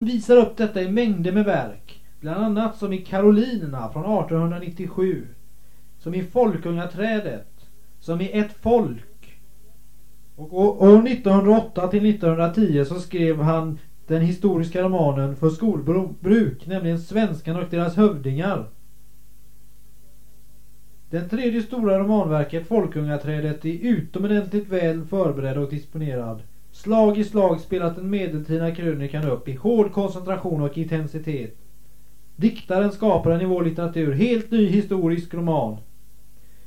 visar upp detta i mängder med verk, bland annat som i Karolinerna från 1897, som i Folkungaträdet, som i Ett folk. Och år 1908 till 1910 så skrev han den historiska romanen för skolbruk, nämligen Svenskarna och deras hövdingar. Den tredje stora romanverket, Folkungaträdet, är utomordentligt väl förberedd och disponerad. Slag i slag spelas den medeltida krönikan upp i hård koncentration och intensitet. Diktaren skapar en i vår litteratur helt ny historisk roman.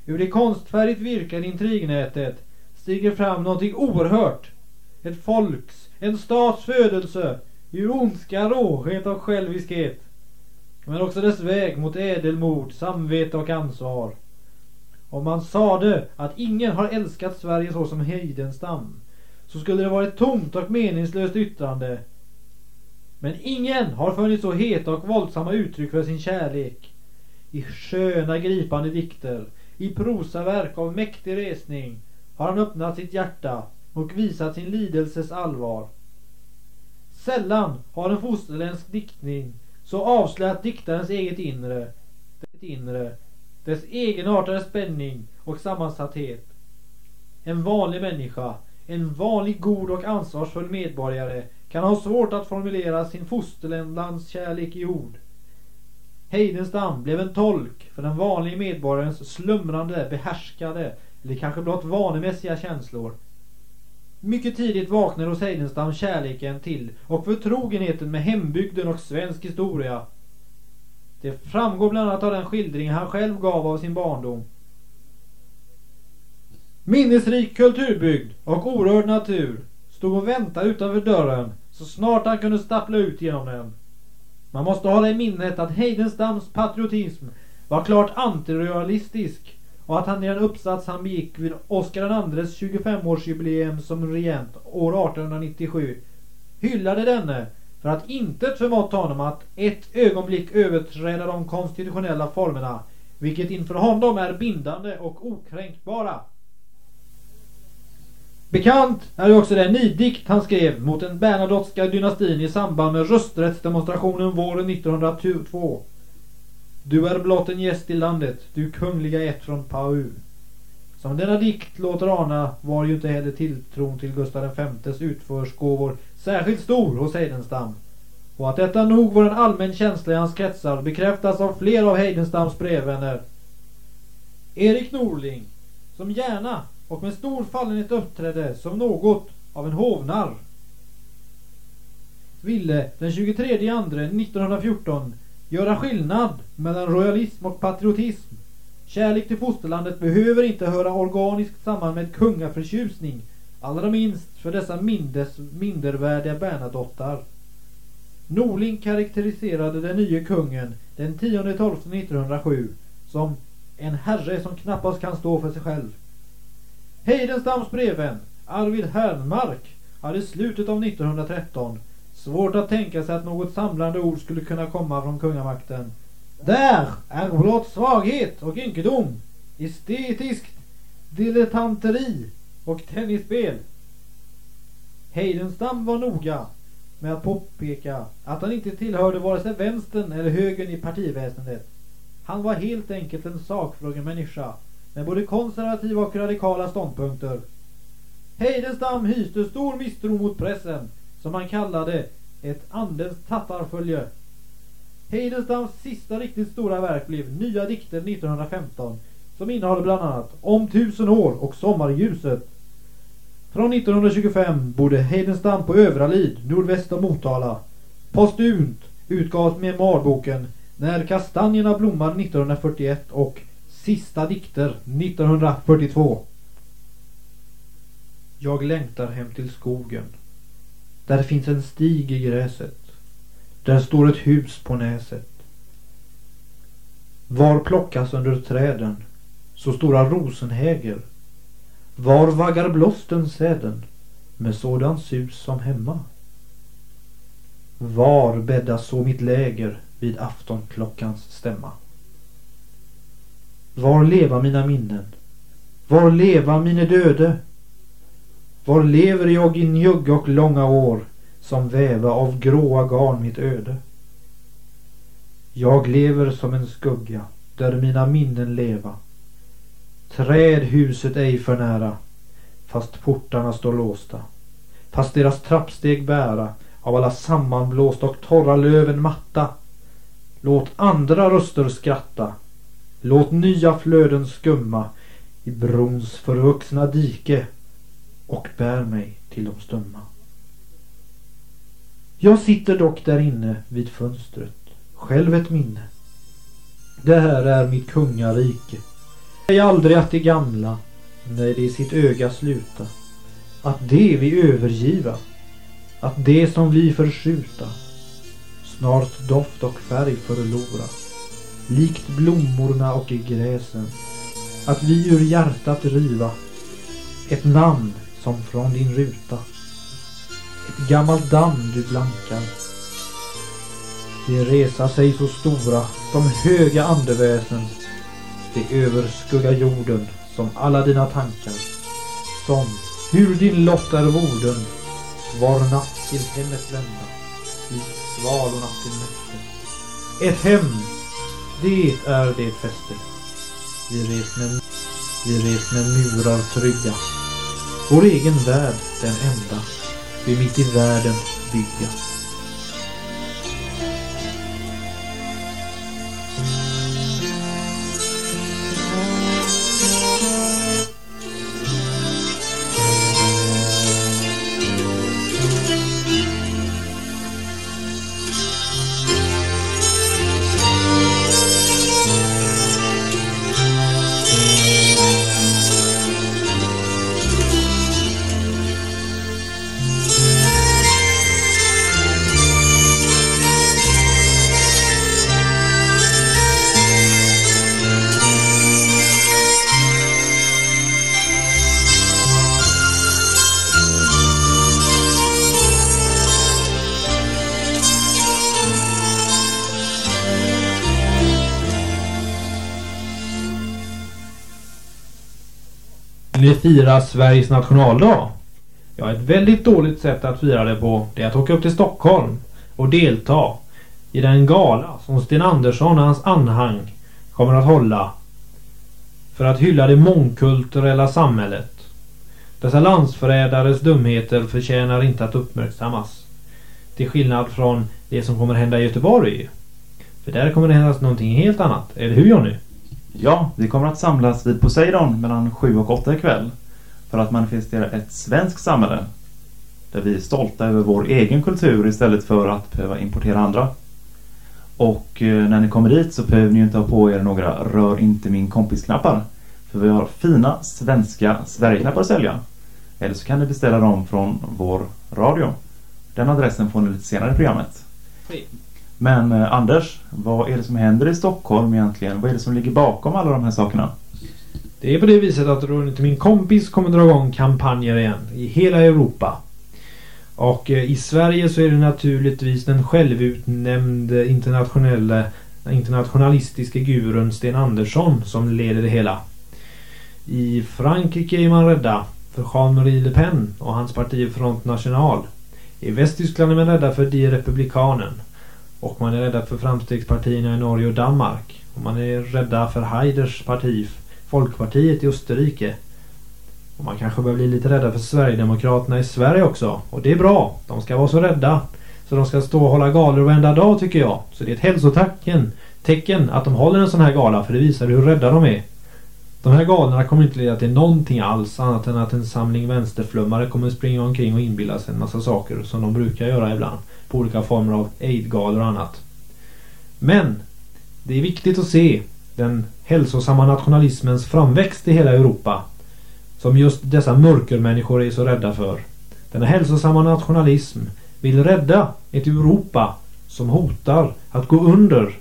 Ur det konstfärdigt virkade intrignätet stiger fram någonting oerhört. Ett folks, en stats födelse, ur ondska, råhet och själviskhet. Men också dess väg mot ädelmod, samvete och ansvar. Om man sade att ingen har älskat Sverige så som Heidenstam så skulle det vara ett tomt och meningslöst yttrande. Men ingen har funnit så heta och våldsamma uttryck för sin kärlek. I sköna gripande dikter, i prosaverk av mäktig resning har han öppnat sitt hjärta och visat sin lidelses allvar. Sällan har en fosterländsk diktning så avslöjat diktarens eget inre, det inre, dess egenartade spänning och sammansatthet. En vanlig människa en vanlig god och ansvarsfull medborgare kan ha svårt att formulera sin fosterlands kärlek i ord. Heidenstam blev en tolk för den vanliga medborgarens slumrande, behärskade eller kanske blott vanemässiga känslor. Mycket tidigt vaknade hos Heidenstam kärleken till och förtrogenheten med hembygden och svensk historia. Det framgår bland annat av den skildring han själv gav av sin barndom. Minnesrik kulturbygd och orörd natur stod och väntade utanför dörren så snart han kunde stappla ut genom den. Man måste hålla i minnet att Heidenstams patriotism var klart antiroyalistisk och att han i den uppsats han begick vid Oscar IIs 25-årsjubileum som regent år 1897 hyllade denne för att inte förmått honom att ett ögonblick överträda de konstitutionella formerna vilket inför honom är bindande och okränkbara. Bekant är ju också den niddikt han skrev mot den Bernadotteska dynastin i samband med rösträttsdemonstrationen våren 1902. Du är blott en gäst i landet, du kungliga ett från Pau. Som denna dikt låter ana var ju inte heller tilltron till Gustav Vs utförsgåvor särskilt stor hos Heidenstam. Och att detta nog var en allmän känsla i hans kretsar bekräftas av flera av Heidenstams brevvänner. Erik Norling, som gärna och med stor fallenhet uppträdde som något av en hovnarr. Ville den 23 andre 1914 göra skillnad mellan royalism och patriotism. Kärlek till fosterlandet behöver inte höra organiskt samman med kungaförtjusning, allra minst för dessa mindes, mindervärdiga Bernadottar. Norling karaktäriserade den nye kungen den 10 12 1907 som en herre som knappast kan stå för sig själv. Heidenstams brevvän Arvid Hernmark hade i slutet av 1913 svårt att tänka sig att något samlande ord skulle kunna komma från kungamakten. Där är blott svaghet och ynkedom, estetiskt dilettanteri och tennisspel. Heidenstam var noga med att påpeka att han inte tillhörde vare sig vänstern eller högern i partiväsendet. Han var helt enkelt en sakfrågemänniska med både konservativa och radikala ståndpunkter. Heidenstam hyste stor misstro mot pressen, som han kallade ett andens tattarfölje. Heidenstams sista riktigt stora verk blev Nya dikter 1915, som innehåller bland annat Om tusen år och Sommarljuset. Från 1925 bodde Heidenstam på Övralid, nordväst om Motala. Postumt utgavs memoarboken När kastanjerna blommar 1941 och Sista dikter 1942 Jag längtar hem till skogen. Där finns en stig i gräset. Där står ett hus på näset. Var plockas under träden så stora rosenhäger? Var vaggar blåsten säden med sådan sus som hemma? Var bäddas så mitt läger vid aftonklockans stämma? Var leva mina minnen? Var leva mine döde? Var lever jag i njugga och långa år som väva av gråa garn mitt öde. Jag lever som en skugga där mina minnen leva. Träd huset ej för nära fast portarna står låsta. Fast deras trappsteg bära av alla sammanblåsta och torra löven matta. Låt andra röster skratta. Låt nya flöden skumma i brons förvuxna dike och bär mig till de stumma. Jag sitter dock där inne vid fönstret, själv ett minne. Det här är mitt kungarike. Säg aldrig att det gamla, när det i sitt öga sluta, att det vi övergiva, att det som vi förskjuta, snart doft och färg förlora, likt blommorna och gräsen, att vi ur hjärtat riva ett namn som från din ruta. Ett gammalt damm du blankar. De resa sig så stora som höga andeväsen. De överskuggar jorden som alla dina tankar. Som, hur din lott är vorden, var natt till hemmet vända likt svalorna till nätter. Ett hem, det är det fäste. Vi res med, vi res med murar trygga. Vår egen värld, den enda, vi mitt i världen bygga. Fira Sveriges nationaldag? Ja, ett väldigt dåligt sätt att fira det på det är att åka upp till Stockholm och delta i den gala som Sten Andersson och hans anhang kommer att hålla för att hylla det mångkulturella samhället. Dessa landsförrädares dumheter förtjänar inte att uppmärksammas. Till skillnad från det som kommer hända i Göteborg. För där kommer det hända någonting helt annat. Eller hur Jonny? Ja, vi kommer att samlas vid Poseidon mellan 7 och 8 ikväll för att manifestera ett svenskt samhälle där vi är stolta över vår egen kultur istället för att behöva importera andra. Och eh, när ni kommer dit så behöver ni inte ha på er några rör inte min kompis-knappar. För vi har fina svenska Sverigeknappar att sälja. Eller så kan ni beställa dem från vår radio. Den adressen får ni lite senare i programmet. Men eh, Anders, vad är det som händer i Stockholm egentligen? Vad är det som ligger bakom alla de här sakerna? Det är på det viset att Runt min kompis kommer dra igång kampanjer igen i hela Europa. Och eh, i Sverige så är det naturligtvis den självutnämnde internationella internationalistiska gurun Sten Andersson som leder det hela. I Frankrike är man rädda för Jean-Marie Le Pen och hans parti Front National. I Västtyskland är man rädda för Die Republikanen. Och man är rädda för framstegspartierna i Norge och Danmark. Och man är rädda för Haiders parti, Folkpartiet i Österrike. Och man kanske börjar bli lite rädda för Sverigedemokraterna i Sverige också. Och det är bra. De ska vara så rädda. Så de ska stå och hålla galor varenda dag tycker jag. Så det är ett hälsotecken tecken att de håller en sån här gala. För det visar hur rädda de är. De här galorna kommer inte leda till någonting alls annat än att en samling vänsterflummare kommer springa omkring och inbilla sig en massa saker som de brukar göra ibland på olika former av aidgalor och annat. Men det är viktigt att se den hälsosamma nationalismens framväxt i hela Europa som just dessa mörkermänniskor är så rädda för. Denna hälsosamma nationalism vill rädda ett Europa som hotar att gå under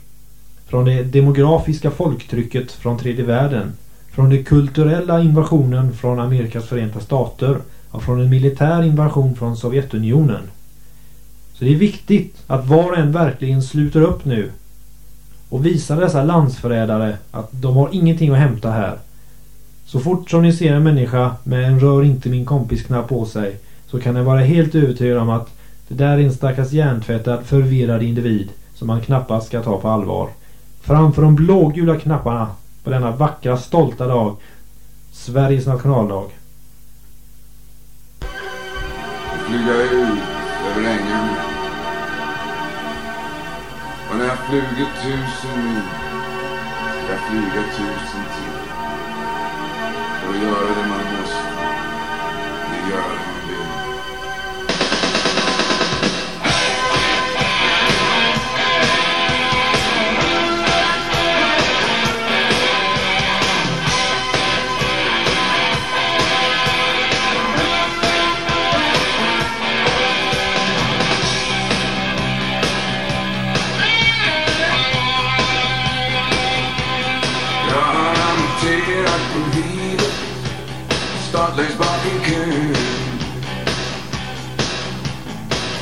från det demografiska folktrycket från tredje världen från den kulturella invasionen från Amerikas förenta stater och från en militär invasion från Sovjetunionen. Så det är viktigt att var och en verkligen sluter upp nu och visar dessa landsförrädare att de har ingenting att hämta här. Så fort som ni ser en människa med en rör inte min kompis knapp på sig så kan ni vara helt övertygade om att det där är en stackars hjärntvättad förvirrad individ som man knappast ska ta på allvar. Framför de blågula knapparna på denna vackra stolta dag. Sveriges nationaldag. Flyga ut över ängarna. Och när jag flugit tusen mil ska jag flyga tusen till. Och att göra det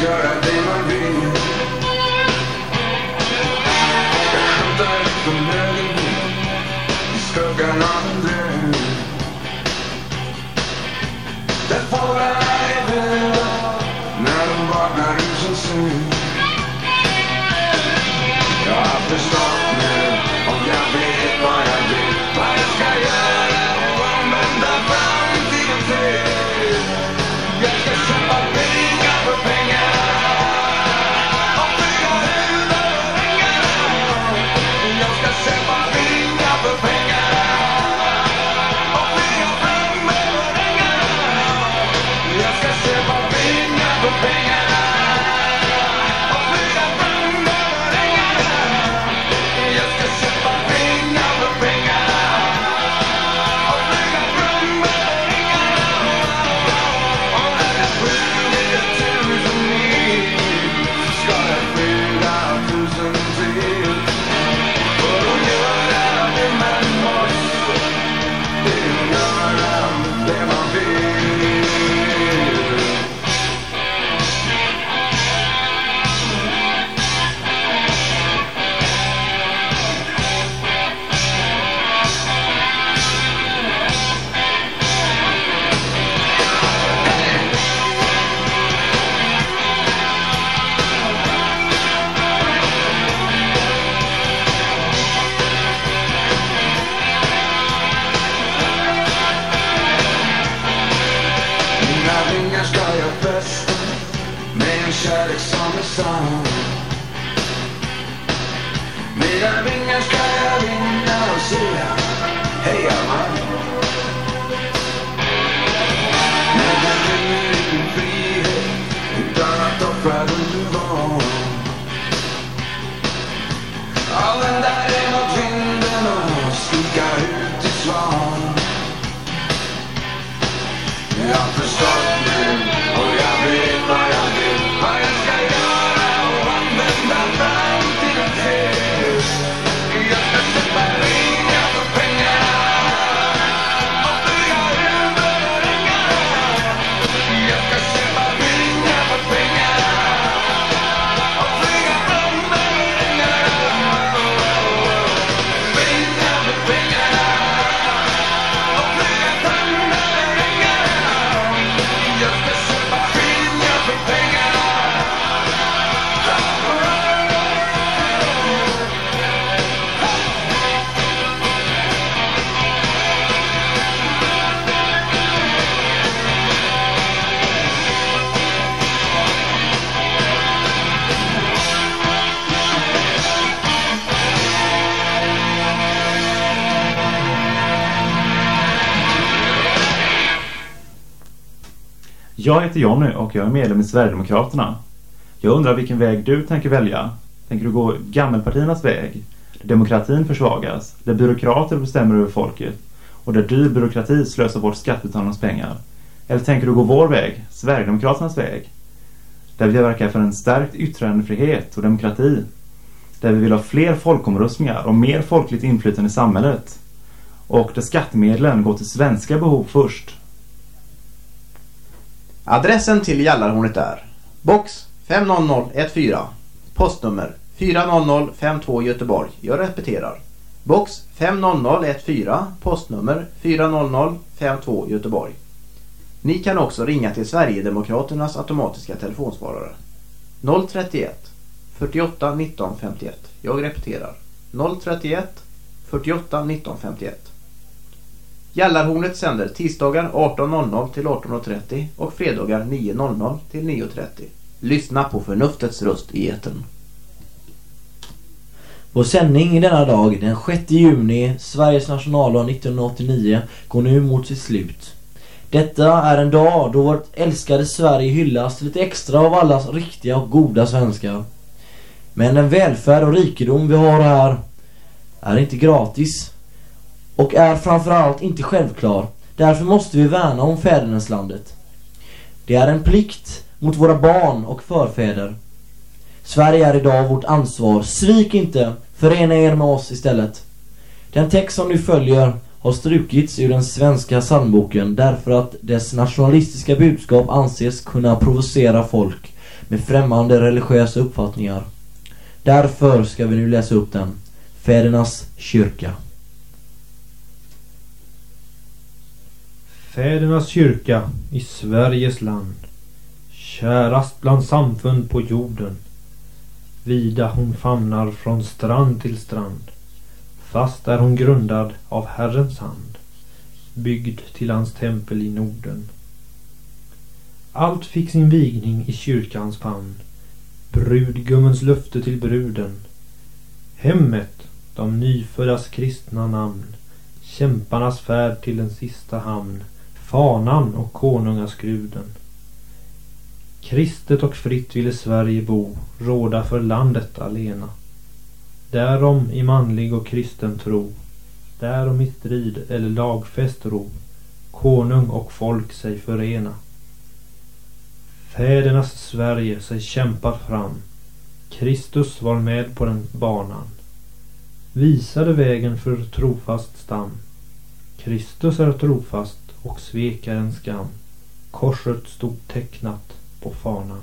you're a Jag heter Jonny och jag är medlem i Sverigedemokraterna. Jag undrar vilken väg du tänker välja. Tänker du gå gammelpartiernas väg? Där demokratin försvagas, där byråkrater bestämmer över folket och där dyr byråkrati slösar bort skattebetalarnas pengar. Eller tänker du gå vår väg, Sverigedemokraternas väg? Där vi verkar för en stärkt yttrandefrihet och demokrati. Där vi vill ha fler folkomröstningar och mer folkligt inflytande i samhället. Och där skattemedlen går till svenska behov först. Adressen till Jallarhornet är Box 50014 Postnummer 40052 Göteborg. Jag repeterar. Box 50014 Postnummer 40052 Göteborg. Ni kan också ringa till Sverigedemokraternas automatiska telefonsvarare. 031 48 19 51. Jag repeterar. 031 48 19 51. Jallarhornet sänder tisdagar 18.00 till 18.30 och fredagar 9.00 till 9.30. Lyssna på förnuftets röst i etern. Vår sändning denna dag, den 6 juni, Sveriges nationaldag 1989, går nu mot sitt slut. Detta är en dag då vårt älskade Sverige hyllas lite extra av allas riktiga och goda svenskar. Men den välfärd och rikedom vi har här är inte gratis och är framförallt inte självklar. Därför måste vi värna om fäderneslandet. Det är en plikt mot våra barn och förfäder. Sverige är idag vårt ansvar. Svik inte, förena er med oss istället. Den text som nu följer har strukits ur den svenska psalmboken därför att dess nationalistiska budskap anses kunna provocera folk med främmande religiösa uppfattningar. Därför ska vi nu läsa upp den. Fädernas kyrka. Fädernas kyrka i Sveriges land. Kärast bland samfund på jorden. Vida hon famnar från strand till strand. Fast är hon grundad av Herrens hand. Byggd till hans tempel i Norden. Allt fick sin vigning i kyrkans famn. Brudgummens löfte till bruden. Hemmet, de nyföddas kristna namn. Kämparnas färd till den sista hamn. Fanan och konungaskruden. Kristet och fritt ville Sverige bo, råda för landet alena. Därom i manlig och kristen tro, därom i strid eller lagfäst ro, konung och folk sig förena. Fädernas Sverige sig kämpar fram, Kristus var med på den banan. Visade vägen för trofast stam. Kristus är trofast och svekarens skam. Korset stod tecknat på fanan.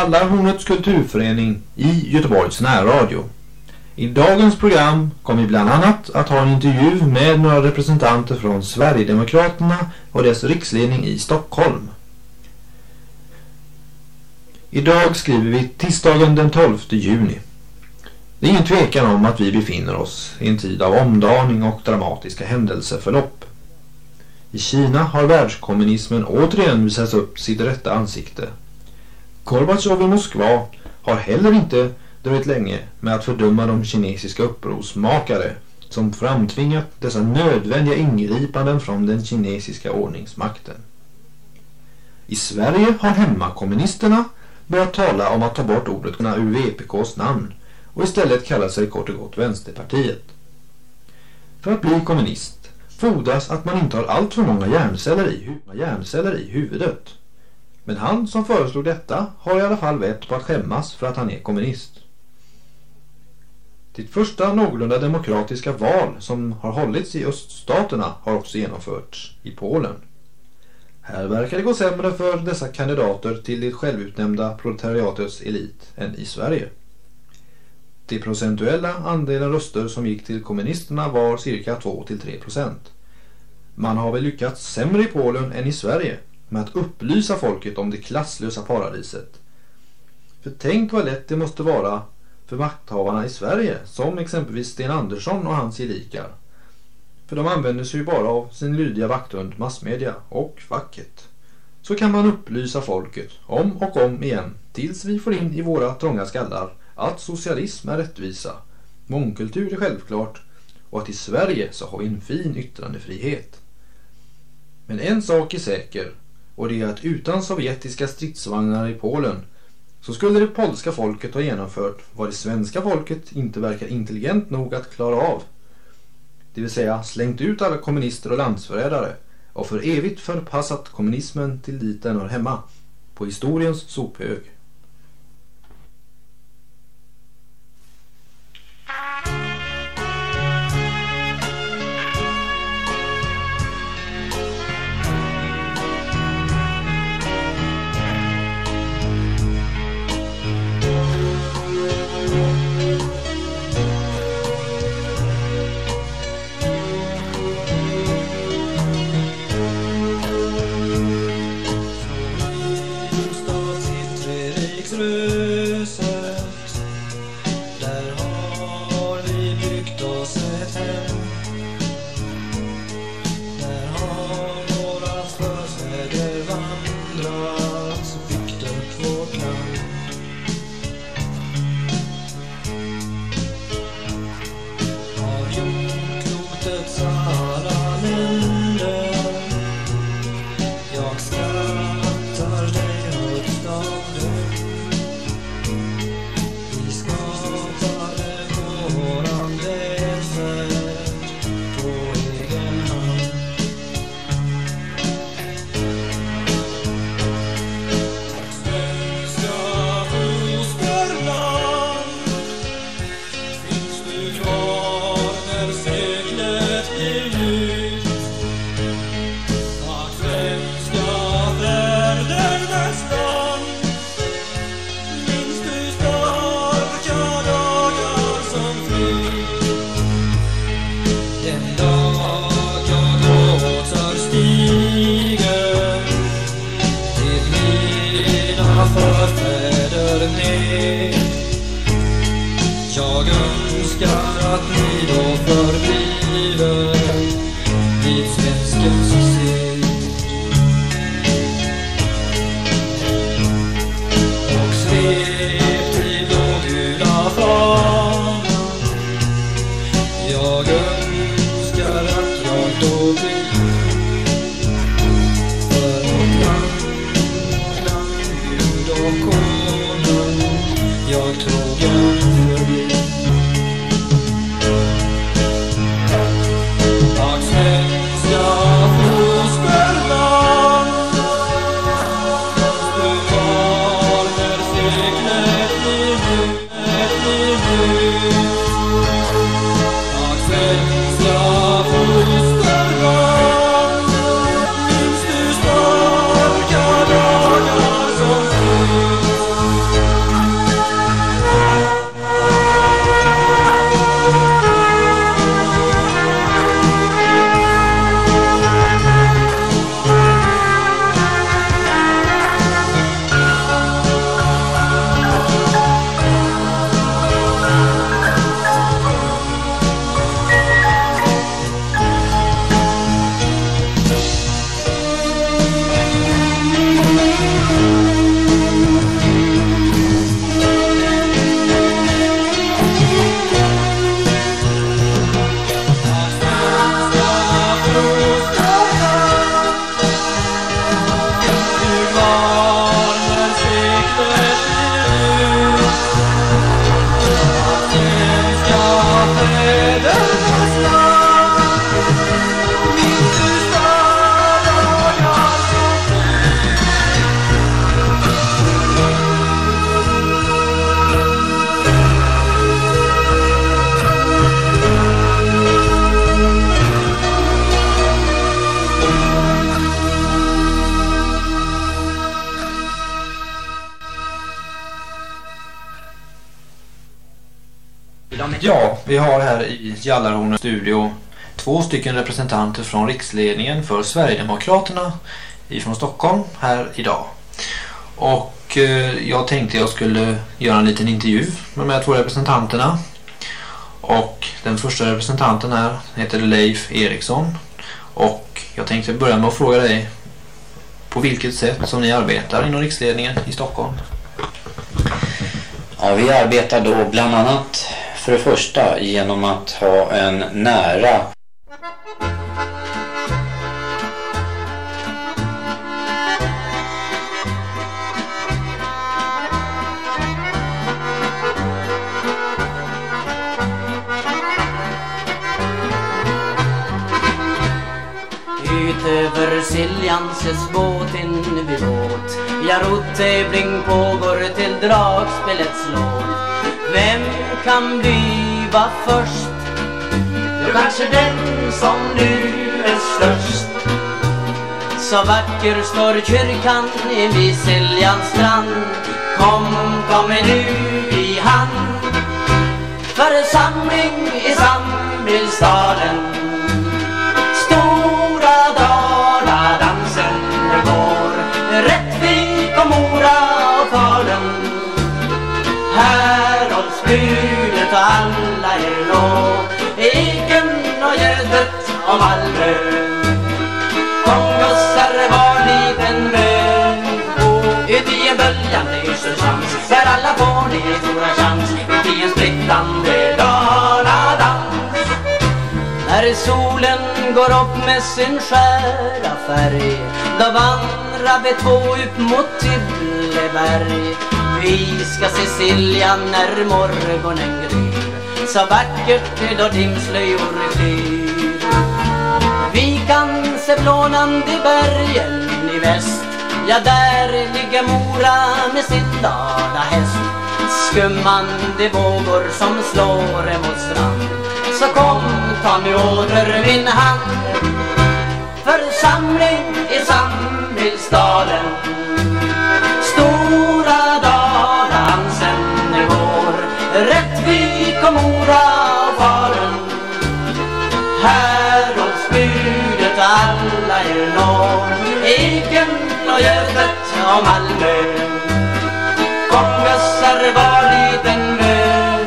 Jallarhornets kulturförening i Göteborgs närradio. I dagens program kommer vi bland annat att ha en intervju med några representanter från Sverigedemokraterna och dess riksledning i Stockholm. Idag skriver vi tisdagen den 12 juni. Det är ingen tvekan om att vi befinner oss i en tid av omdaning och dramatiska händelseförlopp. I Kina har världskommunismen återigen visat upp sitt rätta ansikte. Gorbatjov i Moskva har heller inte dröjt länge med att fördöma de kinesiska upprorsmakare som framtvingat dessa nödvändiga ingripanden från den kinesiska ordningsmakten. I Sverige har hemmakommunisterna börjat tala om att ta bort ordet ur VPKs namn och istället kalla sig kort och gott Vänsterpartiet. För att bli kommunist fordras att man inte har allt för många hjärnceller i, hjärnceller i huvudet. Men han som föreslog detta har i alla fall vett på att skämmas för att han är kommunist. Det första någorlunda demokratiska val som har hållits i öststaterna har också genomförts i Polen. Här verkar det gå sämre för dessa kandidater till det självutnämnda proletariatets elit än i Sverige. De procentuella andelen röster som gick till kommunisterna var cirka 2-3 procent. Man har väl lyckats sämre i Polen än i Sverige med att upplysa folket om det klasslösa paradiset. För tänk vad lätt det måste vara för makthavarna i Sverige som exempelvis Sten Andersson och hans gelikar. För de använder sig ju bara av sin lydiga vakthund massmedia och facket. Så kan man upplysa folket om och om igen tills vi får in i våra trånga skallar att socialism är rättvisa, mångkultur är självklart och att i Sverige så har vi en fin yttrandefrihet. Men en sak är säker och det är att utan sovjetiska stridsvagnar i Polen så skulle det polska folket ha genomfört vad det svenska folket inte verkar intelligent nog att klara av. Det vill säga slängt ut alla kommunister och landsförrädare och för evigt förpassat kommunismen till dit den hör hemma, på historiens sophög. Stycken representanter från riksledningen för Sverigedemokraterna ifrån Stockholm här idag. Och eh, jag tänkte jag skulle göra en liten intervju med de här två representanterna. Och den första representanten här heter Leif Eriksson. Och jag tänkte börja med att fråga dig på vilket sätt som ni arbetar inom riksledningen i Stockholm. Ja, vi arbetar då bland annat för det första genom att ha en nära Siljan ses vid båt Ja, rottävling pågår till dragspelets låt. Vem kan bliva först? Jo, kanske den som nu är störst. Så vacker står kyrkan vid Siljans strand. Kom, kom med nu i hand. Församling i samhällsstaden Malmö Kom gossar var liten vän Ut i en böljande Yrselsvans Där alla får ni en stora chans. Ut i en splittande Daladans. När solen går upp med sin skära färg Då vandrar vi två upp mot Tilleberg. Vi ska se Siljan när morgonen gryr Så vackert då dimslöjor flyr kan blånande bergen i väst. Ja, där ligger Mora med sin glada häst. Skummande vågor som slår emot strand. Så kom, ta nu åter min hand. Församling i Sandbilsdalen Och Malmö. Kom gössar var liten mö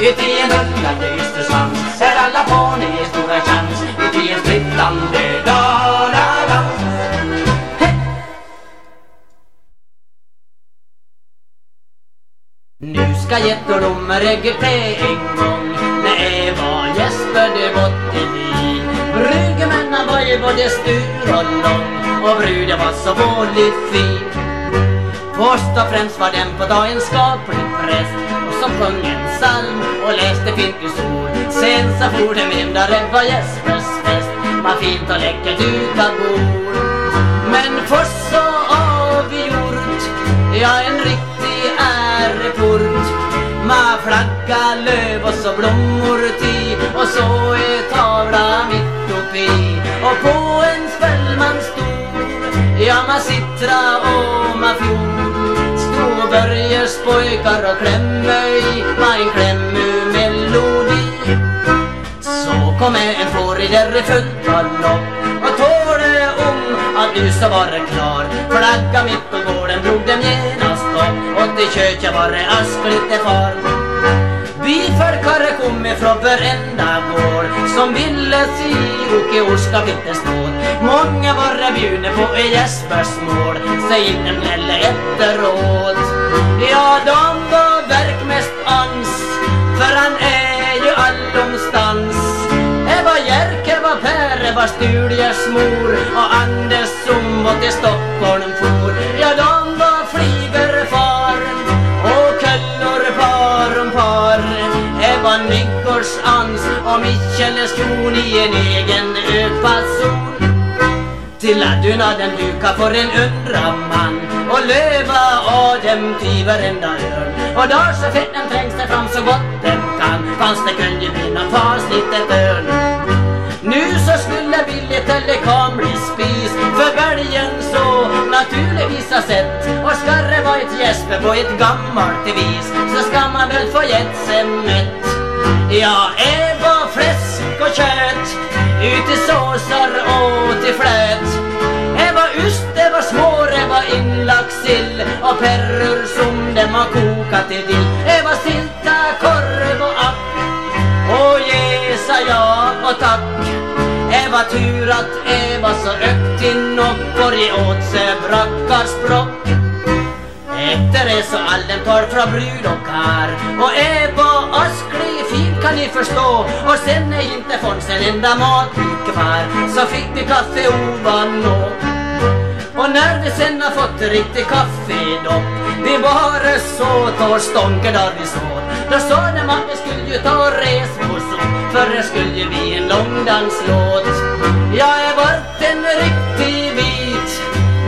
Ut i en rullande ystersvans Här alla barn ni stora chans. Ut i en splittande daladans Nu ska gettordomar ägge en gång. När Eva Jesper det bort i vi var ju både stur och lång. Och bruden var så vårdligt fin. Först och främst var den på dagen skaplig präst Och som sjöng en psalm och läste fint Guds ord Sen så for. Den vidare var Jespers fest Man fint och läckert utan bord. Men först så avgjort Ja, en riktig äreport. Man flagga, löv och så blommor till Och så är tavla mitt uppe Och på en spelmans Ja, man sittra och man fjol Stå Börjes pojkar och klämmer i Man en melodi. Så kom en fårig där i fullt galopp och tårde om att nu ska var klar. Flagga mitt på gården drog dem genast upp. Och till köket var det askligt far. Byfolkare kom från varenda gård som ville se Åke inte vinterståd Många var bjudna på i Jespers mål. Säg inte eller efteråt. Ja, de var verk mest ans. För han är ju allomstans. Eva Jerker var Per, Eva Studiers mor och Anders som var till Stockholm for. Lars ans och Michel Skron i en egen öpason till ladduna den duka för en undra man och löva av dem till varenda örn och där så fett den trängs det fram så gott den kan fanns det kunde bli någon fasligt ett örn nu så skulle Billy Telekom bli spis för bergen så naturligtvis har sett. Och ska det vara ett gäspe på ett gammalt vis så ska man väl få gett sig mätt. Ja, bara fläsk och kött ut i såsar och till flöt. Det var ost, det var små, det var inlagd sill och perror som dem har kokat till dill. Det var sylta, korv och app och ge sa ja och tack. Det var tur att Eva så ökt i noppor I åt sig brackarspråck efter det så allen tar från brud och kar. Och Eva Askli ask kan ni förstå Och sen är inte fanns en enda mat kvar Så fick vi kaffe ovanåt. och när vi sen har fått riktigt kaffedopp Vi bara så tar stånken där vi såg. Då sa de att vi skulle ju ta res på så För det skulle ju bli en långdanslåt Jag är vart en riktig bit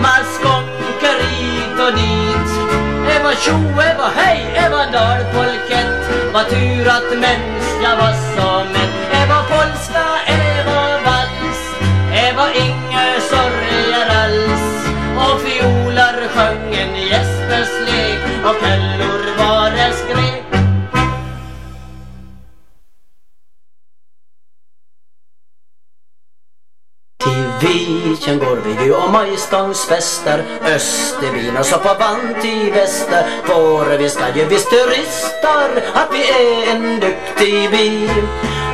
Man skånkar hit och dit Eva tjo, Eva hej, Eva dalpolkett Vad tur att mens jag var så Sen går vi ju och majstångsfester Österbyn och så på vant i väster. För vi ska ju visst turister, att vi är en duktig by.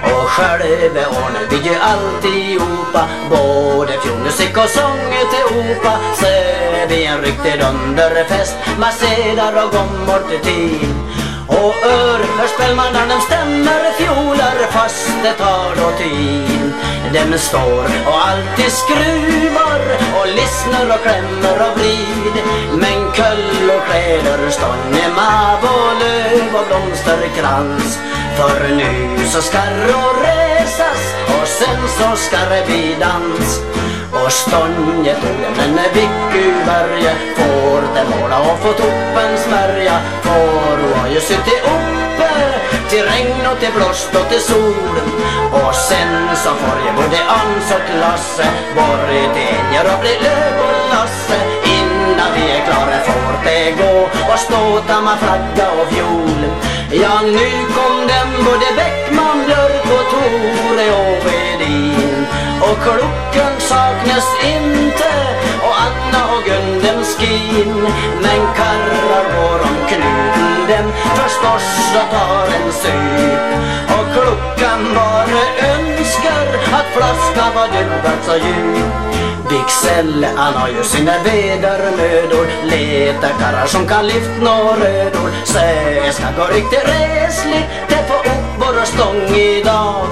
Och själva ordnar vi ju alltihopa Både fjolmusik och sång till opa Så är vi en riktig dunderfest Med och gommor till team Och örhörsspelmannen stämmer fjolar fast det tar då tid den står och alltid skruvar och lyssnar och klämmer och vrid. Men köll och kläder stånge mav och löv och blomsterkrans För nu så ska det resas och sen så ska det bli dans. Och stånget och den är Vickyberge Får det måla och få toppen smärja. Får och ju suttit upp till regn och till blåst och till sol. Och sen så får jag både Ans och Lasse Borg till Enjer och blir Löv och Lasse. Innan vi är klara får det gå Och ståta med flagga och fiol Ja nu kom den både Bäckman, Björk och Tore och Vedin Och klockan saknas inte Anna och Gun dem skin. Men karlar går omkring dem förstås och tar en sup Och klockan bara önskar att flaskan var dubbelt så djup. Bixell, han har ju sina vedermödor Leta karlar som kan lyft några rödor. Säg, jag ska gå riktigt resligt Det får upp vår stång idag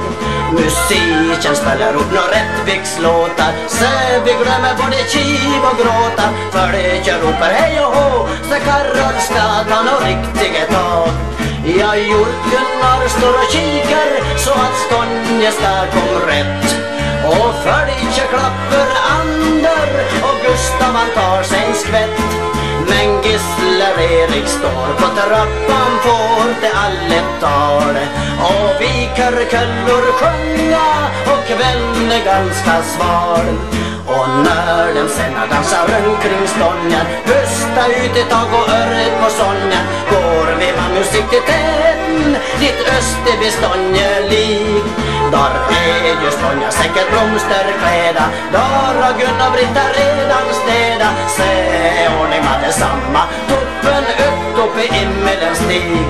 Musiken spelar upp några Rättvikslåtar. Säg, vi glömmer både kiv och gråta. För det jag ropar hej och hå Så karrar ska ta nå' riktiga tag. Ja, Jurkunar står och kikar så att Skånje ska kom rätt. Och följer klapper-ander och Gustav han tar sig en skvätt gisslar Gisler Erik står på trappan får det allet tal. Och vi körkullor sjunga och kvällen är ganska sval och när den sen dansar omkring stången Pusta ut ett tag och öret på sången. Går vi med musik till Ditt Österby stångelik där är ju stånga säkert blomsterkläda Där har Gunnar Britta redan städa Se ordning med detsamma. Toppen upp upp i himmelens stig.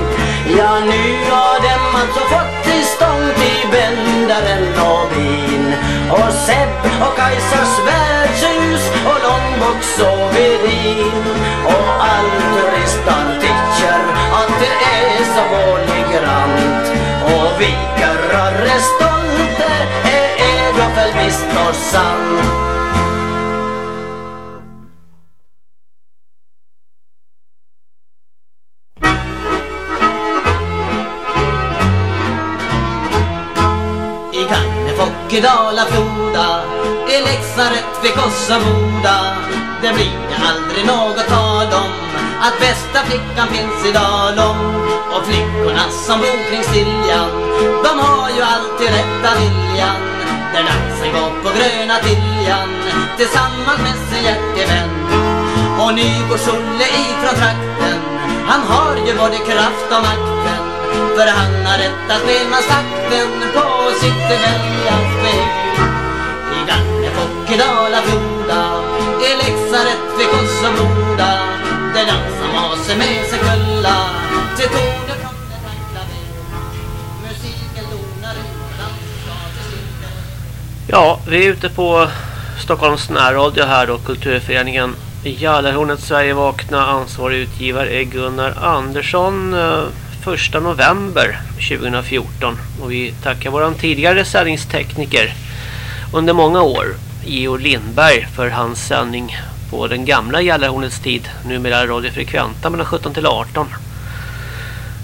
Ja nu har den man så fått i stånd i bändaren och bin Och Sepp och Kajsars värdshus och Långbox och virin Och allt turistar tycker att det är så vårligrant och vi körrar är stolta, är visst och sant I Gagnefok, i Dala-Floda I Leksand, Rättvik och Boda Det blir aldrig något tal om Att bästa flickan finns i Dalom. Och flickorna som bor kring Siljan De har ju alltid rätta viljan. Där dansen går på gröna Tiljan Tillsammans med sin hjärtevän. Och Nygårds-Olle ifrån trakten Han har ju både kraft och makten. För han har rättat att spela sakten på sitt väljarspel I Gagnefok, i Dala-Floda I Leksaret, Rättvik och Boda Där dansar Masen med sig kulla Till Ja, vi är ute på Stockholms närradio här då, Kulturföreningen Jallarhornet Sverige vakna. Ansvarig utgivare är Gunnar Andersson. Eh, 1 november 2014. Och vi tackar våran tidigare sändningstekniker under många år, Georg Lindberg, för hans sändning på den gamla Jallarhornets tid, numera radiofrekventa mellan 17 till 18.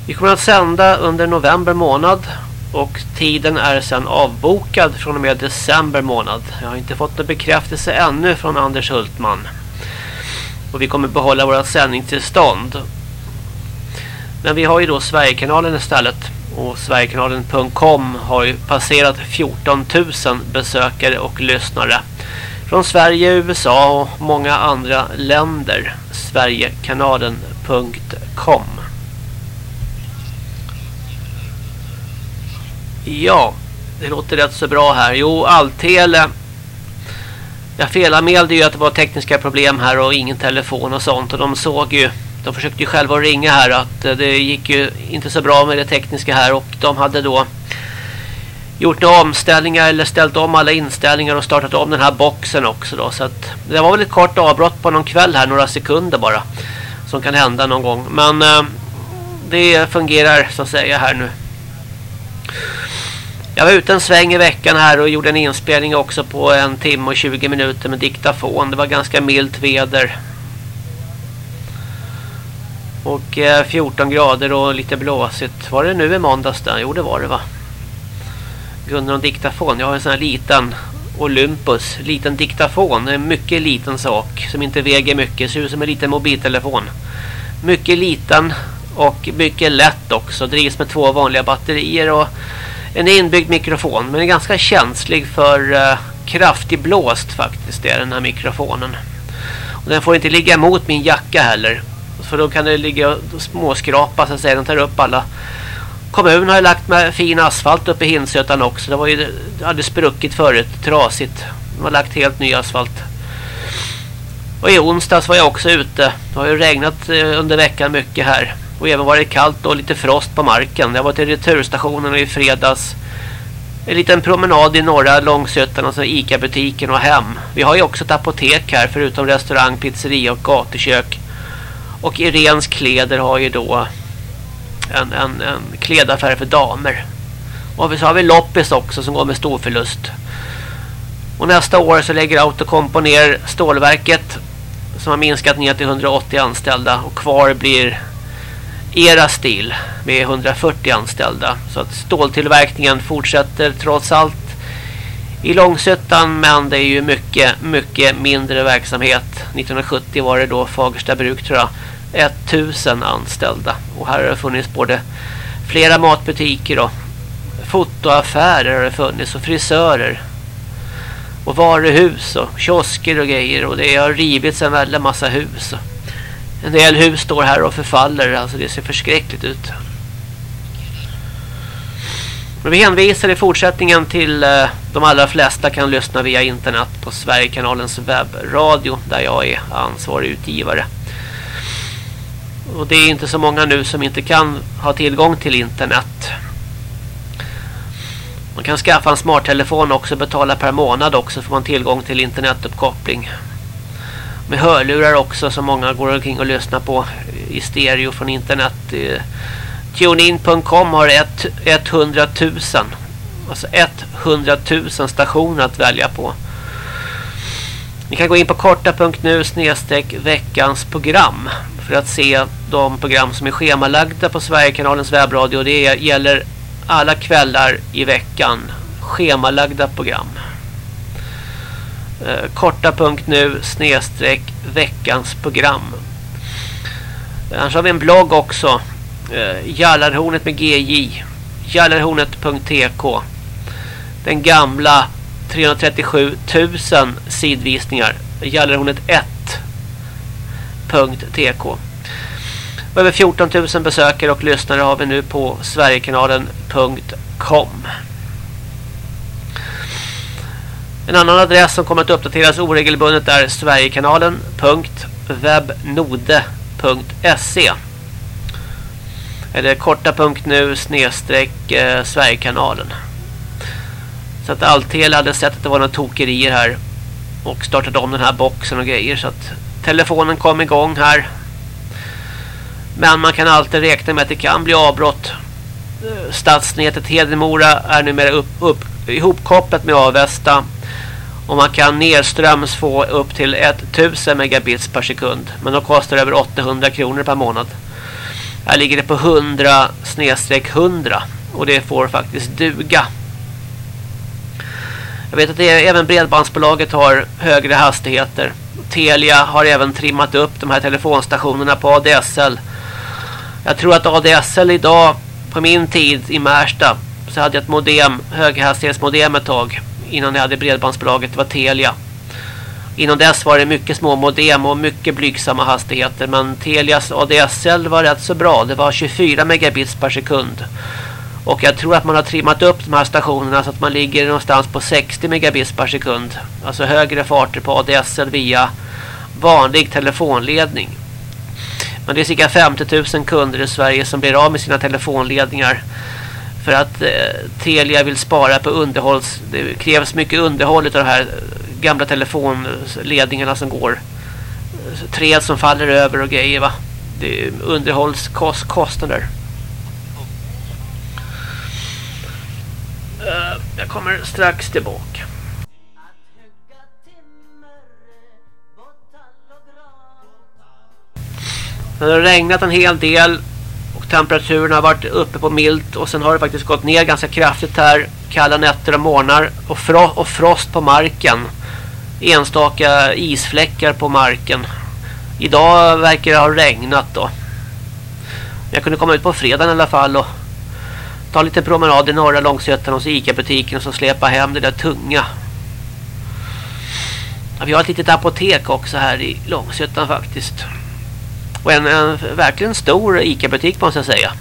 Vi kommer att sända under november månad och tiden är sedan avbokad från och med december månad. Jag har inte fått någon bekräftelse ännu från Anders Hultman. Och vi kommer behålla våra sändningstillstånd. Men vi har ju då Sverigekanalen istället. Och Sverigekanalen.com har ju passerat 14 000 besökare och lyssnare. Från Sverige, USA och många andra länder. Sverigekanalen.com Ja, det låter rätt så bra här. Jo, Alltele. Jag felanmälde ju att det var tekniska problem här och ingen telefon och sånt. Och de såg ju, de försökte ju själva ringa här att eh, det gick ju inte så bra med det tekniska här. Och de hade då gjort några omställningar eller ställt om alla inställningar och startat om den här boxen också då. Så att det var väl ett kort avbrott på någon kväll här, några sekunder bara. Som kan hända någon gång. Men eh, det fungerar så att säga här nu. Jag var ute en sväng i veckan här och gjorde en inspelning också på en timme och 20 minuter med diktafon. Det var ganska milt väder. Och eh, 14 grader och lite blåsigt. Var det nu i måndags där? Jo det var det va? Gunnar om diktafon. Jag har en sån här liten Olympus. Liten diktafon. En mycket liten sak. Som inte väger mycket. Ser ut som en liten mobiltelefon. Mycket liten. Och mycket lätt också. Drivs med två vanliga batterier. Och en inbyggd mikrofon. Men är ganska känslig för eh, kraftig blåst faktiskt. Det är den här mikrofonen. Och den får inte ligga emot min jacka heller. För då kan det ligga och småskrapa så att säga. Den tar upp alla Kommunen har ju lagt med fin asfalt uppe i Hinsötan också. Det var ju hade spruckit förut, trasigt. De har lagt helt ny asfalt. Och i onsdags var jag också ute. Det har ju regnat eh, under veckan mycket här. Och även varit kallt och lite frost på marken. Jag var till returstationen i fredags. En liten promenad i norra Långsötan och så Ica-butiken och hem. Vi har ju också ett apotek här förutom restaurang, pizzeria och gatukök. Och Irens kläder har ju då en, en, en klädaffär för damer. Och så har vi Loppis också som går med stor förlust. Och nästa år så lägger Autocompo ner stålverket som har minskat ner till 180 anställda och kvar blir era Stil med 140 anställda. Så att ståltillverkningen fortsätter trots allt i Långsötan men det är ju mycket, mycket mindre verksamhet. 1970 var det då Fagersta bruk tror jag 1000 anställda. Och här har det funnits både flera matbutiker och fotoaffärer har det funnits och frisörer. Och varuhus och kiosker och grejer. Och det har rivits en väldigt massa hus. En del hus står här och förfaller. Alltså det ser förskräckligt ut. Men vi hänvisar i fortsättningen till eh, de allra flesta kan lyssna via internet på Sverigekanalens webbradio där jag är ansvarig utgivare. Och det är inte så många nu som inte kan ha tillgång till internet. Man kan skaffa en smarttelefon också och betala per månad också får man tillgång till internetuppkoppling. Med hörlurar också som många går omkring och lyssnar på i stereo från internet. Eh, Tunein.com har ett, 100 000 alltså 100 000 stationer att välja på. Ni kan gå in på korta.nu snedstreck veckans program för att se de program som är schemalagda på Sverigekanalens webbradio. Det gäller alla kvällar i veckan. Schemalagda program. Eh, korta.nu snedstreck veckans program. Annars har vi en blogg också. Eh, Jallarhornet med GJ. Jallarhornet.tk Den gamla 337 000 sidvisningar. Jallarhornet 1.tk Över 14 000 besökare och lyssnare har vi nu på Sverigekanalen.com en annan adress som kommer att uppdateras oregelbundet är Sverigekanalen.webnode.se Eller korta.nu snedstreck eh, Sverigekanalen Så att Alltel hade sett att det var några tokerier här och startade om den här boxen och grejer så att telefonen kom igång här. Men man kan alltid räkna med att det kan bli avbrott. Eh, stadsnätet Hedemora är numera upp, upp, ihopkopplat med Avesta. Och man kan nedströms få upp till 1000 megabits per sekund. Men då kostar det över 800 kronor per månad. Här ligger det på 100 snedstreck 100. Och det får faktiskt duga. Jag vet att det, även bredbandsbolaget har högre hastigheter. Telia har även trimmat upp de här telefonstationerna på ADSL. Jag tror att ADSL idag, på min tid i Märsta, så hade jag ett modem, höghastighetsmodem ett tag. Innan jag hade bredbandsbolaget, det var Telia. Innan dess var det mycket små modem och mycket blygsamma hastigheter. Men Telias ADSL var rätt så bra. Det var 24 megabits per sekund. Och jag tror att man har trimmat upp de här stationerna så att man ligger någonstans på 60 megabits per sekund. Alltså högre farter på ADSL via vanlig telefonledning. Men det är cirka 50 000 kunder i Sverige som blir av med sina telefonledningar. För att eh, Telia vill spara på underhålls... Det krävs mycket underhåll av de här gamla telefonledningarna som går. Träd som faller över och grejer va. Det är underhållskostnader. Uh, jag kommer strax tillbaka. Det har regnat en hel del temperaturen har varit uppe på milt och sen har det faktiskt gått ner ganska kraftigt här. Kalla nätter och morgnar och, fro och frost på marken. Enstaka isfläckar på marken. Idag verkar det ha regnat då. Jag kunde komma ut på fredagen i alla fall och ta lite promenad i norra Långsötan hos Ica-butiken och så släpa hem det där tunga. Vi har ett litet apotek också här i Långsötan faktiskt. Och en, en verkligen stor Ica-butik måste jag säga.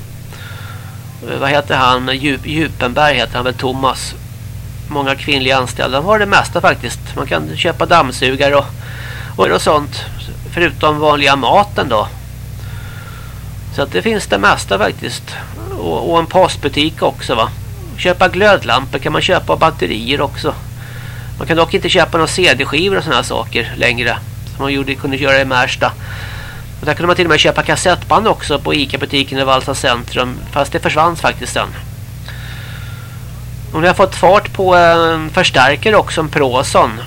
Eh, vad heter han? Djup, Djupenberg heter han väl Thomas. Många kvinnliga anställda. Han har det mesta faktiskt. Man kan köpa dammsugare och, och, och sånt. Förutom vanliga maten då. Så att det finns det mesta faktiskt. Och, och en postbutik också va. Köpa glödlampor kan man köpa och batterier också. Man kan dock inte köpa några CD-skivor och sådana saker längre. Som man gjorde, kunde göra i Märsta. Och där kunde man till och med köpa kassettband också på Ica-butiken i Valsa centrum. Fast det försvann faktiskt sen. Och nu har jag fått fart på en förstärkare också, en Proson.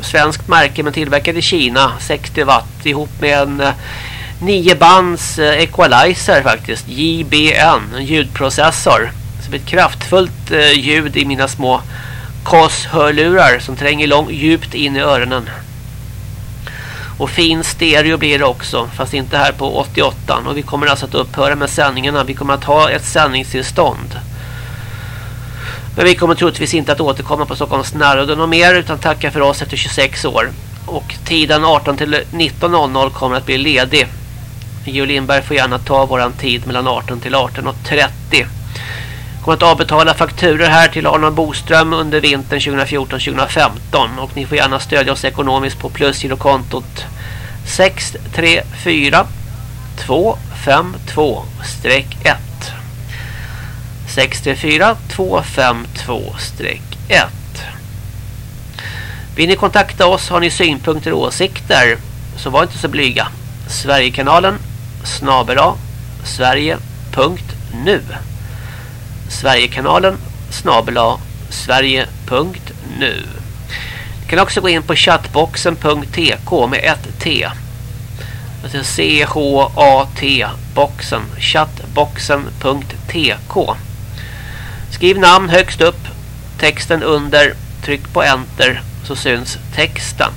Svenskt märke men tillverkad i Kina. 60 watt ihop med en eh, 9 bands eh, equalizer faktiskt. JBN, en ljudprocessor. Som ett kraftfullt eh, ljud i mina små KOS-hörlurar som tränger långt, djupt in i öronen. Och fin stereo blir det också, fast inte här på 88. Och vi kommer alltså att upphöra med sändningarna. Vi kommer att ha ett sändningstillstånd. Men vi kommer troligtvis inte att återkomma på Stockholms närråden något mer utan tacka för oss efter 26 år. Och tiden 18 till 19.00 kommer att bli ledig. Jo Lindberg får gärna ta våran tid mellan 18 till 18.30. Kommer att avbetala fakturer här till Arnold Boström under vintern 2014-2015 och ni får gärna stödja oss ekonomiskt på plusgirokontot 634 252 1 634 252 1 Vill ni kontakta oss har ni synpunkter och åsikter så var inte så blyga. Sverigekanalen snabela sverige.nu Sverigekanalen snabela sverige.nu Du kan också gå in på chatboxen.tk med ett T. Alltså C-H-A-T boxen Chatboxen.tk Skriv namn högst upp texten under tryck på enter så syns texten.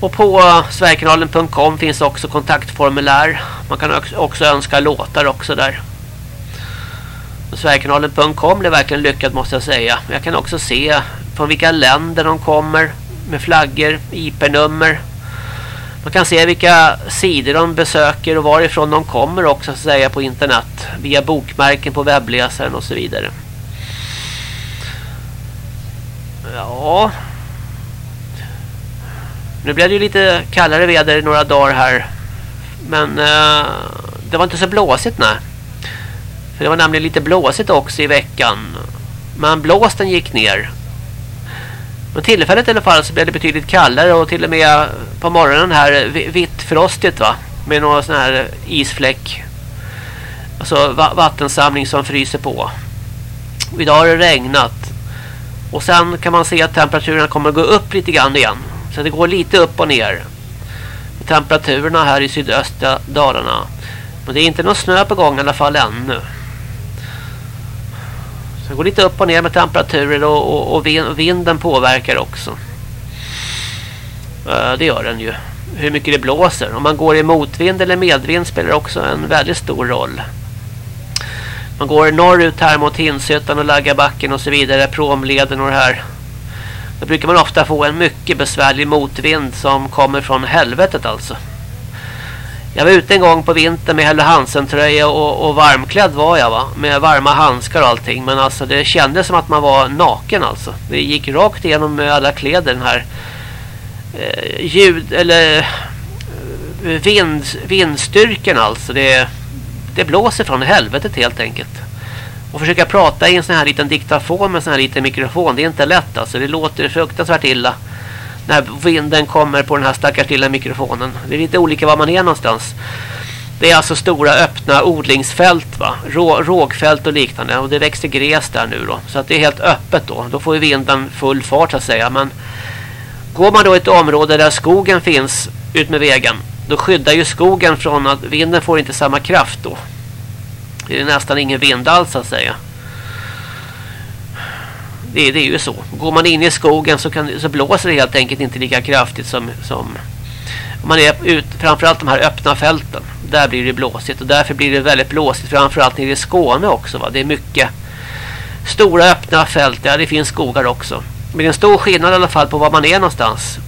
Och på eh, sverigekanalen.com finns också kontaktformulär. Man kan också önska låtar också där. Sverigekanalen.com blev verkligen lyckad måste jag säga. Jag kan också se från vilka länder de kommer med flaggor, IP-nummer. Man kan se vilka sidor de besöker och varifrån de kommer också så att säga på internet. Via bokmärken på webbläsaren och så vidare. Ja. Nu blev det ju lite kallare väder i några dagar här. Men eh, det var inte så blåsigt nej. För det var nämligen lite blåsigt också i veckan. Men blåsten gick ner. Men tillfället i alla fall så blev det betydligt kallare och till och med på morgonen här vitt frostigt va. Med någon sån här isfläck. Alltså vattensamling som fryser på. Och idag har det regnat. Och sen kan man se att temperaturen kommer att gå upp lite grann igen. Så det går lite upp och ner. Temperaturerna här i sydöstra Dalarna. Men det är inte någon snö på gång i alla fall ännu. Så det går lite upp och ner med temperaturer och, och, och vinden påverkar också. Eh, det gör den ju. Hur mycket det blåser. Om man går i motvind eller medvind spelar också en väldigt stor roll. Man går norrut här mot Hinshyttan och Laggabacken och så vidare. Promleden och det här. Då brukar man ofta få en mycket besvärlig motvind som kommer från helvetet alltså. Jag var ute en gång på vintern med Helle Hansen-tröja och, och varmklädd var jag va. Med varma handskar och allting. Men alltså det kändes som att man var naken alltså. Det gick rakt igenom med alla kläder den här eh, ljud eller eh, vind, vindstyrkan alltså. Det, det blåser från helvetet helt enkelt. Och försöka prata i en sån här liten diktafon med en sån här liten mikrofon. Det är inte lätt alltså. Det låter fruktansvärt illa när vinden kommer på den här stackars lilla mikrofonen. Det är lite olika var man är någonstans. Det är alltså stora öppna odlingsfält va? Rå, rågfält och liknande och det växer gräs där nu då. Så att det är helt öppet då. Då får ju vinden full fart så att säga. Men går man då i ett område där skogen finns ut med vägen. Då skyddar ju skogen från att vinden får inte samma kraft då. Det är nästan ingen vind alls så att säga. Det, det är ju så. Går man in i skogen så, kan, så blåser det helt enkelt inte lika kraftigt som, som om man är ut, framförallt de här öppna fälten. Där blir det blåsigt och därför blir det väldigt blåsigt framförallt nere i Skåne också. Va? Det är mycket stora öppna fält. Ja, det finns skogar också. Men det är en stor skillnad i alla fall på var man är någonstans.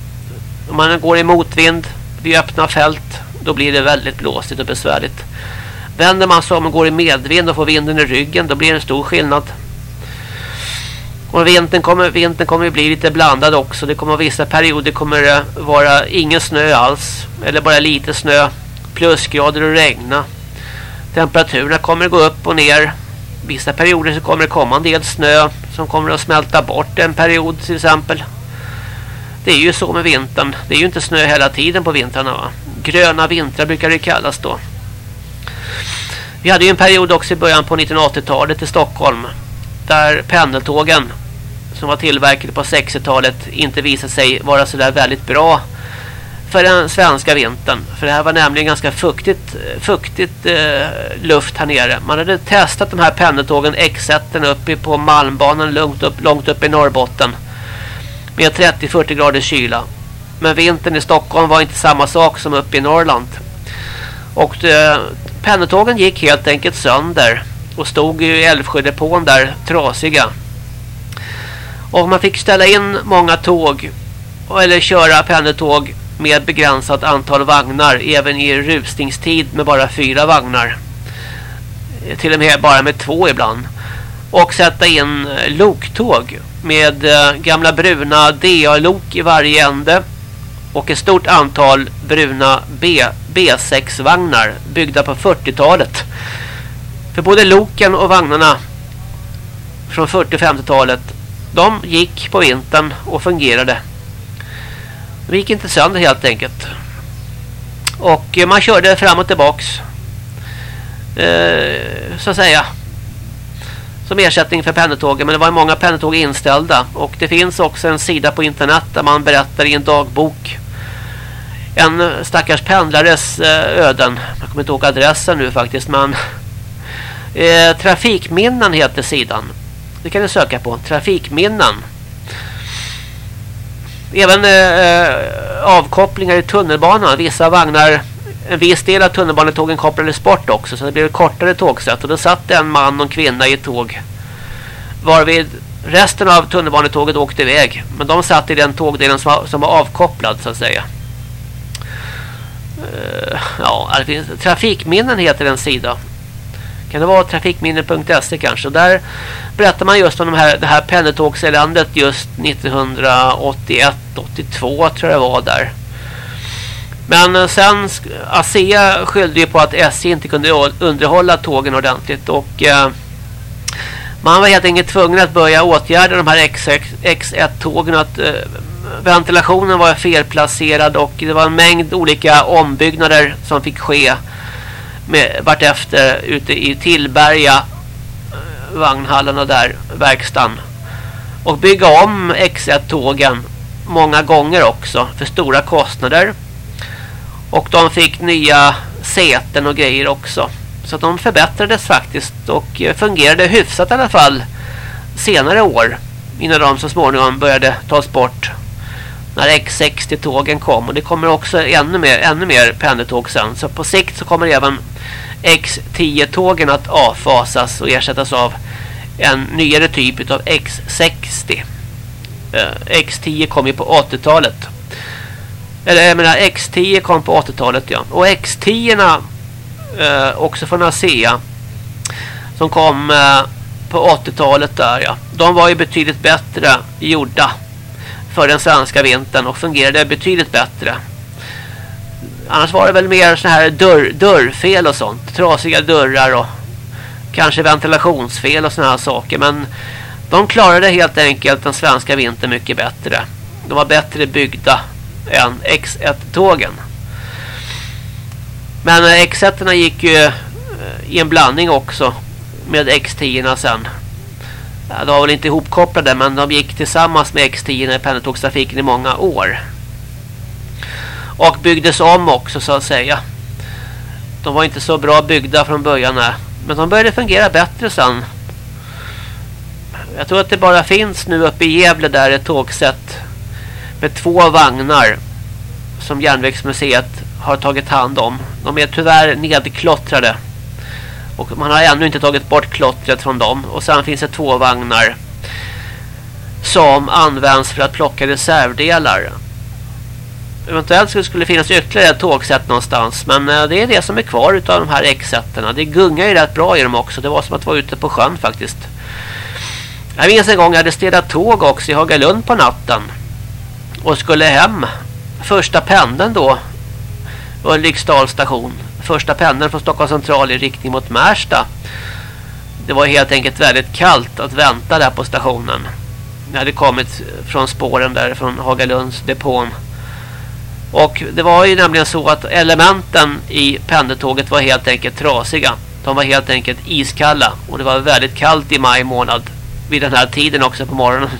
Om man går i motvind vid öppna fält då blir det väldigt blåsigt och besvärligt. Vänder man sig om och går i medvind och får vinden i ryggen då blir det en stor skillnad. Och vintern kommer, vintern kommer bli lite blandad också. Det kommer vissa perioder kommer det vara ingen snö alls. Eller bara lite snö. Plusgrader och regna. Temperaturerna kommer gå upp och ner. Vissa perioder så kommer det komma en del snö som kommer att smälta bort en period till exempel. Det är ju så med vintern. Det är ju inte snö hela tiden på vintrarna va. Gröna vintrar brukar det kallas då. Vi hade ju en period också i början på 1980-talet i Stockholm. Där pendeltågen som var tillverkade på 60-talet inte visade sig vara så där väldigt bra för den svenska vintern. För det här var nämligen ganska fuktigt, fuktigt eh, luft här nere. Man hade testat de här pendeltågen X1 uppe på Malmbanan långt upp, långt upp i Norrbotten. Med 30-40 grader kyla. Men vintern i Stockholm var inte samma sak som uppe i Norrland. Och eh, pendeltågen gick helt enkelt sönder. Och stod ju i Älvsjödepån där trasiga. Och man fick ställa in många tåg. Eller köra pendeltåg med begränsat antal vagnar. Även i rusningstid med bara fyra vagnar. Till och med bara med två ibland. Och sätta in eh, loktåg. Med eh, gamla bruna DA-lok i varje ände. Och ett stort antal bruna B, B6-vagnar byggda på 40-talet. För både loken och vagnarna från 40- och 50-talet de gick på vintern och fungerade. De gick inte sönder helt enkelt. Och eh, man körde fram och tillbaks. Eh, så att säga. Som ersättning för pendeltågen. Men det var många pendeltåg inställda. Och det finns också en sida på internet där man berättar i en dagbok. En stackars pendlares eh, öden. Jag kommer inte ihåg adressen nu faktiskt. Men eh, Trafikminnen heter sidan. Det kan ni söka på. Trafikminnen. Även eh, avkopplingar i tunnelbanan. Vissa vagnar, en viss del av tunnelbanetågen kopplades bort också. Så det blev kortare tågsätt. Och då satt en man och en kvinna i ett tåg. Varvid resten av tunnelbanetåget åkte iväg. Men de satt i den tågdelen som var, som var avkopplad så att säga. Uh, ja, det finns, Trafikminnen heter en sida. Kan det vara trafikminne.se kanske? Och där berättar man just om de här, det här pendeltågseländet just 1981-82 tror jag det var där. Men eh, sen ASEA skyllde ju på att SJ inte kunde underhålla tågen ordentligt och eh, man var helt enkelt tvungen att börja åtgärda de här X1-tågen att eh, ventilationen var felplacerad och det var en mängd olika ombyggnader som fick ske med vartefter ute i Tillberga eh, vagnhallen och där, verkstaden. Och bygga om X1-tågen många gånger också för stora kostnader. Och de fick nya säten och grejer också. Så de förbättrades faktiskt och eh, fungerade hyfsat i alla fall senare år. Innan de så småningom började tas bort när X60-tågen kom. Och det kommer också ännu mer, ännu mer pendeltåg sen. Så på sikt så kommer även X10-tågen att avfasas och ersättas av en nyare typ av X60. Eh, X10 kom ju på 80-talet. Eller jag menar X10 kom på 80-talet ja. Och X10 eh, också från ASEA som kom eh, på 80-talet där ja. De var ju betydligt bättre gjorda för den svenska vintern och fungerade betydligt bättre. Annars var det väl mer såna här dörr, dörrfel och sånt. Trasiga dörrar och kanske ventilationsfel och såna här saker. Men de klarade helt enkelt den svenska vintern mycket bättre. De var bättre byggda än X1-tågen. Men eh, X1 gick ju eh, i en blandning också med X10 sen. De var väl inte ihopkopplade men de gick tillsammans med X10 i pendeltågstrafiken i många år. Och byggdes om också så att säga. De var inte så bra byggda från början här. Men de började fungera bättre sen. Jag tror att det bara finns nu uppe i Gävle där ett tågsätt med två vagnar som Järnvägsmuseet har tagit hand om. De är tyvärr nedklottrade. Och man har ännu inte tagit bort klottret från dem. Och sen finns det två vagnar som används för att plocka reservdelar. Eventuellt skulle det finnas ytterligare ett tågsätt någonstans. Men eh, det är det som är kvar utav de här X-sätterna. Det gungar ju rätt bra i dem också. Det var som att vara ute på sjön faktiskt. Jag minns en gång jag hade städat tåg också i Hagalund på natten. Och skulle hem. Första pendeln då. Ulriksdal station. Första pendeln från Stockholms central i riktning mot Märsta. Det var helt enkelt väldigt kallt att vänta där på stationen. Jag hade kommit från spåren där från Hagalunds depån. Och det var ju nämligen så att elementen i pendeltåget var helt enkelt trasiga. De var helt enkelt iskalla. Och det var väldigt kallt i maj månad. Vid den här tiden också på morgonen.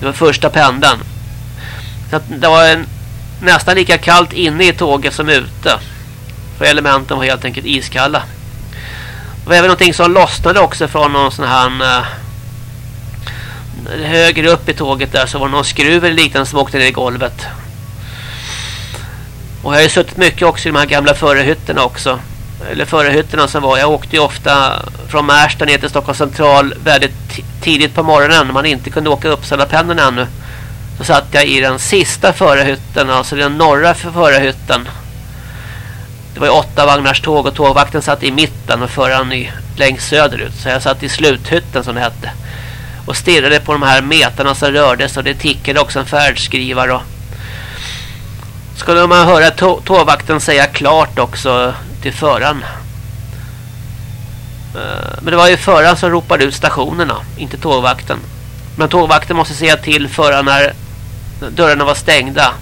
Det var första pendeln. Så att det var en, nästan lika kallt inne i tåget som ute. För elementen var helt enkelt iskalla. Det var även någonting som lossnade också från någon sån här... Eh, högre upp i tåget där så var det någon skruv eller liknande som åkte ner i golvet. Och jag har ju suttit mycket också i de här gamla förarhytterna också. Eller förarhytterna som var. Jag åkte ju ofta från Märsta ner till Stockholms central väldigt tidigt på morgonen. När man inte kunde åka Uppsalapendeln ännu. Så satt jag i den sista förarhytten. Alltså den norra förarhytten. Det var ju åtta vagnars tåg och tågvakten satt i mitten och föraren i längst söderut. Så jag satt i sluthytten som det hette. Och stirrade på de här metarna som rördes och det tickade också en färdskrivare och skulle man höra tågvakten säga klart också till föraren. Eh, men det var ju föraren som ropade ut stationerna, inte tågvakten. Men tågvakten måste säga till föraren när dörrarna var stängda.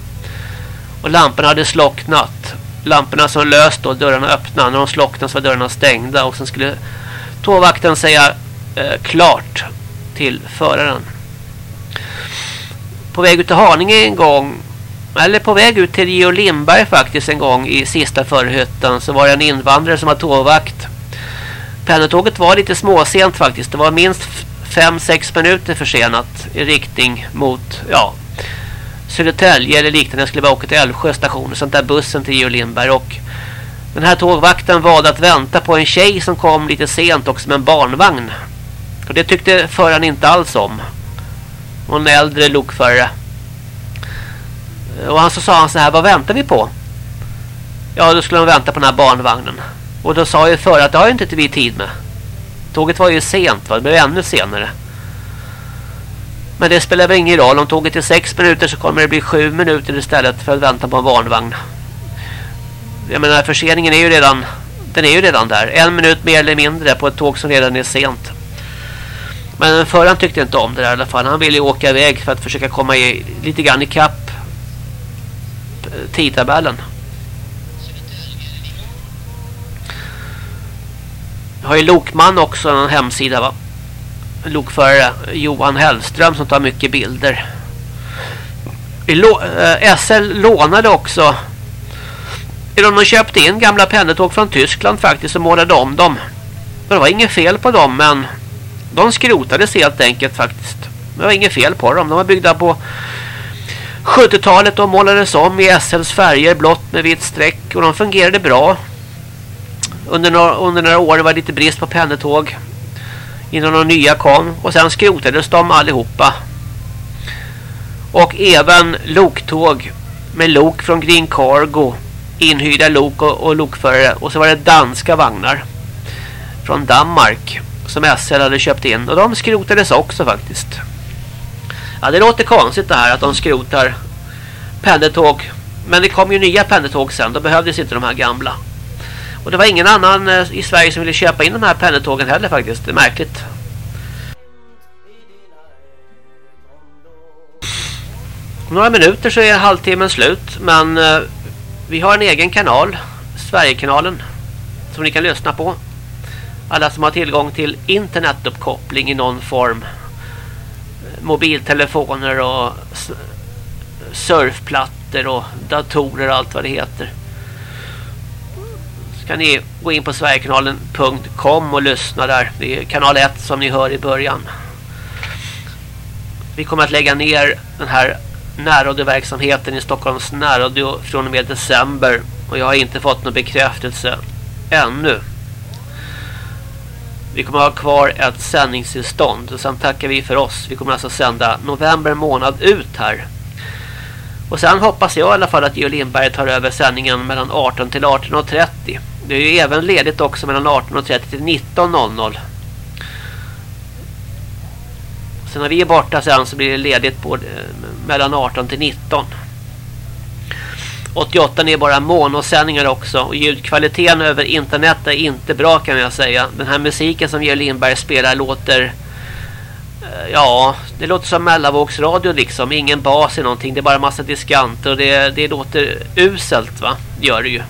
Och lamporna hade slocknat. Lamporna som löst då, dörrarna öppna. När de slocknade så var dörrarna stängda. Och sen skulle tågvakten säga eh, klart till föraren. På väg ut till Haninge en gång eller på väg ut till Rio Lindberg faktiskt en gång i sista förhytten så var det en invandrare som var tågvakt. Pendeltåget var lite småsent faktiskt. Det var minst 5-6 minuter försenat i riktning mot ja, Södertälje eller liknande. Jag skulle bara åka till Älvsjö station och sånt där bussen till Rio Lindberg och den här tågvakten valde att vänta på en tjej som kom lite sent också med en barnvagn. Och det tyckte föraren inte alls om. Och en äldre lokförare. Och han så sa han så här, vad väntar vi på? Ja, då skulle de vänta på den här barnvagnen. Och då sa ju för att det har ju inte vi tid med. Tåget var ju sent, va? det blev ännu senare. Men det spelar väl ingen roll. Om tåget är sex minuter så kommer det bli sju minuter istället för att vänta på en barnvagn. Jag menar, förseningen är ju redan den är ju redan där. En minut mer eller mindre på ett tåg som redan är sent. Men föraren tyckte inte om det där i alla fall. Han ville ju åka iväg för att försöka komma i, lite grann i kapp tidtabellen. Jag har ju Lokman också en hemsida va. Lokförare Johan Hellström som tar mycket bilder. Eh, SL lånade också de köpte in gamla pendeltåg från Tyskland faktiskt och målade om dem. Det var inget fel på dem men de skrotades helt enkelt faktiskt. Det var inget fel på dem. De var byggda på 70-talet och målades om i SLs färger blått med vitt streck och de fungerade bra. Under några, under några år var det lite brist på pendeltåg innan de nya kom och sen skrotades de allihopa. Och även loktåg med lok från Green Cargo, inhyrda lok och, och lokförare och så var det danska vagnar från Danmark som SL hade köpt in och de skrotades också faktiskt. Ja, det låter konstigt det här att de skrotar pendeltåg. Men det kom ju nya pendeltåg sen. Då behövdes inte de här gamla. Och det var ingen annan eh, i Sverige som ville köpa in de här pendeltågen heller faktiskt. Det är märkligt. Om några minuter så är halvtimmen slut. Men eh, vi har en egen kanal. Sverigekanalen som ni kan lyssna på. Alla som har tillgång till internetuppkoppling i någon form. Mobiltelefoner och surfplattor och datorer och allt vad det heter. Så kan ni gå in på sverigekanalen.com och lyssna där. Det är kanal 1 som ni hör i början. Vi kommer att lägga ner den här närradioverksamheten i Stockholms närradio från och med december. Och jag har inte fått någon bekräftelse ännu. Vi kommer ha kvar ett sändningstillstånd och sen tackar vi för oss. Vi kommer alltså sända november månad ut här. Och sen hoppas jag i alla fall att Geo Lindberg tar över sändningen mellan 18 till 18.30. Det är ju även ledigt också mellan 18.30 till 19.00. Sen när vi är borta sen så blir det ledigt på, eh, mellan 18 till 19. 88 är bara monosändningar också och ljudkvaliteten över internet är inte bra kan jag säga. Den här musiken som Georg Lindberg spelar låter eh, ja, det låter som mellanvågsradio liksom, ingen bas i någonting, det är bara massa diskanter och det, det låter uselt va, Det gör det ju.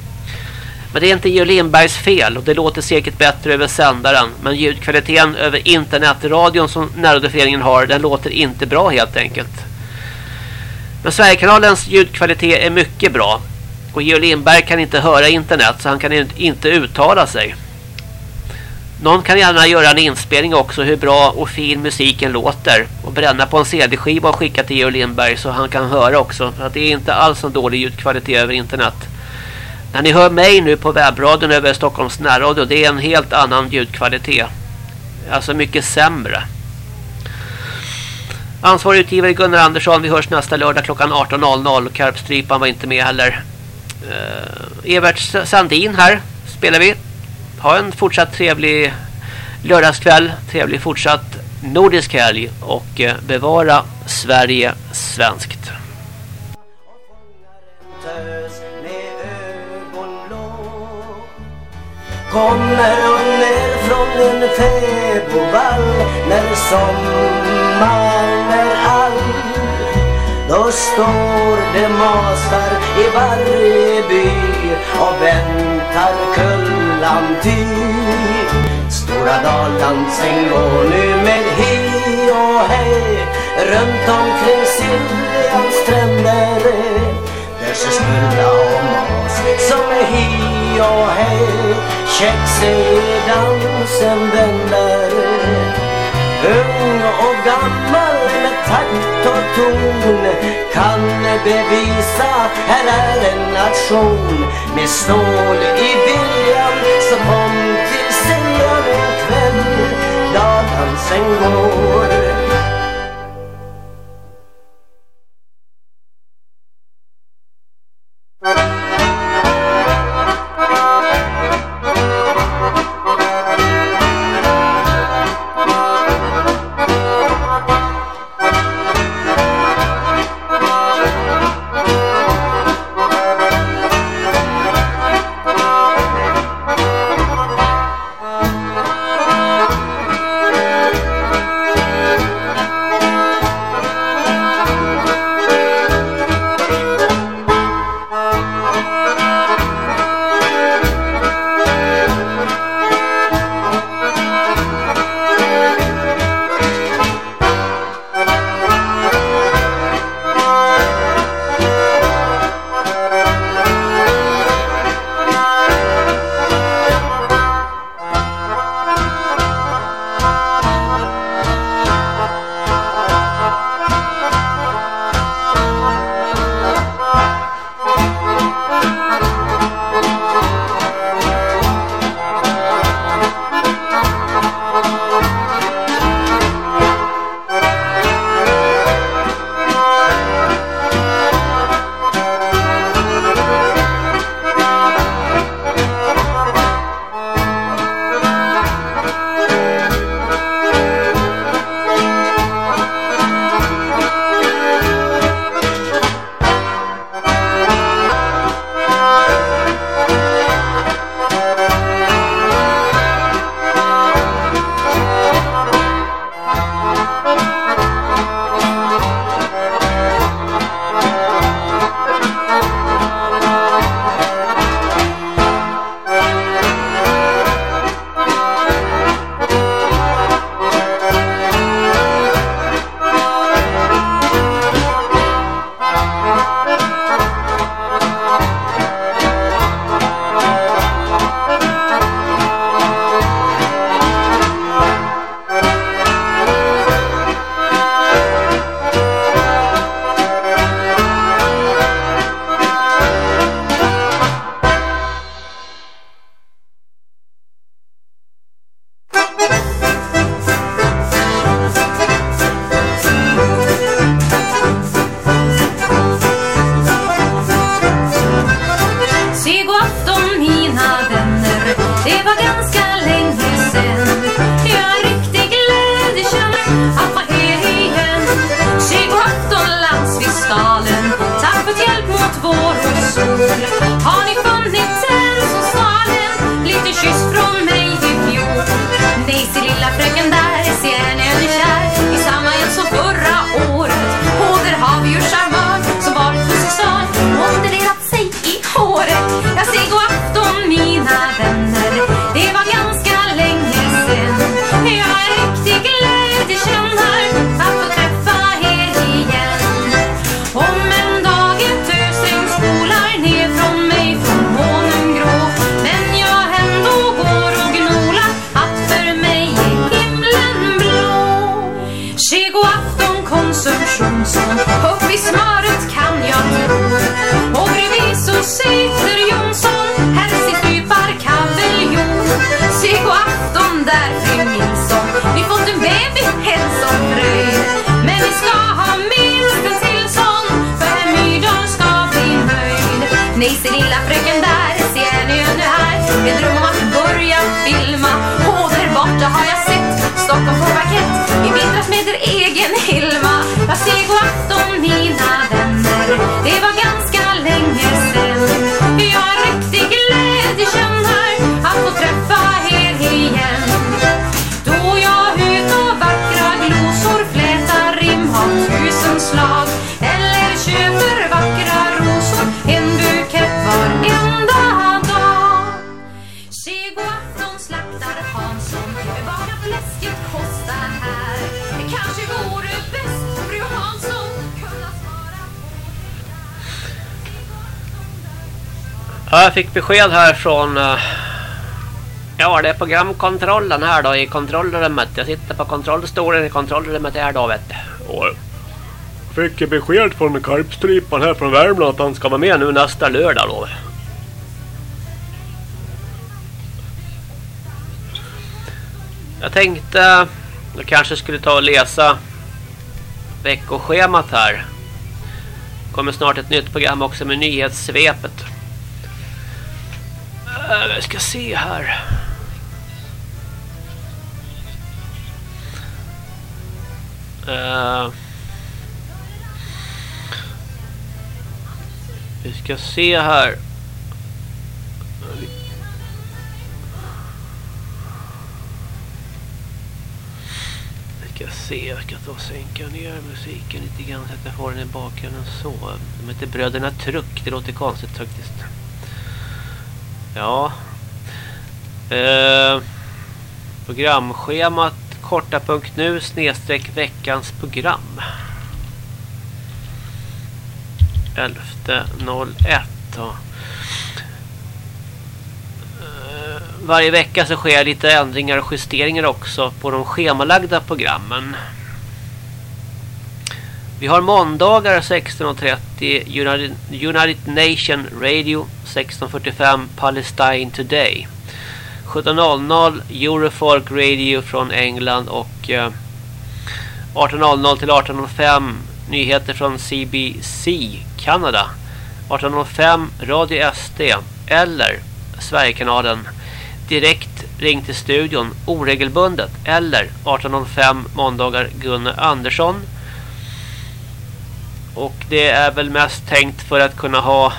Men det är inte Georg Lindbergs fel och det låter säkert bättre över sändaren. Men ljudkvaliteten över internetradion som närradioföreningen har, den låter inte bra helt enkelt. Men Sverigekanalens ljudkvalitet är mycket bra. Och Georg Lindberg kan inte höra internet så han kan inte uttala sig. Någon kan gärna göra en inspelning också hur bra och fin musiken låter. Och bränna på en CD-skiva och skicka till Georg Lindberg så han kan höra också. För att det är inte alls en dålig ljudkvalitet över internet. När ni hör mig nu på webbradion över Stockholms närradio, det är en helt annan ljudkvalitet. Alltså mycket sämre. Ansvarig utgivare Gunnar Andersson, vi hörs nästa lördag klockan 18.00. Karpstrypan var inte med heller. Uh, Evert Sandin här spelar vi. Ha en fortsatt trevlig lördagskväll, trevlig fortsatt nordisk helg och uh, bevara Sverige svenskt. Kommer hon ner från en fäbodvall när sommar då står det masar i varje by och väntar kullan ty Stora daldansen går nu med hi och hej Runt omkring Siljans stränder. Där ser smulla och mas som är hi och hej. Check sig dansen vänder. Ung och gammal med takt och ton Kan bevisa, här är en nation. Med stål i viljan som kom till Siljan en kväll dagen sen går Ja, jag fick besked här från... eh, Ja, det är programkontrollen här då i kontrollrummet. Jag sitter på kontrollstolen i kontrollrummet här då vet du. Och fick besked från karpstrypan här från Värmland att han ska vara med nu nästa lördag då. Jag tänkte jag kanske skulle ta och läsa veckoschemat här. kommer snart ett nytt program också med nyhetssvepet. Vi Jag ska se här. Uh, vi ska se här. Vi ska se, jag ska ta och sänka ner musiken lite grann så att jag får den i bakgrunden så. De heter Bröderna Truck, det låter konstigt faktiskt. Ja. Eh, programschemat korta.nu snedstreck veckans program. 11.01. Eh, Varje vecka så sker lite ändringar och justeringar också på de schemalagda programmen. Vi har måndagar 16.30 United, United Nation Radio 16.45 Palestine Today. 17.00 Eurofolk Radio från England och eh, 18.00 till 18.05 nyheter från CBC Kanada. 18.05 Radio SD eller Sverigekanalen. Direkt ring till studion oregelbundet eller 18.05 måndagar Gunnar Andersson och det är väl mest tänkt för att kunna ha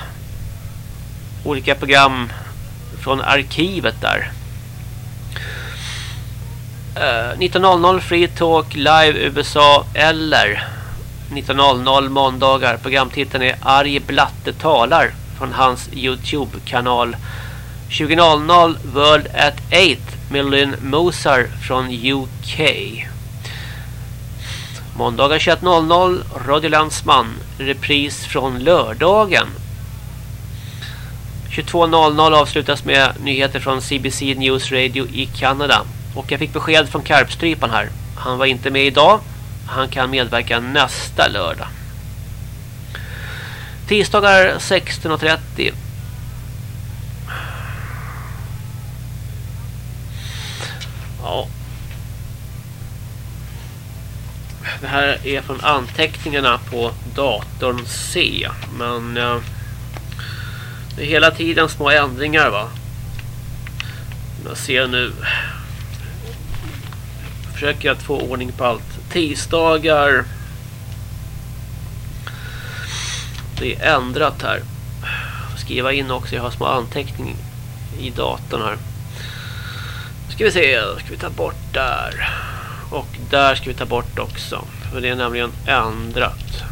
olika program från arkivet där. Eh, 19.00 Free Talk Live USA eller 19.00 måndagar. Programtiteln är Arg Blatte talar från hans Youtube-kanal. 20.00 World at 8 med Lynn Mosar från UK. Måndagar 21.00 Radio Landsman repris från lördagen 22.00 avslutas med nyheter från CBC News Radio i Kanada. Och jag fick besked från Karpstrypan här. Han var inte med idag. Han kan medverka nästa lördag. Tisdagar 16.30. Ja. Det här är från anteckningarna på datorn C. Men... Eh, det är hela tiden små ändringar va. Jag ser nu. Försöker att få ordning på allt. Tisdagar. Det är ändrat här. skriva in också. Jag har små anteckningar i datorn här. Nu ska vi se. Då ska vi ta bort där. Och där ska vi ta bort också. För det är nämligen ändrat.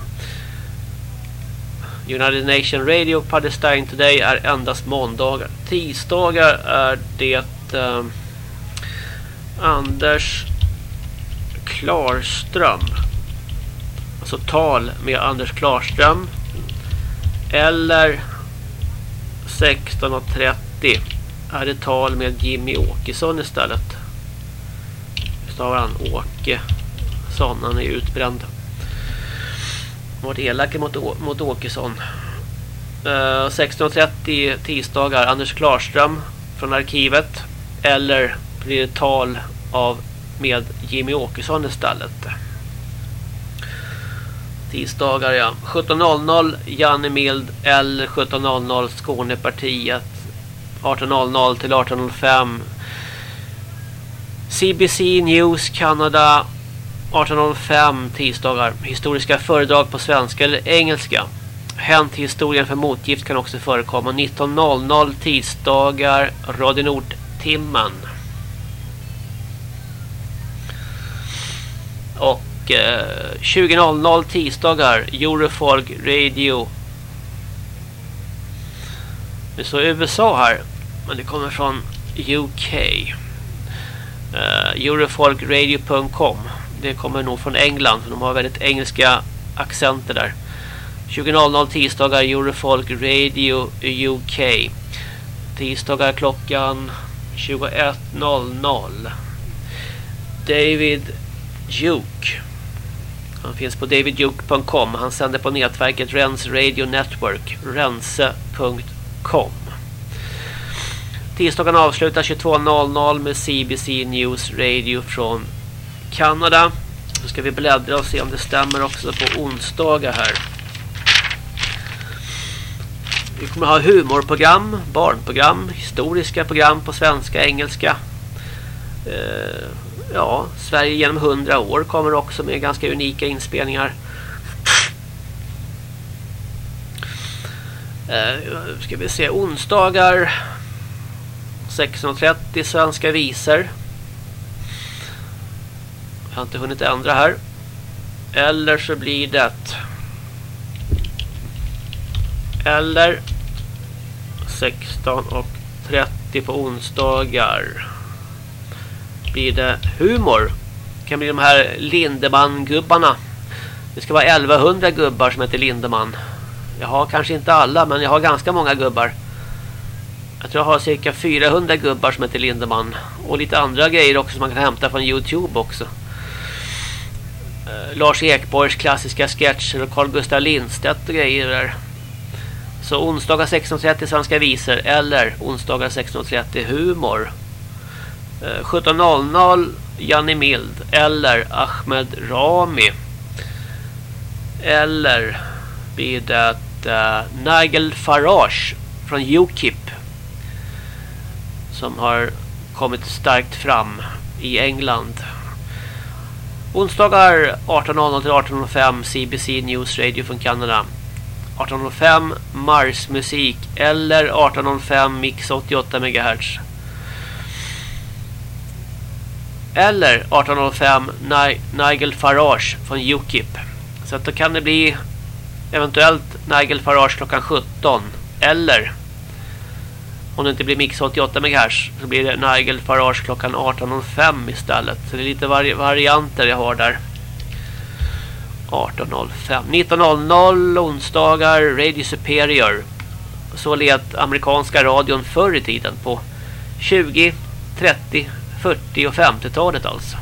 United Nation Radio Palestine Today är endast måndagar. Tisdagar är det eh, Anders Klarström. Alltså tal med Anders Klarström. Eller 16.30 är det tal med Jimmy Åkesson istället. Stavar han Åkesson. Han är utbränd. Varit elak mot, mot Åkesson. Eh, uh, 16.30 tisdagar Anders Klarström från arkivet. Eller blir det tal av med Jimmy Åkesson istället. Tisdagar ja. 17.00 Janne Mild eller 17.00 Skånepartiet. 18.00 till 18.05 CBC News Canada 18.05 tisdagar. Historiska föredrag på svenska eller engelska. Hänt historien för motgift kan också förekomma. 19.00 tisdagar Radio Nord-timmen. Och eh, 20.00 tisdagar Eurofolk Radio. Det står USA här. Men det kommer från UK. Eh, uh, Eurofolkradio.com Det kommer nog från England. För de har väldigt engelska accenter där. 20.00 tisdagar Eurofolk Radio UK. Tisdagar klockan 21.00. David Duke. Han finns på davidduke.com. Han sänder på nätverket Rens Radio Network. Rense.com. Tisdagen avslutar 22.00 med CBC News Radio från Kanada. Nu ska vi bläddra och se om det stämmer också på onsdagar här. Vi kommer ha humorprogram, barnprogram, historiska program på svenska, engelska. Eh, ja, Sverige genom 100 år kommer också med ganska unika inspelningar. Eh, ska vi se, onsdagar 16.30 svenska visor. Jag har inte hunnit ändra här. Eller så blir det eller 16 och 30 på onsdagar blir det humor. Det kan bli de här Lindemann-gubbarna. Det ska vara 1100 gubbar som heter Lindemann. Jag har kanske inte alla men jag har ganska många gubbar. Jag tror jag har cirka 400 gubbar som heter Lindemann. Och lite andra grejer också som man kan hämta från Youtube också. Eh, Lars Ekborgs klassiska sketcher och Carl Gustaf Lindstedt och grejer där. Så onsdagar 16.30 svenska visor eller onsdagar 16.30 humor. Eh, 17.00 Janni Mild eller Ahmed Rami. Eller blir det uh, Nigel Farage från Ukip som har kommit starkt fram i England. Onsdagar 18.00 till 18.05 CBC News Radio från Kanada. 18.05 Mars musik eller 18.05 Mix 88 MHz. Eller 18.05 Ni Nigel Farage från Ukip. Så att då kan det bli eventuellt Nigel Farage klockan 17 eller om det inte blir Mix 88 MHz så blir det Nigel Farage klockan 18.05 istället. Så det är lite vari varianter jag har där. 18.05. 19.00 onsdagar Radio Superior. Så lät amerikanska radion förr i tiden på 20, 30, 40 och 50-talet alltså.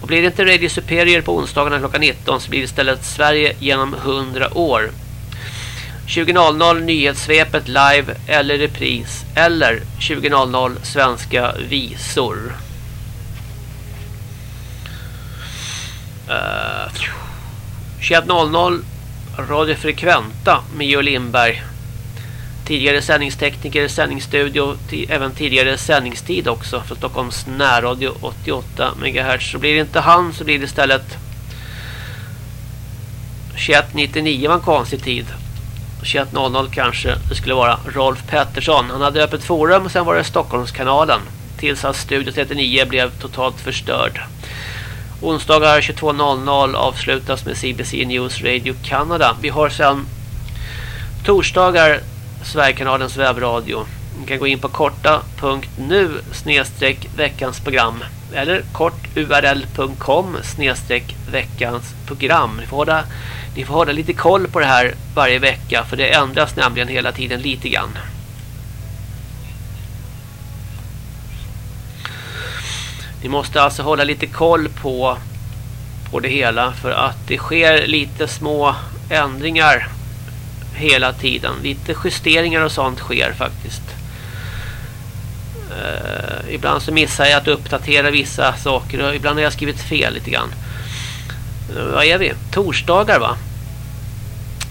Och blir det inte Radio Superior på onsdagarna klockan 19 så blir det istället Sverige genom 100 år. 20.00 nyhetssvepet live eller repris eller 20.00 svenska visor. Eh, uh, 21.00 Radio Frekventa med Geo Lindberg. Tidigare sändningstekniker, sändningsstudio, även tidigare sändningstid också för Stockholms närradio 88 MHz. Så blir det inte han så blir det istället 21.99 var en konstig tid. 21.00 kanske det skulle vara Rolf Pettersson. Han hade öppet forum och sen var det Stockholmskanalen. Tills att Studio 39 blev totalt förstörd. Onsdagar 22.00 avslutas med CBC News Radio Canada. Vi har sen torsdagar Sverigekanalens webbradio. Ni kan gå in på korta.nu snedstreck veckans program eller kort url.com snedstreck veckans program. Ni får, hålla, ni får hålla lite koll på det här varje vecka för det ändras nämligen hela tiden lite grann. Ni måste alltså hålla lite koll på, på det hela för att det sker lite små ändringar hela tiden. Lite justeringar och sånt sker faktiskt. Uh, ibland så missar jag att uppdatera vissa saker och ibland har jag skrivit fel lite grann. Uh, vad är vi? Torsdagar va?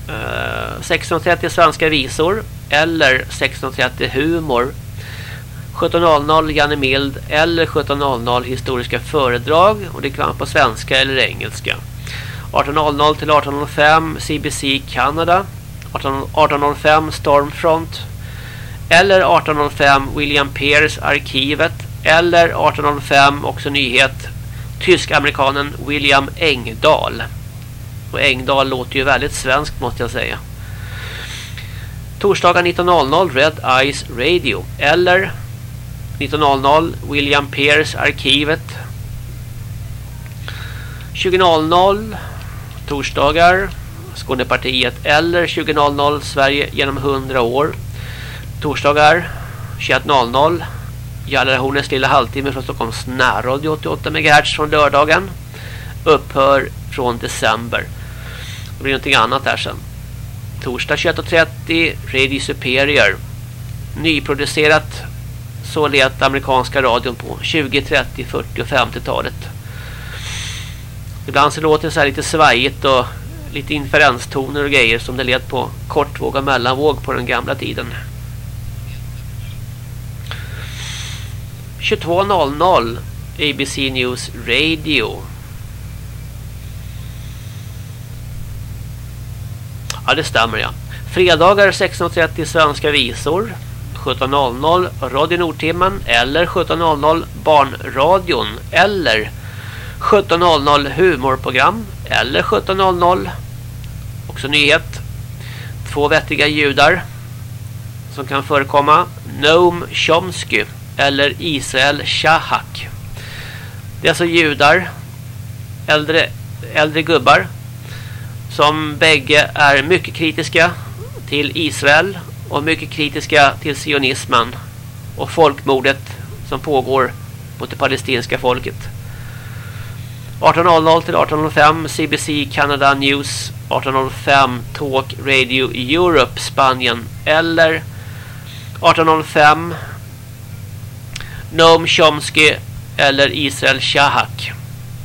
Eh, uh, 16.30 svenska visor eller 16.30 humor 17.00 Janne Mild eller 17.00 historiska föredrag och det kan vara på svenska eller engelska. 18.00 till 18.05 CBC Kanada. 18.05 Stormfront eller 18.05 William Pierce arkivet. Eller 18.05 också nyhet tysk-amerikanen William Engdahl. Och Engdahl låter ju väldigt svenskt måste jag säga. Torsdagar 19.00 Red Eyes Radio. Eller 19.00 William Pierce arkivet. 20.00 torsdagar Skånepartiet. Eller 20.00 Sverige genom 100 år torsdagar 21.00 Jallarhornets lilla halvtimme från Stockholms närradio 88 MHz från lördagen. Upphör från december. Det blir någonting annat här sen. Torsdag 21.30 Radio Superior. Nyproducerat så lät amerikanska radion på 20, 30, 40 och 50-talet. Ibland så låter det så här lite svajigt och lite inferenstoner och grejer som det lät på kortvåg och mellanvåg på den gamla tiden. 22.00 ABC News Radio. Ja, det stämmer ja. Fredagar 16.30 svenska visor. 17.00 Radio Nordtimmen eller 17.00 Barnradion eller 17.00 humorprogram eller 17.00 också nyhet två vettiga judar som kan förekomma Noam Chomsky eller Israel Shahak. Det är alltså judar äldre, äldre gubbar som bägge är mycket kritiska till Israel och mycket kritiska till sionismen och folkmordet som pågår mot det palestinska folket. 18.00 till 18.05 CBC Canada News. 18.05 Talk Radio Europe Spanien. Eller 18.05 Noam Chomsky eller Israel Shahak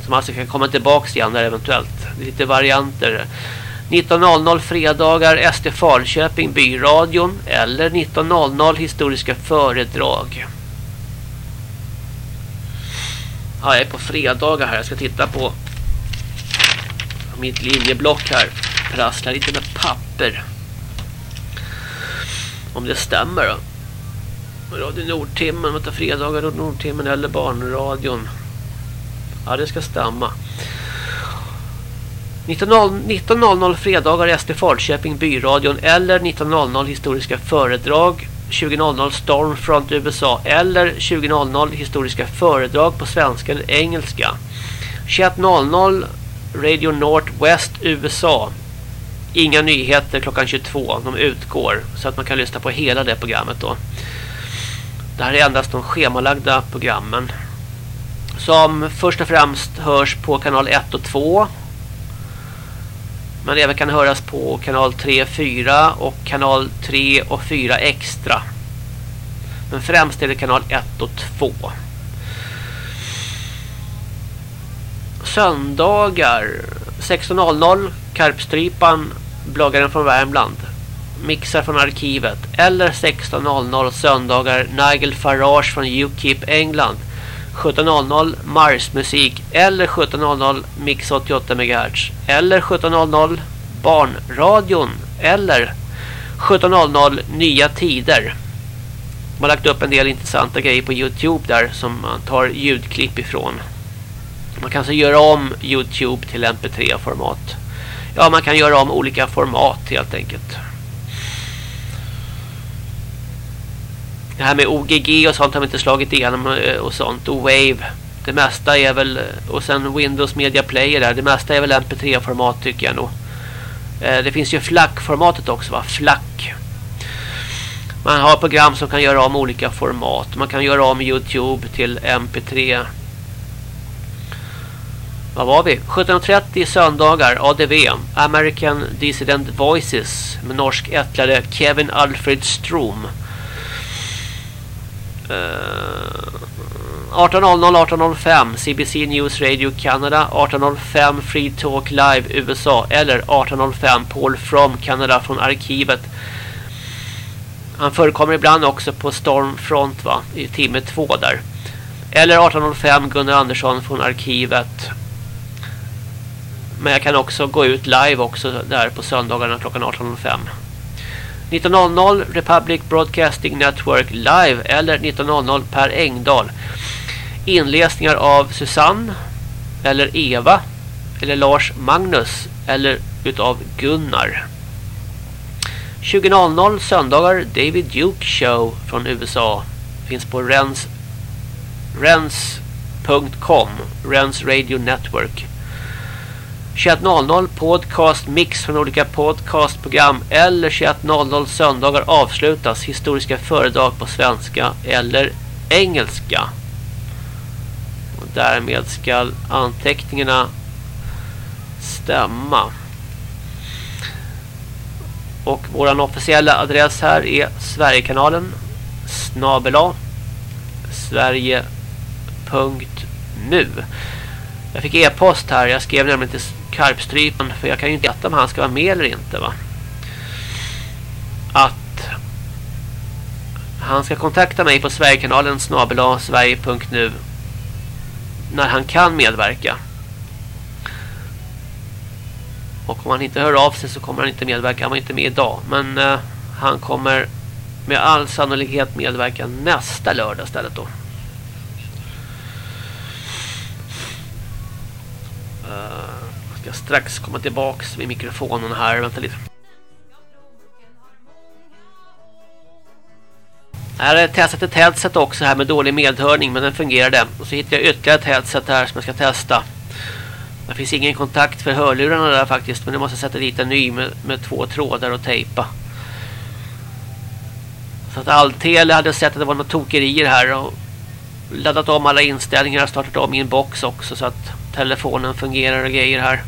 som alltså kan komma tillbaka igen där eventuellt. Det är lite varianter. 19.00 fredagar SD Falköping Byradion eller 19.00 historiska föredrag. Ja, jag är på fredagar här. Jag ska titta på mitt linjeblock här. Prasslar lite med papper. Om det stämmer då. Radio Nordtimmen, vänta fredagar Radio Nordtimmen eller Barnradion. Ja, det ska stämma. 19.00 fredagar SD Falköping Byradion eller 19.00 historiska föredrag. 20.00 Stormfront USA eller 20.00 historiska föredrag på svenska eller engelska. 21.00 Radio Northwest USA Inga nyheter klockan 22 De utgår. Så att man kan lyssna på hela det programmet då. Det här är endast de schemalagda programmen Som först och främst hörs på kanal 1 och 2 men även kan höras på kanal 3, 4 och kanal 3 och 4 extra. Men främst är det kanal 1 och 2. Söndagar 16.00 Karpstrypan, bloggaren från Värmland. Mixar från arkivet. Eller 16.00 söndagar Nigel Farage från UKIP England. 17.00 Mars musik eller 17.00 Mix 88 MHz eller 17.00 Barnradion eller 17.00 Nya Tider. De har lagt upp en del intressanta grejer på Youtube där som man tar ljudklipp ifrån. Man kan alltså göra om Youtube till MP3-format. Ja, man kan göra om olika format helt enkelt. Det här med OGG och sånt har vi inte slagit igenom eh, och sånt. Och Wave. Det mesta är väl... Eh, och sen Windows Media Player där. Det mesta är väl MP3-format tycker jag nog. Eh, det finns ju FLAC-formatet också va? FLAC. Man har program som kan göra om olika format. Man kan göra om Youtube till MP3. Vad var vi? 17.30 söndagar ADV. American Dissident Voices med norsk ättlare Kevin Alfred Strom. 18.00 18.05 CBC News Radio Canada 18.05 Free Talk Live USA eller 18.05 Paul From Canada från arkivet. Han förekommer ibland också på Stormfront va i timme två där. Eller 18.05 Gunnar Andersson från arkivet. Men jag kan också gå ut live också där på söndagarna klockan 18.05 19.00 Republic Broadcasting Network live eller 19.00 Per Engdahl. Inläsningar av Susanne eller Eva eller Lars Magnus eller utav Gunnar. 20.00 söndagar David Duke Show från USA. Finns på rens.com Rens Radio Network. 21.00 podcast mix från olika podcastprogram eller 21.00 söndagar avslutas historiska föredrag på svenska eller engelska. Och därmed ska anteckningarna stämma. Och våran officiella adress här är Sverigekanalen snabela sverige.nu Jag fick e-post här. Jag skrev nämligen till Karpstrypen för jag kan ju inte veta om han ska vara med eller inte va. Att han ska kontakta mig på Sverigekanalen snabela sverige.nu när han kan medverka. Och om han inte hör av sig så kommer han inte medverka. Han var inte med idag. Men eh, han kommer med all sannolikhet medverka nästa lördag istället då. Uh, strax komma tillbaks med mikrofonen här. Vänta lite. Här har jag testat ett headset också här med dålig medhörning men den fungerade. Och så hittade jag ytterligare ett headset här som jag ska testa. Det finns ingen kontakt för hörlurarna där faktiskt men jag måste sätta dit en ny med, med två trådar och tejpa. Så att Altele hade sett att det var några tokerier här och laddat om alla inställningar och startat om min box också så att telefonen fungerar och grejer här.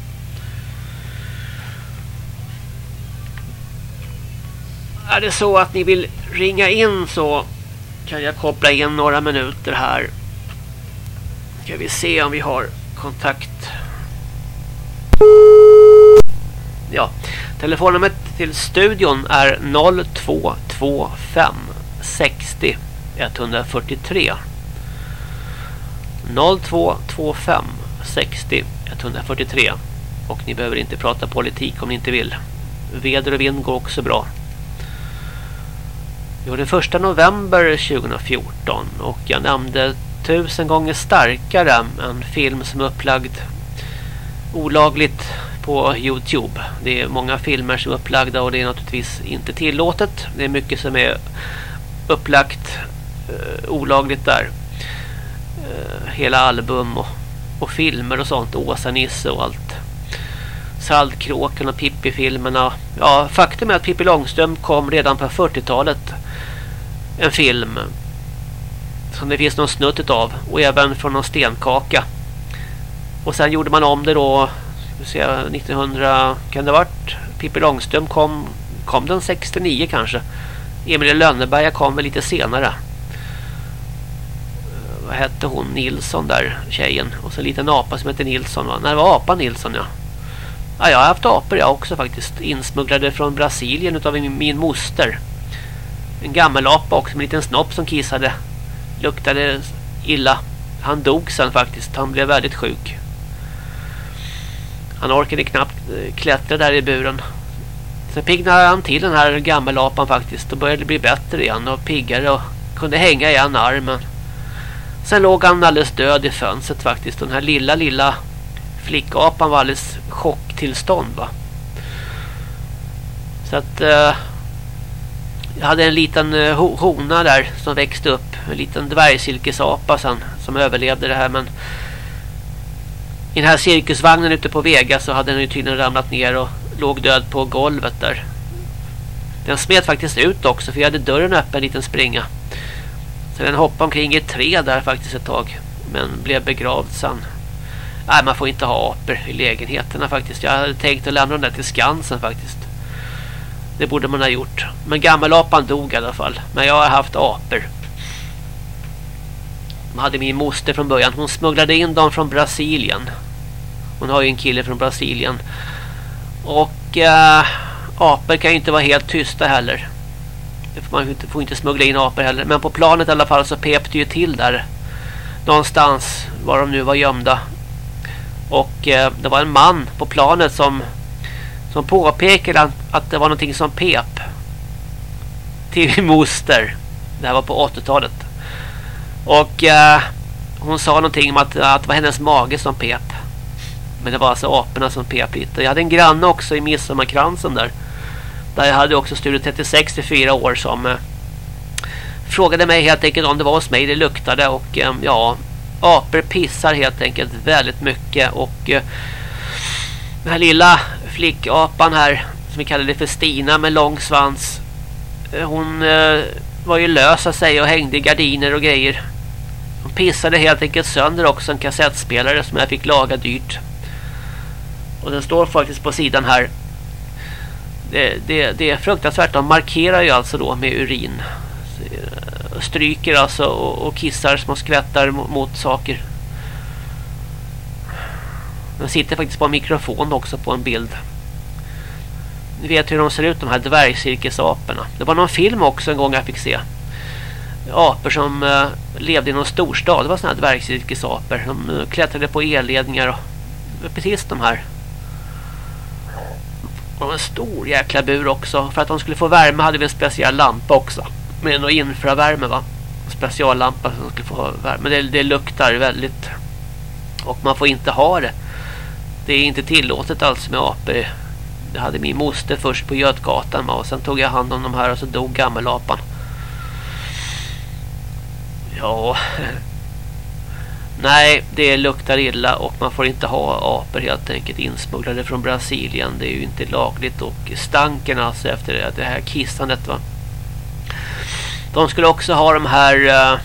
Är det så att ni vill ringa in så kan jag koppla in några minuter här. Ska vi se om vi har kontakt. Ja, telefonnumret till studion är 0225 60 143. 0225 60 143 och ni behöver inte prata politik om ni inte vill. Väder och vind går också bra. Det var den första november 2014 och jag nämnde tusen gånger starkare en film som är upplagd olagligt på Youtube. Det är många filmer som är upplagda och det är naturligtvis inte tillåtet. Det är mycket som är upplagt eh, olagligt där. Eh, hela album och, och filmer och sånt. Åsa-Nisse och allt. Saltkråkan och Pippi-filmerna. Ja, faktum är att Pippi Långström kom redan på 40-talet. En film. Som det finns någon snutt av. Och även från någon stenkaka. Och sen gjorde man om det då. Se, 1900 kan det ha varit. Pippi Långström kom, kom den 69 kanske. Emil Lönneberga kom väl lite senare. Eh, vad hette hon? Nilsson där, tjejen. Och så en liten apa som hette Nilsson va? Nej, det var apa Nilsson ja. Ja, jag har haft apor jag också faktiskt. Insmugglade från Brasilien utav min, min moster. En gammal apa också med en liten snopp som kissade. Luktade illa. Han dog sen faktiskt. Han blev väldigt sjuk. Han orkade knappt eh, klättra där i buren. Sen piggnade han till den här gammelapan faktiskt och började bli bättre igen och piggare och kunde hänga igen armen. Sen låg han alldeles död i fönstret faktiskt. Den här lilla, lilla flickapan var alldeles chocktillstånd va. Så att eh, jag hade en liten eh, hona där som växte upp. En liten dvärgsilkesapa sen som överlevde det här men i den här cirkusvagnen ute på Vega så hade den ju tydligen ramlat ner och låg död på golvet där. Den smet faktiskt ut också för jag hade dörren öppen en liten springa. Så den hoppade omkring i ett träd där faktiskt ett tag. Men blev begravd sen. Nej, man får inte ha apor i lägenheterna faktiskt. Jag hade tänkt att lämna dem där till Skansen faktiskt. Det borde man ha gjort. Men gammelapan dog i alla fall. Men jag har haft apor. De hade min moster från början. Hon smugglade in dem från Brasilien. Hon har ju en kille från Brasilien. Och äh, apor kan ju inte vara helt tysta heller. Man får inte smuggla in apor heller. Men på planet i alla fall så pep det ju till där. Någonstans var de nu var gömda. Och eh, det var en man på planet som som påpekade att, att det var någonting som pep. Till min moster. Det här var på 80-talet. Och eh, hon sa någonting om att, att det var hennes mage som pep. Men det var alltså aporna som pep lite. Jag hade en granne också i midsommarkransen där. Där jag hade också stulit 36 4 år som eh, frågade mig helt enkelt om det var hos mig det luktade. Och eh, ja, apor pissar helt enkelt väldigt mycket. Och eh, den här lilla flickapan här som vi kallade för Stina med lång svans. Eh, hon eh, var ju lös att säga och hängde i gardiner och grejer. Hon pissade helt enkelt sönder också en kassettspelare som jag fick laga dyrt. Och den står faktiskt på sidan här. Det, det, det är fruktansvärt. De markerar ju alltså då med urin. Eh, stryker alltså och, och kissar små skvättar mot, mot saker. Den sitter faktiskt på en mikrofon också på en bild. Ni vet hur de ser ut de här dvärgcirkusaporna. Det var någon film också en gång jag fick se. Apor som eh, levde i någon storstad. Det var sådana här dvärgcirkusapor. De eh, klättrade på elledningar och eh, precis de här. Och en stor jäkla bur också. För att de skulle få värme hade vi en speciell lampa också. Med någon infravärme va. En speciallampa som skulle få värme. Det, det luktar väldigt. Och man får inte ha det. Det är inte tillåtet alltså med apor. Det hade min moster först på Götgatan och sen tog jag hand om de här och så dog gammelapan. Ja. Nej, det luktar illa och man får inte ha apor helt enkelt insmugglade från Brasilien. Det är ju inte lagligt och stanken alltså efter det här kissandet va. De skulle också ha de här eh,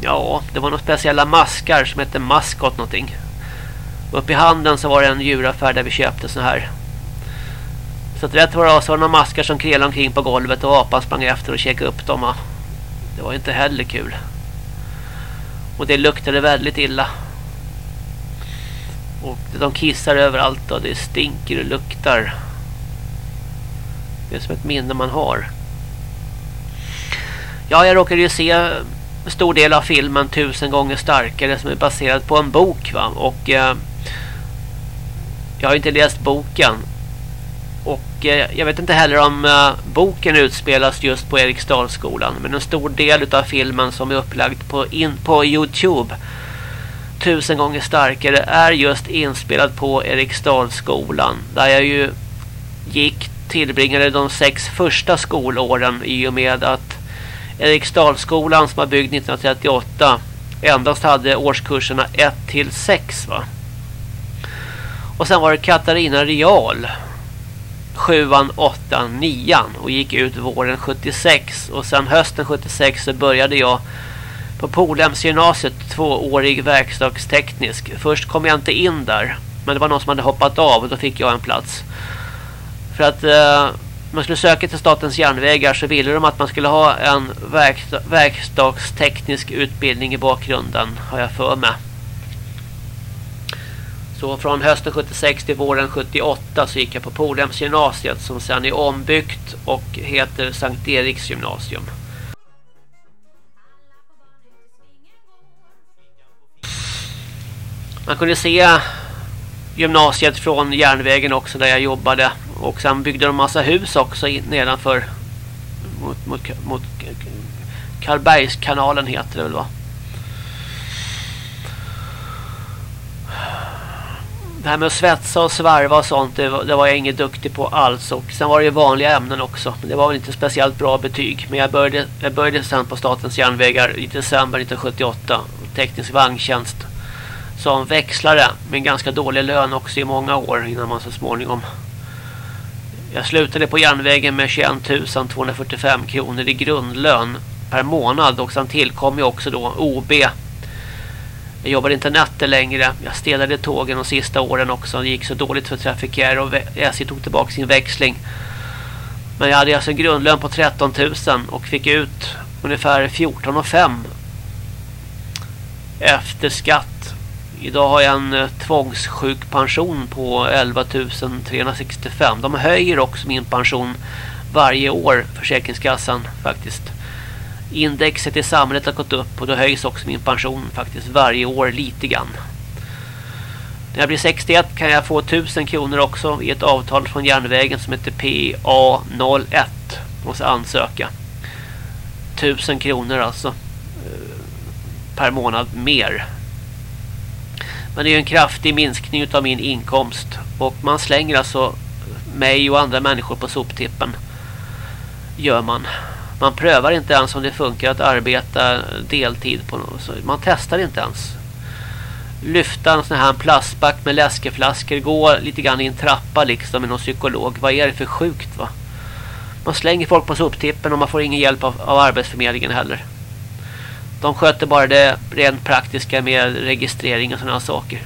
ja, det var några speciella maskar som hette maskot någonting. Uppe i handen så var det en djuraffär där vi köpte så här. Så att rätt var det så var det några maskar som krelade omkring på golvet och apan sprang efter och käkade upp dem. Det var inte heller kul. Och det luktade väldigt illa. Och de kissar överallt och det stinker och luktar. Det är som ett minne man har. Ja, jag råkade ju se en stor del av filmen Tusen gånger starkare som är baserad på en bok va. Och eh, jag har inte läst boken. Och eh, jag vet inte heller om eh, boken utspelas just på Eriksdalsskolan. Men en stor del av filmen som är upplagd på, in, på Youtube tusen gånger starkare är just inspelad på Eriksdalsskolan. Där jag ju gick tillbringade de sex första skolåren i och med att Eriksdalsskolan som var byggd 1938 endast hade årskurserna 1 till 6 va. Och sen var det Katarina Real. 7, 8, 9 och gick ut våren 76 och sen hösten 76 så började jag på Polhems gymnasiet tvåårig verkstadsteknisk. Först kom jag inte in där men det var någon som hade hoppat av och då fick jag en plats. För att eh, man skulle söka till statens järnvägar så ville de att man skulle ha en verkstadsteknisk utbildning i bakgrunden har jag för mig. Så från hösten 76 till våren 78 så gick jag på Polhems gymnasiet som sen är ombyggt och heter Sankt Eriks gymnasium. Man kunde se gymnasiet från järnvägen också där jag jobbade. Och sen byggde de massa hus också nedanför mot, mot, mot Karlbergskanalen heter det väl va? Det här med att svetsa och svarva och sånt det var, det var jag inget duktig på alls. Och sen var det ju vanliga ämnen också. Men det var väl inte speciellt bra betyg. Men jag började, jag började sen på Statens järnvägar i december 1978. Teknisk vagntjänst. Som växlare med en ganska dålig lön också i många år innan man så småningom jag slutade på järnvägen med 21 245 kronor i grundlön per månad och sen tillkom ju också då OB. Jag jobbade inte nätter längre. Jag städade tågen de sista åren också. Det gick så dåligt för trafikär och SJ tog tillbaka sin växling. Men jag hade alltså en grundlön på 13 000 och fick ut ungefär 14 500 efter skatt. Idag har jag en eh, tvångssjuk tvångssjukpension på 11 365. De höjer också min pension varje år, Försäkringskassan faktiskt. Indexet i samhället har gått upp och då höjs också min pension faktiskt varje år lite grann. När jag blir 61 kan jag få 1000 kronor också i ett avtal från järnvägen som heter PA01. Måste ansöka. 1000 kronor alltså eh, per månad mer. Men det är ju en kraftig minskning av min inkomst. Och man slänger alltså mig och andra människor på soptippen. Gör man. Man prövar inte ens om det funkar att arbeta deltid på något. Man testar inte ens. Lyfta en sån här plastback med läskeflaskor. Gå lite grann i en trappa liksom med någon psykolog. Vad är det för sjukt va? Man slänger folk på soptippen och man får ingen hjälp av, av Arbetsförmedlingen heller. De sköter bara det rent praktiska med registrering och sådana saker.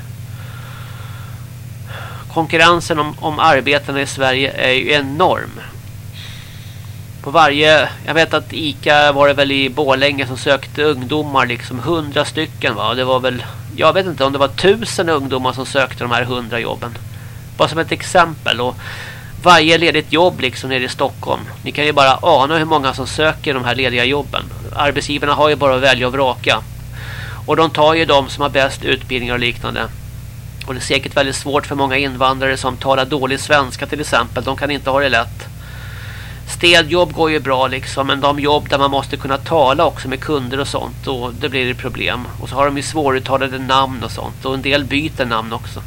Konkurrensen om, om arbetarna i Sverige är ju enorm. På varje, jag vet att Ica var det väl i Bålänge som sökte ungdomar liksom hundra stycken va. Det var väl, jag vet inte om det var tusen ungdomar som sökte de här hundra jobben. Bara som ett exempel och varje ledigt jobb liksom nere i Stockholm. Ni kan ju bara ana hur många som söker de här lediga jobben. Arbetsgivarna har ju bara att välja och vraka. Och de tar ju de som har bäst utbildningar och liknande. Och det är säkert väldigt svårt för många invandrare som talar dålig svenska till exempel. De kan inte ha det lätt. Städjobb går ju bra liksom. Men de jobb där man måste kunna tala också med kunder och sånt. Och det blir det problem. Och så har de ju svåruttalade namn och sånt. Och en del byter namn också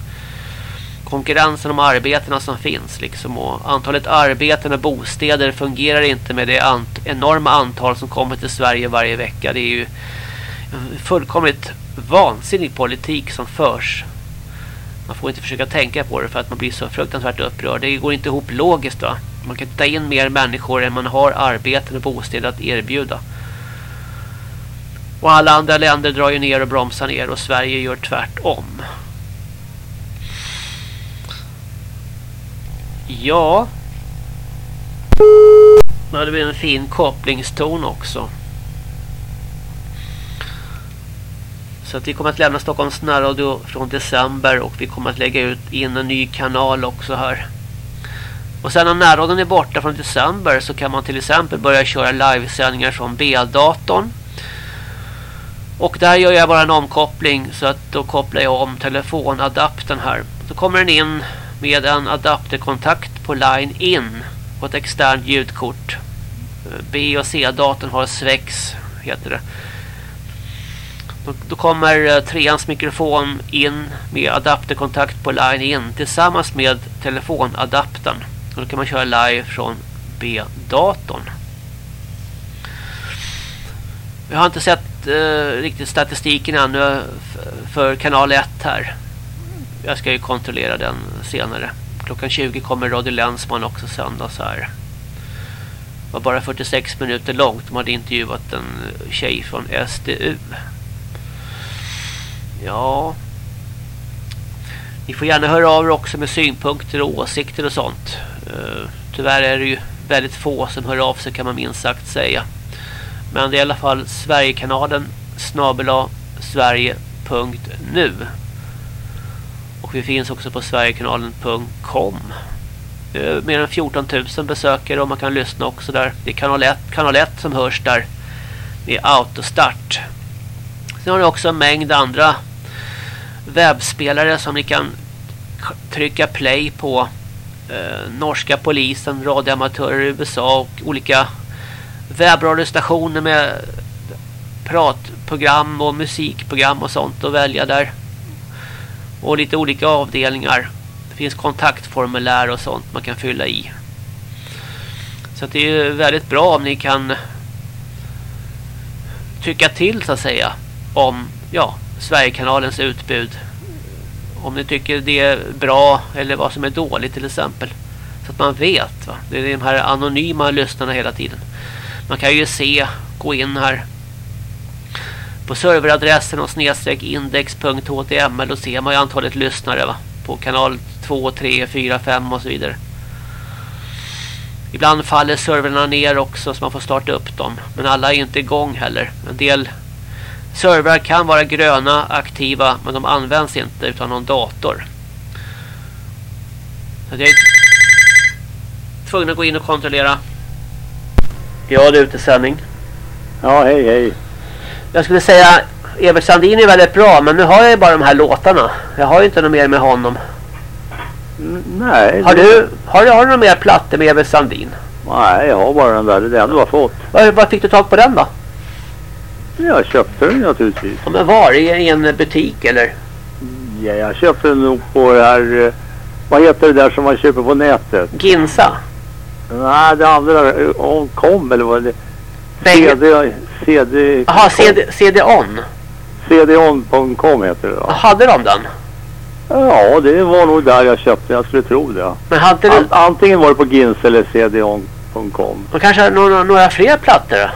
konkurrensen om arbetena som finns liksom och antalet arbeten och bostäder fungerar inte med det ant enorma antal som kommer till Sverige varje vecka. Det är ju fullkomligt vansinnig politik som förs. Man får inte försöka tänka på det för att man blir så fruktansvärt upprörd. Det går inte ihop logiskt va. Man kan ta in mer människor än man har arbeten och bostäder att erbjuda. Och alla andra länder drar ju ner och bromsar ner och Sverige gör tvärtom. Ja. Det blir en fin kopplingston också. Så att vi kommer att lämna Stockholms närradio från december och vi kommer att lägga ut in en ny kanal också här. Och sen om närradion är borta från december så kan man till exempel börja köra livesändningar från B-datorn. Och där gör jag bara en omkoppling så att då kopplar jag om telefonadaptern här. Så kommer den in med en adapterkontakt på line in på ett externt ljudkort. B och C-datorn har Svex heter det. Då, då kommer eh, treans mikrofon in med adapterkontakt på line in tillsammans med telefonadaptern. Då kan man köra live från B-datorn. Jag har inte sett eh, riktigt statistiken ännu för kanal 1 här. Jag ska ju kontrollera den senare. Klockan 20 kommer Radio Länsman också sändas så här. Det var bara 46 minuter långt. De hade intervjuat en tjej från SDU. Ja. Ni får gärna höra av er också med synpunkter och åsikter och sånt. Eh, tyvärr är det ju väldigt få som hör av sig kan man minst sagt säga. Men det är i alla fall Sverigekanalen snabela sverige.nu och vi finns också på sverigekanalen.com mer än 14 000 besökare och man kan lyssna också där. Det är kanal 1, kanal 1 som hörs där med autostart. Sen har ni också en mängd andra webbspelare som ni kan trycka play på Eh, norska polisen, radioamatörer i USA och olika webbradiostationer med pratprogram och musikprogram och sånt att välja där. Och lite olika avdelningar. Det finns kontaktformulär och sånt man kan fylla i. Så att det är väldigt bra om ni kan tycka till så att säga om ja, Sverigekanalens utbud. Om ni tycker det är bra eller vad som är dåligt till exempel. Så att man vet. Va? Det är de här anonyma lyssnarna hela tiden. Man kan ju se, gå in här på serveradressen och snedstreck index.html och ser man ju antalet lyssnare va? på kanal 2, 3, 4, 5 och så vidare. Ibland faller servrarna ner också så man får starta upp dem. Men alla är inte igång heller. En del servrar kan vara gröna, aktiva, men de används inte utan någon dator. Så jag är tvungen att gå in och kontrollera. Ja, det är utesändning. Ja, hej hej. Jag skulle säga Evert Sandin är väldigt bra, men nu har jag ju bara de här låtarna. Jag har ju inte något mer med honom. N- Nej. Har du, har du, har du några mer plattor med Evert Sandin? Nej, jag har bara den där. Det är den du har fått. Var, var fick du tag på den då? Jag köpte den naturligtvis. Ja, men var? I en butik eller? Ja, jag köpte den nog på det här... eh, Vad heter det där som man köper på nätet? Ginsa? Nej, det andra. eh, On kom eller vad det CD... CD... Jaha, CD, CD-ON. CD-on.com heter det då. Hade de den? Ja, det var nog där jag köpte Jag skulle tro det. Men hade du... An- antingen var det på Gins eller CD-on.com. De kanske några, några fler plattor då?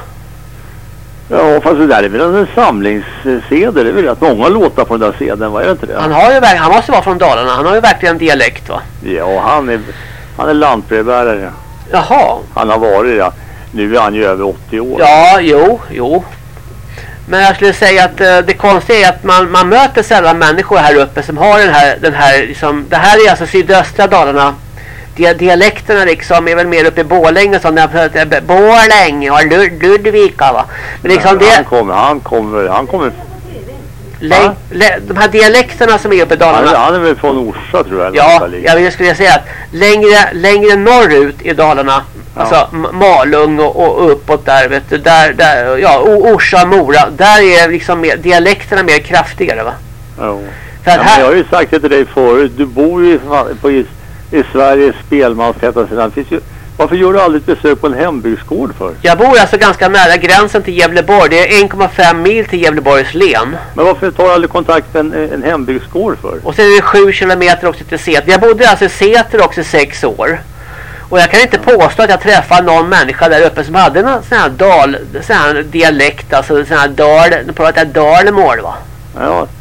Ja, fast det där är väl en samlings-CD. Det är väl rätt många låtar på den där CDn, var det inte det? Han, har ju, han måste vara från Dalarna. Han har ju verkligen dialekt va? Ja, han är, han är lantbrevbärare. Jaha. Han har varit det. Nu är han ju över 80 år. Ja, jo, jo. Men jag skulle säga att eh, det konstiga är att man, man möter sällan människor här uppe som har den här, den här liksom, det här är alltså sydöstra Dalarna. Dia, dialekterna liksom är väl mer uppe i Borlänge där. för att, eh, Borlänge och Lud, Ludvika va. Men liksom det, Han kommer, han kommer, han kommer. läng, lä, de här dialekterna som är uppe i Han Dalarna. han är väl från Orsa tror jag. Ja, jag skulle säga att längre, längre norrut i Dalarna, alltså M- Malung och, och uppåt där, vet du, där, där ja, Orsa, Mora, där är liksom mer, dialekterna mer kraftigare va? Ja. För att Ja, men här- jag har ju sagt det till dig förut. Du bor ju fa- på, i, Sveriges spelmanstäta sidan. Finns ju, varför gör du aldrig ett besök på en hembygdsgård för? Jag bor alltså ganska nära gränsen till Gävleborg, det är 1,5 mil till Gävleborgs län. Men varför tar du aldrig kontakt med en, en hembygdsgård för? Och sen är det 7 kilometer också till Säter. Jag bodde alltså i Säter också i sex år. Och jag kan inte påstå att jag träffade någon människa där uppe som hade någon sån här dal, sån här dialekt, alltså sån här dal, de pratar dalmål va?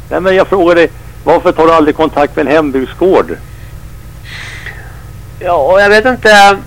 Ja, men jag frågar dig. Varför tar du aldrig kontakt med en hembygdsgård? Ja, och jag vet inte.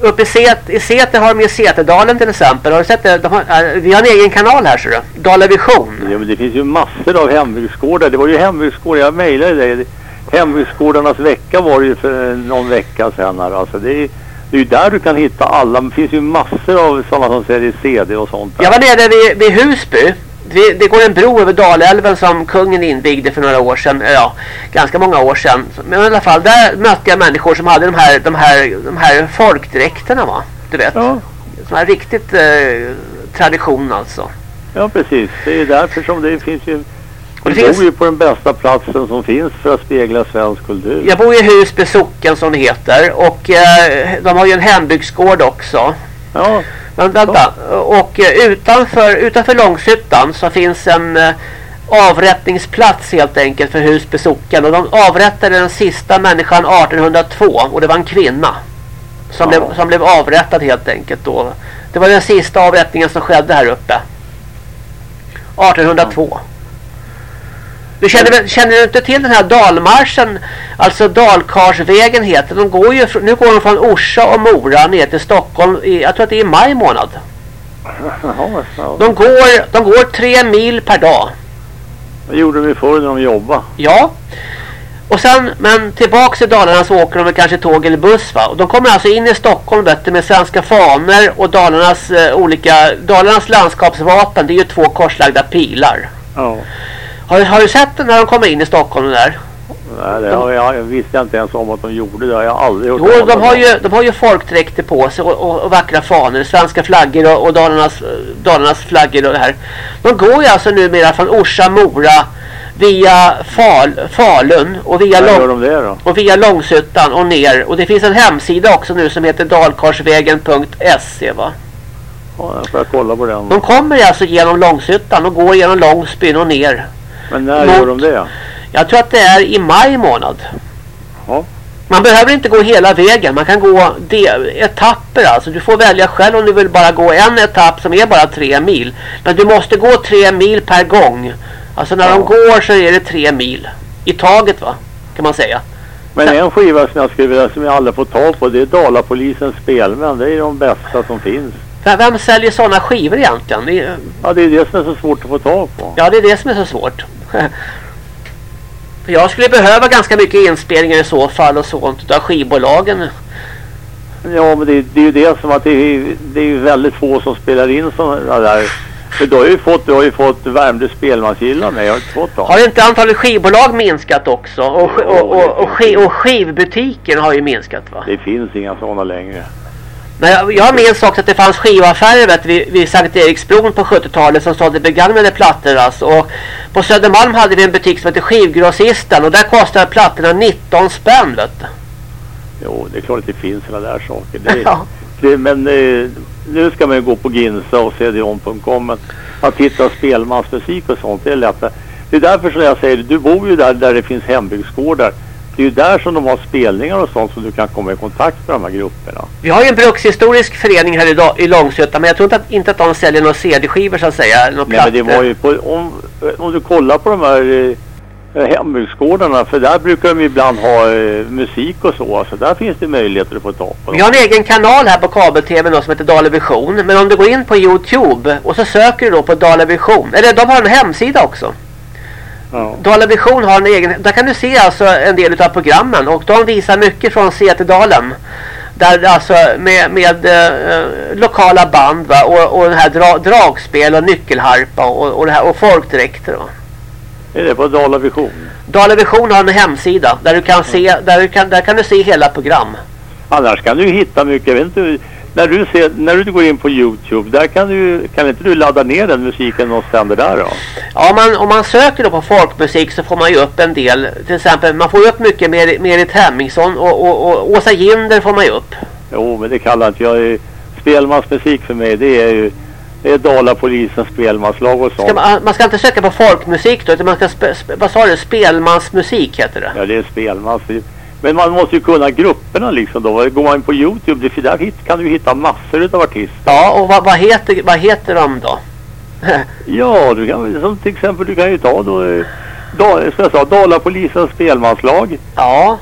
Uppe i, Set, i Säter har de ju Säterdalen till exempel. Har du sett det? De har, äh, vi har en egen kanal här ser du. Dalavision. Ja, men det finns ju massor av hembygdsgårdar. Det var ju hembygdsgårdar, jag mejlade dig. Hembygdsgårdarnas vecka var det ju för någon vecka sedan här. Alltså det är, det är ju där du kan hitta alla. Det finns ju massor av sådana som säljer CD och sånt. där. Jag var nere vid, vid Husby. Det, det går en bro över Dalälven som kungen invigde för några år sedan. Ja, ganska många år sedan. Men i alla fall, där mötte jag människor som hade de här, de här, de här folkdräkterna va? Du vet. Ja. Som här riktigt eh, tradition alltså. Ja, precis. Det är därför som det finns ju... Och det finns- bor ju på den bästa platsen som finns för att spegla svensk kultur. Jag bor i Husby socken som det heter. Och eh, de har ju en hembygdsgård också. Ja. Men vänta. Och eh, utanför, utanför Långshyttan så finns en eh, avrättningsplats helt enkelt för Husby socken. Och de avrättade den sista människan 1802 och det var en kvinna. Som, Ja. blev, som blev avrättad helt enkelt då. Det var den sista avrättningen som skedde här uppe. 1802. Du känner, känner du inte till den här dalmarschen? Alltså Dalkarsvägen heter de går ju, Nu går de från Orsa och Mora ner till Stockholm. I, jag tror att det är i maj månad. De går, de går tre mil per dag. Det gjorde de förr när de jobbade. Ja. Och sen, men tillbaks till Dalarna så åker de med kanske tåg eller buss va. Och de kommer alltså in i Stockholm du, med svenska faner och Dalarnas eh, olika, Dalarnas landskapsvapen. Det är ju två korslagda pilar. Ja. Har, har du sett den när de kommer in i Stockholm där? Nej, det har jag, jag visste inte ens om att de gjorde det. Jag har aldrig hört Jo, de har det. ju, de har ju folkdräkter på sig och, och, och vackra fanor, svenska flaggor och, och Dalarnas, Dalarnas flaggor och det här. De går ju alltså numera från Orsa, Mora via Fal, Falun och via, Lång, de och via Långsuttan och ner. Och det finns en hemsida också nu som heter dalkarsvägen.se va. Ja, jag får kolla på den. De kommer alltså genom Långsuttan och går genom Långsbyn och ner. Men när Mot- gör de det? Jag tror att det är i maj månad. Ja. Man behöver inte gå hela vägen. Man kan gå etapper alltså. Du får välja själv om du vill bara gå en etapp som är bara tre mil. Men du måste gå tre mil per gång. Alltså när de går så är det tre mil. I taget va? Kan man säga. Men en skiva som jag skulle vilja, som jag aldrig får tag på, det är Dalapolisens spelmän. Det är de bästa som finns. Vem, vem säljer sådana skivor egentligen? Det är, Ja, det är det som är så svårt att få tag på. ja, det är det som är så svårt. För jag skulle behöva ganska mycket inspelningar i så fall och sånt utav skivbolagen. Ja, men det, det är ju det som att det är, det är väldigt få som spelar in sådana där. För du har ju fått, du har ju fått Värmdö spelmansgillar med. Jag har inte fått dem. Har inte antalet skivbolag minskat också? Och, och, och, och skivbutiken har ju minskat va? Det finns inga sådana längre. Men jag, jag minns också att det fanns skivaffärer vet, vid, vid Sankt Eriksbron på 70-talet som sålde begagnade plattor. Alltså. Och på Södermalm hade vi en butik som hette Skivgrossisten och där kostade plattorna 19 spänn. Vet du. Jo, det är klart att det finns sådana där saker. Det, Ja. det, men eh, nu ska man ju gå på Ginsa och cdon.com. Att hitta spelmansmusik och sånt, det är lättare. Det är därför som jag säger, du bor ju där, där det finns hembygdsgårdar. Det är ju där som de har spelningar och sånt som du kan komma i kontakt med de här grupperna. Vi har ju en brukshistorisk förening här i, Dag- i Långsötan men jag tror inte att, inte att de säljer några CD-skivor så att säga. några Nej, men det var ju på, om, om du kollar på de här eh, hembygdsgårdarna, för där brukar de ibland ha eh, musik och så. Alltså där finns det möjligheter att få tag på Vi dem. har en egen kanal här på kabel-tv som heter Dalavision. Men om du går in på Youtube och så söker du då på Dalavision. Eller de har en hemsida också. Ja. Dalavision har en egen, där kan du se alltså en del av programmen och de visar mycket från Setedalen. Där alltså med, med eh, lokala band va? Och, och det här dra, dragspel och nyckelharpa och, och, det här, och folkdräkter. Va? Är det på Dalavision? Dalavision har en hemsida där du kan se, där, du kan, där kan du se hela program. Annars kan du hitta mycket. Jag vet inte, när, du ser, när du går in på Youtube, där kan, du, kan inte du ladda ner den musiken och sänder där då? Ja, man, om man söker då på folkmusik så får man ju upp en del. Till exempel, man får upp mycket Mer- Merit Hemmingsson och, och, och Åsa Ginder får man ju upp. Jo, men det kallar inte jag. Spelmansmusik för mig, det är ju det är Dalapolisens spelmanslag och sånt. Ska man, man ska inte söka på folkmusik då, utan man ska, spe, spe, vad sa du, spelmansmusik heter det. Ja, det är spelmans. Men man måste ju kunna grupperna liksom då. Går man in på Youtube, det, där kan du hitta massor av artister. Ja, och vad, vad, heter, vad heter de då? Ja, du kan, som till exempel du kan ju ta då, eh, da, ska jag säga, Dalapolisens spelmanslag. Ja.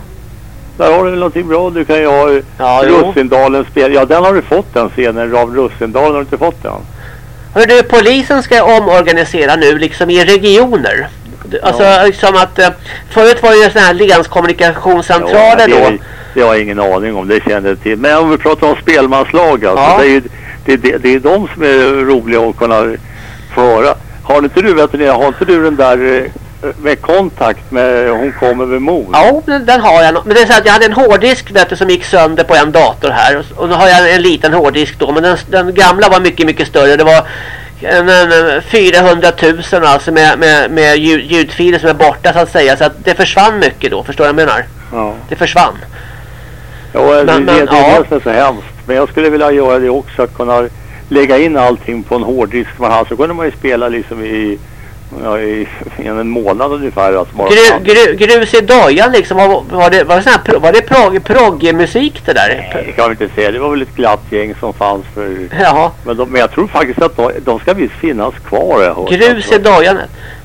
Där har du väl någonting bra. Du kan ju ha eh, Ja. Russindalens spel. Ja, den har du fått den scenen av Russindalen. Har du inte fått den? Hör du, polisen ska omorganisera nu liksom i regioner. Alltså som att eh, förut var det ju sådana här länskommunikationscentraler Ja, då. det, har jag ingen aning om, det känner jag till. Men om vi pratar om spelmanslag alltså, Ja. det, är ju, det, det, det är de som är roliga att kunna få höra. Har inte du, vet ni, har inte du den där eh, med kontakt med hon kommer med mor? Ja, den, den har jag. Men det är så att jag hade en hårddisk vet du, som gick sönder på en dator här. Och, och nu har jag en liten hårddisk då. Men den, den gamla var mycket, mycket större. Det var en, en, en 400 000 alltså med, med, med ljud, ljudfiler som är borta så att säga. Så att det försvann mycket då. Förstår du vad jag menar? Ja. Det försvann. Ja, Men- det, men, det är ja. det som är så hemskt. Men jag skulle vilja göra det också, att kunna lägga in allting på en hårddisk man har. Så kunde man ju spela liksom i, ja, i, i en månad ungefär. Alltså bara Gru, gru, grus i dojan liksom. Var, var det, var det, här, var det prog, proggmusik det där? Det kan vi inte säga. Det var väl ett glatt gäng som fanns för... Ja. Men, de, men jag tror faktiskt att de, de ska visst finnas kvar. Jag hört. Grus i dojan.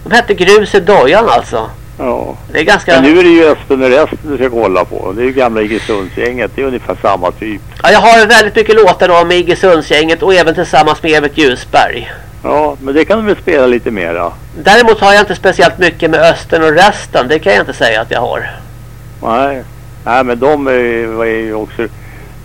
De hette Grus i dojan alltså. Ja. Det är ganska... Men nu är det ju Östen och resten du ska kolla på. Det är ju gamla Iggesundsgänget. Det är ungefär samma typ. Ja, jag har väldigt mycket låtar med Iggesundsgänget och även tillsammans med Evert Ljusberg. Ja, men det kan du väl spela lite mera. Däremot har jag inte speciellt mycket med Östern och resten. Det kan jag inte säga att jag har. Nej, Nej men de är, ju också...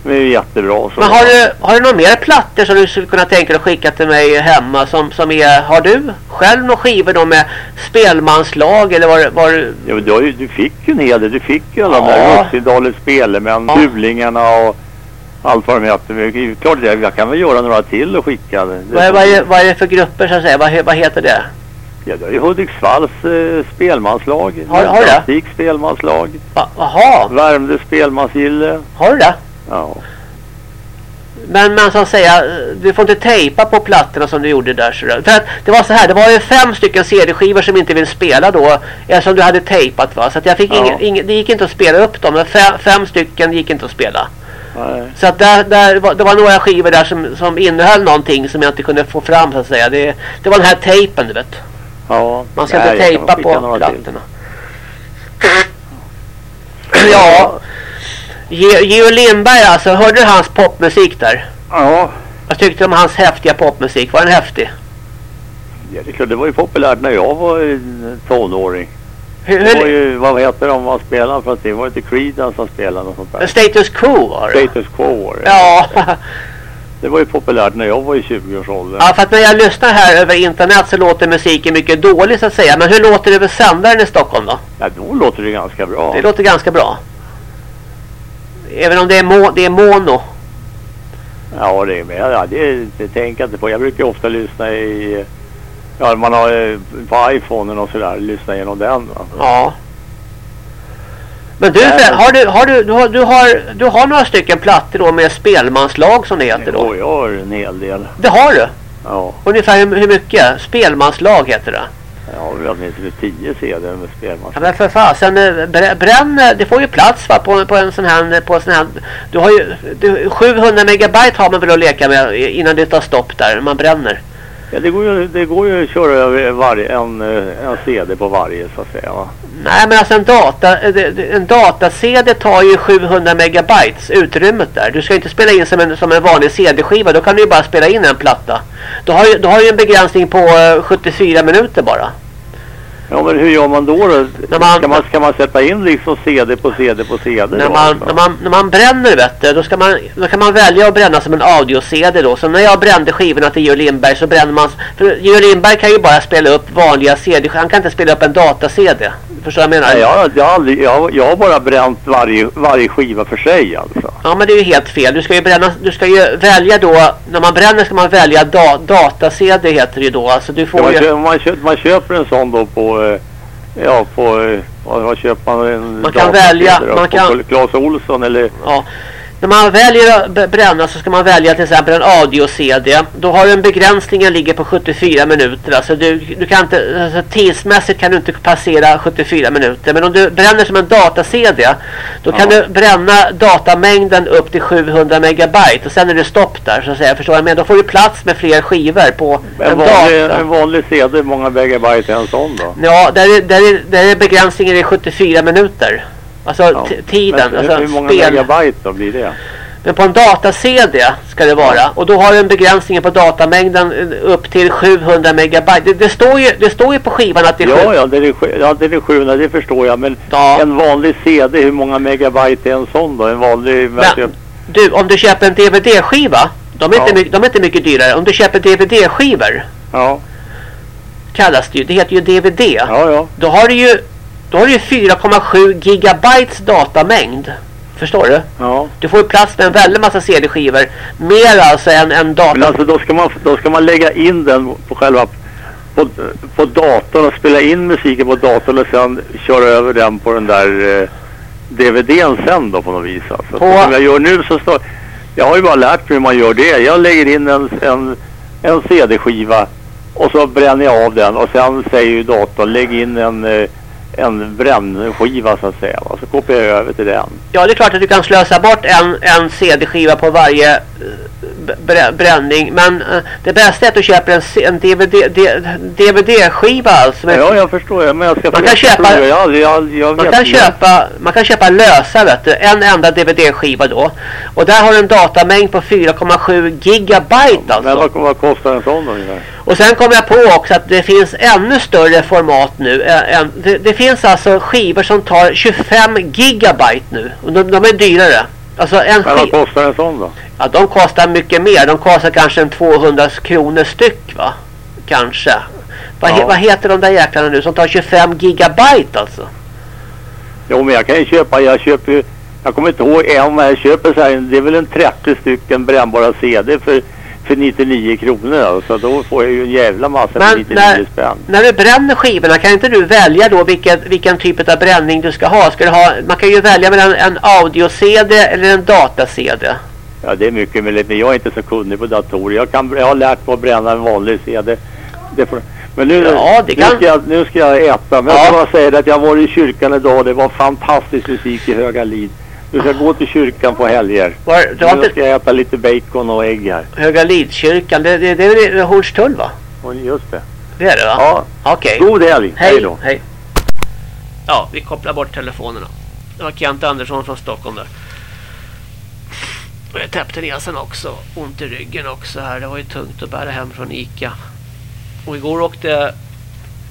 som är jättebra. Så. Men har du, har du några mer plattor som du skulle kunna tänka dig att skicka till mig hemma som, som är, har du själv några skivor då med spelmanslag eller var, var Ja, men du, ju, du fick ju en hel del. Du fick ju alla Ja. de där Russidalets spelemän, Fulingarna och allt vad de heter. Men det Klart, jag, kan väl göra några till och skicka. Det, vad, är, vad, är, vad är det för grupper så att säga? Vad, vad heter det? Ja, det är ju Hudiksvalls eh, spelmanslag. Har- har du det? Ranstadsviks spelmanslag. Jaha, Värmdö spelmansgille. har du det? Ja. Men, men så att säga, du får inte tejpa på plattorna som du gjorde där. Så. För att det var så här, det var ju fem stycken CD-skivor som inte ville spela då. Eftersom du hade tejpat va. Så att jag fick Ja. ingen, ingen, det gick inte att spela upp dem. Men fem, fem stycken gick inte att spela. Nej. Så att där, där var, det var några skivor där som, som innehöll någonting som jag inte kunde få fram så att säga. Det, det var den här tejpen du vet. Ja. Man ska Nej, inte tejpa på plattorna. ja. Ge- Georg Lindberg alltså, hörde du hans popmusik där? Ja. Jag tyckte om hans häftiga popmusik. Var den häftig? Ja, det, var ju populärt när jag var en tonåring. Det var ju, vad heter de man spelade för att det var inte Creedence som spelade och sånt där. status quo var det? Status Quo var det. Ja. Det var ju populärt när jag var i 20-årsåldern. ja, för att när jag lyssnar här över internet så låter musiken mycket dålig så att säga. Men hur låter det över sändaren i Stockholm då? Ja, då låter det ganska bra. Det låter ganska bra. Även om det är, mo det är mono. Ja, det är med. Ja, det, det tänker jag inte på. Jag brukar ofta lyssna i... Ja, man har eh, på iPhonen och sådär. Lyssna igenom den. Va? Ja. Men du, Nej, har du, har du, du, har, du, har, du har några stycken plattor då med spelmanslag som det heter då? Jo, jag har en hel del. Det har du? Ja, Ungefär hur, hur mycket? Spelmanslag heter det. jag har väl åtminstone 10 CD med spelman. Ja, men för fasen, eh, brä- bränn, eh, det får ju plats va, på, på en sån här, på en sån här, du har ju, du, 700 megabyte har man väl att leka med innan det tar stopp där, man bränner. Ja, det går ju, det går ju att köra över varje, en, eh, en CD på varje så att säga. Va? Nej men alltså en data, eh, en data-CD tar ju 700 megabytes utrymmet där. Du ska inte spela in som en, som en vanlig CD-skiva, då kan du ju bara spela in en platta. Du har ju, du har ju en begränsning på eh, 74 minuter bara. Ja, men hur gör man då? då? När man- ska, man, ska man sätta in liksom CD på CD på CD? När då, man, alltså? när, man, när man bränner vet du, då, ska man, då kan man välja att bränna som en audio-CD då. Så när jag brände skivorna till Georg Lindberg så bränner man... För Georg Lindberg kan ju bara spela upp vanliga CD. Han kan inte spela upp en data-CD. Förstår du vad jag menar? Nej, jag, jag, aldrig, jag, jag har bara bränt varje, varje skiva för sig alltså. Ja men det är ju helt fel. Du ska ju bränna, du ska ju välja då, när man bränner ska man välja da, data-CD heter det ju då. Alltså du Ja, får man, ju... köper, man, köper, man köper en sån då på... eh, Ja, på... eh, Vad, vad köper man? En Man kan välja, man på kan- Clas Olsson eller... Ja. När man väljer att bränna så ska man välja till exempel en audio-CD. Då har du en begränsningen ligger på 74 minuter. Alltså du, du kan inte, alltså tidsmässigt kan du inte passera 74 minuter. Men om du bränner som en data-CD då kan du bränna datamängden upp till 700 megabyte och sen är det stopp där så att säga. Förstår jag? Men då får du plats med fler skivor på en, En vanlig, data. en vanlig CD, hur många megabyte är en sån då? Ja, där är, där, är, där är begränsningen i 74 minuter. Alltså t- tiden, Men, alltså hur många spel. megabyte då blir det? Men på en data-CD ska det vara. Och då har du en begränsning på datamängden eh, upp till 700 megabyte. Det, det, står, ju, det står ju på skivan att det är Ja, sju- ja, det är, ja, det är 700, det förstår jag. Men Ja. en vanlig CD, hur många megabyte är en sån då? En vanlig... Men, du, om du köper en DVD-skiva, de, är Ja. inte de är inte mycket dyrare. Om du köper DVD-skivor, Ja, kallas det ju, det heter ju DVD. ja, ja. Då har du ju, då har du ju 4,7 gigabytes datamängd. Förstår du? ja. Du får ju plats med en väldig massa CD-skivor. Mer alltså än, än data. Men alltså då ska, man, då ska man lägga in den på själva... På, på datorn och spela in musiken på datorn och sen köra över den på den där eh, DVDn sen då på något vis alltså. På- Som jag gör nu så står... Jag har ju bara lärt mig hur man gör det. Jag lägger in en, en, en CD-skiva och så bränner jag av den och sen säger ju datorn lägg in en, eh, en brännskiva så att säga. va. Så kopierar jag över till den. Ja, det är klart att du kan slösa bort en, en CD-skiva på varje eh, bränning. Men eh, det bästa är att du köper en, en DVD, DVD-skiva alltså. Ja, jag förstår. ja, Men jag ska Man kan köpa- Jag, jag, jag, Man kan, inte. köpa, man kan köpa lösa vet du, en enda DVD-skiva då. Och där har du en datamängd på 4,7 gigabyte Men alltså. vad, vad kostar en sån ungefär? Och sen kom jag på också att det finns ännu större format nu. än- Det, det finns alltså skivor som tar 25 gigabyte nu. Och de, de är dyrare. Alltså en Men vad kostar en sån då? Ja, de kostar mycket mer. De kostar kanske en 200 kronor styck va? Kanske. Vad, he, Ja. vad heter de där jäklarna nu som tar 25 gigabyte alltså? Jo men jag kan ju köpa, jag köper ju, jag kommer inte ihåg en, men jag köper så här, det är väl en 30 stycken brännbara CD för, för 99 kronor alltså. Då får jag ju en jävla massa för Men 99 när, spänn. när du bränner skivorna kan inte du välja då vilken, vilken typ av bränning du ska ha? Ska du ha man kan ju välja mellan en audio-CD eller en data-CD. Ja det är mycket möjligt, men jag är inte så kunnig på datorer. Jag, kan, jag har lärt mig att bränna en vanlig CD. Men nu, Ja, nu, ska jag, nu ska jag äta. Men Ja. jag ska bara säga att jag var i kyrkan idag. Det var fantastisk musik i Höga Lid. Nu ska gå till kyrkan på helger. Var, det var Nu inte ska jag äta lite bacon och ägg här. Höga Lidskyrkan, det, det, det är väl Hornstull va? Just det. Det är det va? Ja. Okej. God helg. Hej. Hej då. Hej. Ja, vi kopplar bort telefonerna. Det var Kent Andersson från Stockholm där. Och jag täppte näsan också. Ont i ryggen också här. Det var ju tungt att bära hem från Ica. Och igår åkte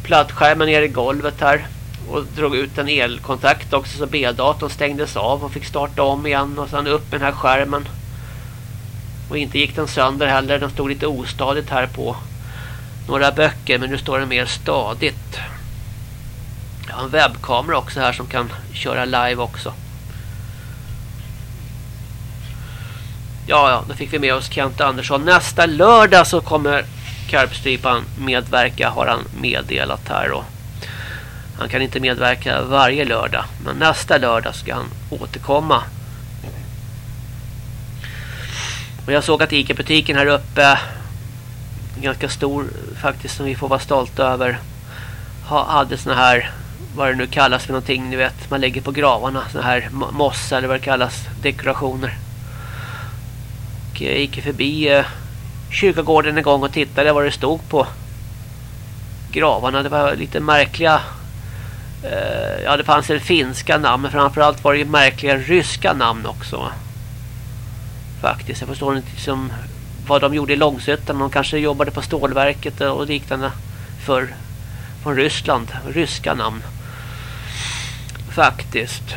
plattskärmen ner i golvet här. Och drog ut en elkontakt också så B-datorn stängdes av och fick starta om igen. Och sen upp med den här skärmen. Och inte gick den sönder heller. Den stod lite ostadigt här på några böcker men nu står den mer stadigt. Jag har en webbkamera också här som kan köra live också. Ja, ja, då fick vi med oss Kent Andersson. Nästa lördag så kommer Karpstrypan medverka har han meddelat här då. Han kan inte medverka varje lördag, men nästa lördag ska han återkomma. Och jag såg att Ica-butiken här uppe ganska stor faktiskt som vi får vara stolta över hade såna här vad det nu kallas för någonting ni vet man lägger på gravarna såna här mossa eller vad det kallas dekorationer och jag gick förbi eh, kyrkogården en gång och tittade vad det stod på gravarna det var lite märkliga Eh, ja det fanns en finska namn men framförallt var det ju märkliga ryska namn också faktiskt jag förstår inte liksom vad de gjorde i Långsötan. De kanske jobbade på stålverket och liknande för från Ryssland. Ryska namn. Faktiskt.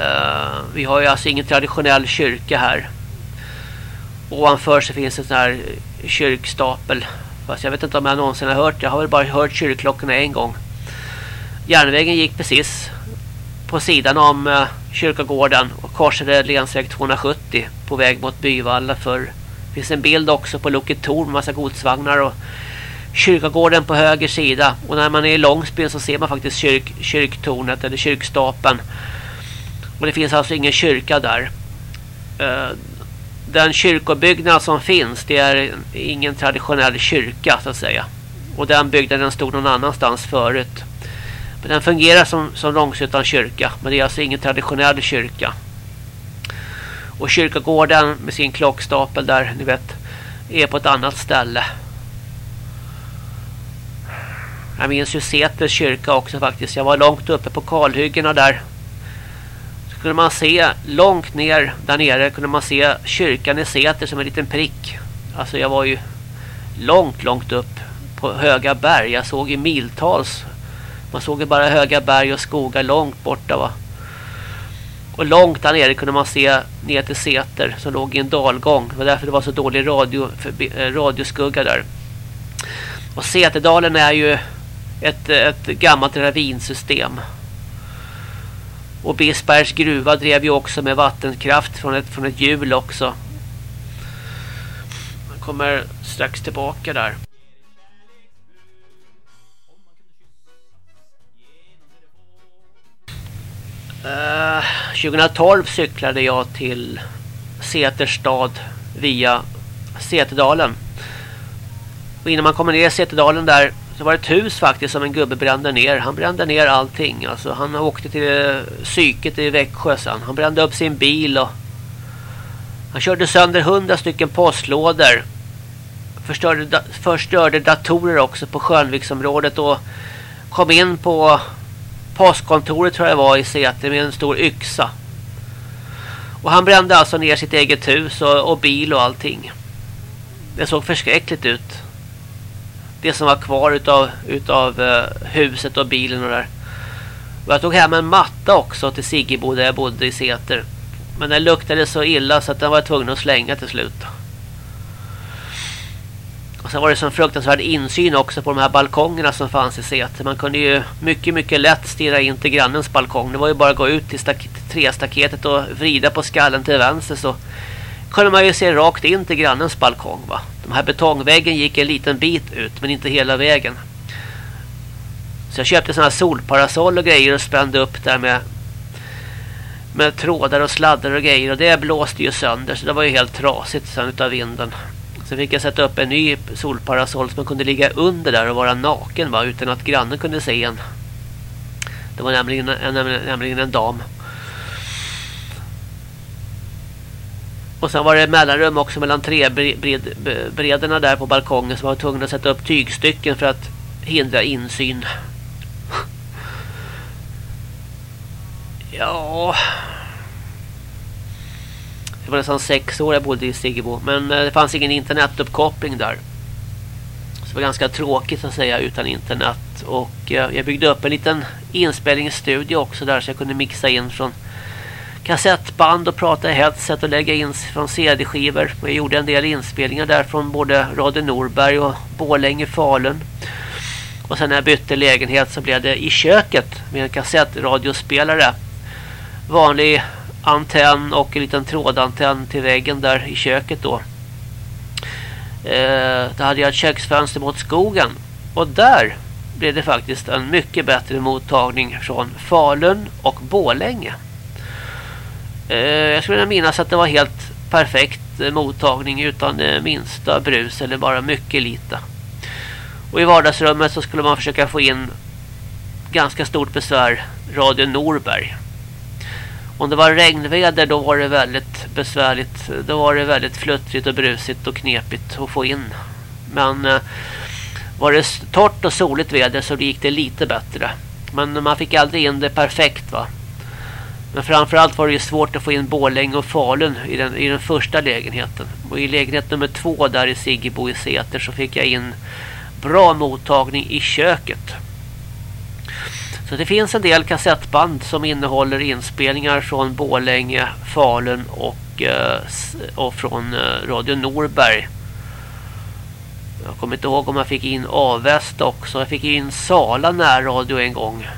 Uh, vi har ju alltså ingen traditionell kyrka här. Ovanför så finns en sån här kyrkstapel. Fast jag vet inte om jag någonsin har hört. Jag har väl bara hört kyrkklockorna en gång. Järnvägen gick precis på sidan om eh, kyrkogården och korsade länsväg 270 på väg mot Byvalla för det finns en bild också på Loket Torn med massa godsvagnar och kyrkogården på höger sida. Och när man är i Långsbyn så ser man faktiskt kyrk, kyrktornet eller kyrkstapeln. Och det finns alltså ingen kyrka där. Eh, den kyrkobyggnad som finns det är ingen traditionell kyrka så att säga. Och den byggnaden stod någon annanstans förut men den fungerar som, som Långsötan kyrka. Men det är alltså ingen traditionell kyrka. Och kyrkogården med sin klockstapel där, ni vet, är på ett annat ställe. Jag minns ju Säters kyrka också faktiskt. Jag var långt uppe på kalhyggena där. Så kunde man se långt ner där nere kunde man se kyrkan i Säter som en liten prick. Alltså jag var ju långt, långt upp på höga berg. Jag såg ju miltals man såg ju bara höga berg och skogar långt borta va. Och långt där nere kunde man se ner till Säter som låg i en dalgång. Det var därför det var så dålig radio, för, eh, radioskugga där. Och Säterdalen är ju ett, eh, ett gammalt ravinsystem. Och Bisbergs gruva drev ju också med vattenkraft från ett, från ett hjul också. Jag kommer strax tillbaka där. Eh, uh, 2012 cyklade jag till Säterstad via Säterdalen. Och innan man kommer ner i Säterdalen där så var det ett hus faktiskt som en gubbe brände ner. Han brände ner allting. Alltså, han åkte till eh, psyket i Växjö sen. Han brände upp sin bil och han körde sönder hundra stycken postlådor. Förstörde, da förstörde datorer också på Skönviksområdet och kom in på postkontoret tror jag var i Säter med en stor yxa. Och han brände alltså ner sitt eget hus och, och bil och allting. Det såg förskräckligt ut. Det som var kvar utav, utav uh, huset och bilen och där. Och jag tog hem en matta också till Siggebo där jag bodde i Säter. Men den luktade så illa så att den var tvungen att slänga till slut. Och sen var det så fruktansvärd insyn också på de här balkongerna som fanns i Säter. Man kunde ju mycket, mycket lätt stirra in till grannens balkong. Det var ju bara att gå ut till stak trästaketet och vrida på skallen till vänster så kunde man ju se rakt in till grannens balkong. Va? De här betongväggen gick en liten bit ut men inte hela vägen. Så jag köpte sådana här solparasoll och grejer och spände upp där med med trådar och sladdar och grejer och det blåste ju sönder så det var ju helt trasigt sen utav vinden. Sen fick jag sätta upp en ny solparasoll som man kunde ligga under där och vara naken va, utan att grannen kunde se en. Det var nämligen en, nämligen en dam. Och sen var det mellanrum också mellan tre där på balkongen som var tvungna att sätta upp tygstycken för att hindra insyn. Ja... Det var nästan sex år jag bodde i Siggebo. Men eh, det fanns ingen internetuppkoppling där. Så det var ganska tråkigt att säga utan internet. Och eh, jag byggde upp en liten inspelningsstudio också där så jag kunde mixa in från kassettband och prata i headset och lägga in från CD-skivor. Jag gjorde en del inspelningar där från både Radio Norberg och Bålänge Falun. Och sen när jag bytte lägenhet så blev det i köket med en kassettradiospelare. Vanlig antenn och en liten trådantenn till väggen där i köket då. Eh, där hade jag ett köksfönster mot skogen. Och där blev det faktiskt en mycket bättre mottagning från Falun och Bålänge. Eh, jag skulle minnas att det var helt perfekt eh, mottagning utan eh, minsta brus eller bara mycket lite. Och i vardagsrummet så skulle man försöka få in ganska stort besvär Radio Norberg. Om det var regnväder då var det väldigt besvärligt. Då var det väldigt fluttrigt och brusigt och knepigt att få in. Men eh, var det torrt och soligt väder så gick det lite bättre. Men man fick aldrig in det perfekt va. Men framförallt var det ju svårt att få in Borlänge och Falun i den, i den första lägenheten. Och i lägenhet nummer två där i Siggebo i Säter så fick jag in bra mottagning i köket. Så det finns en del kassettband som innehåller inspelningar från Bålänge, Falun och, eh, och från eh, Radio Norberg. Jag kommer inte ihåg om jag fick in Avesta också. Jag fick in Sala närradio en gång.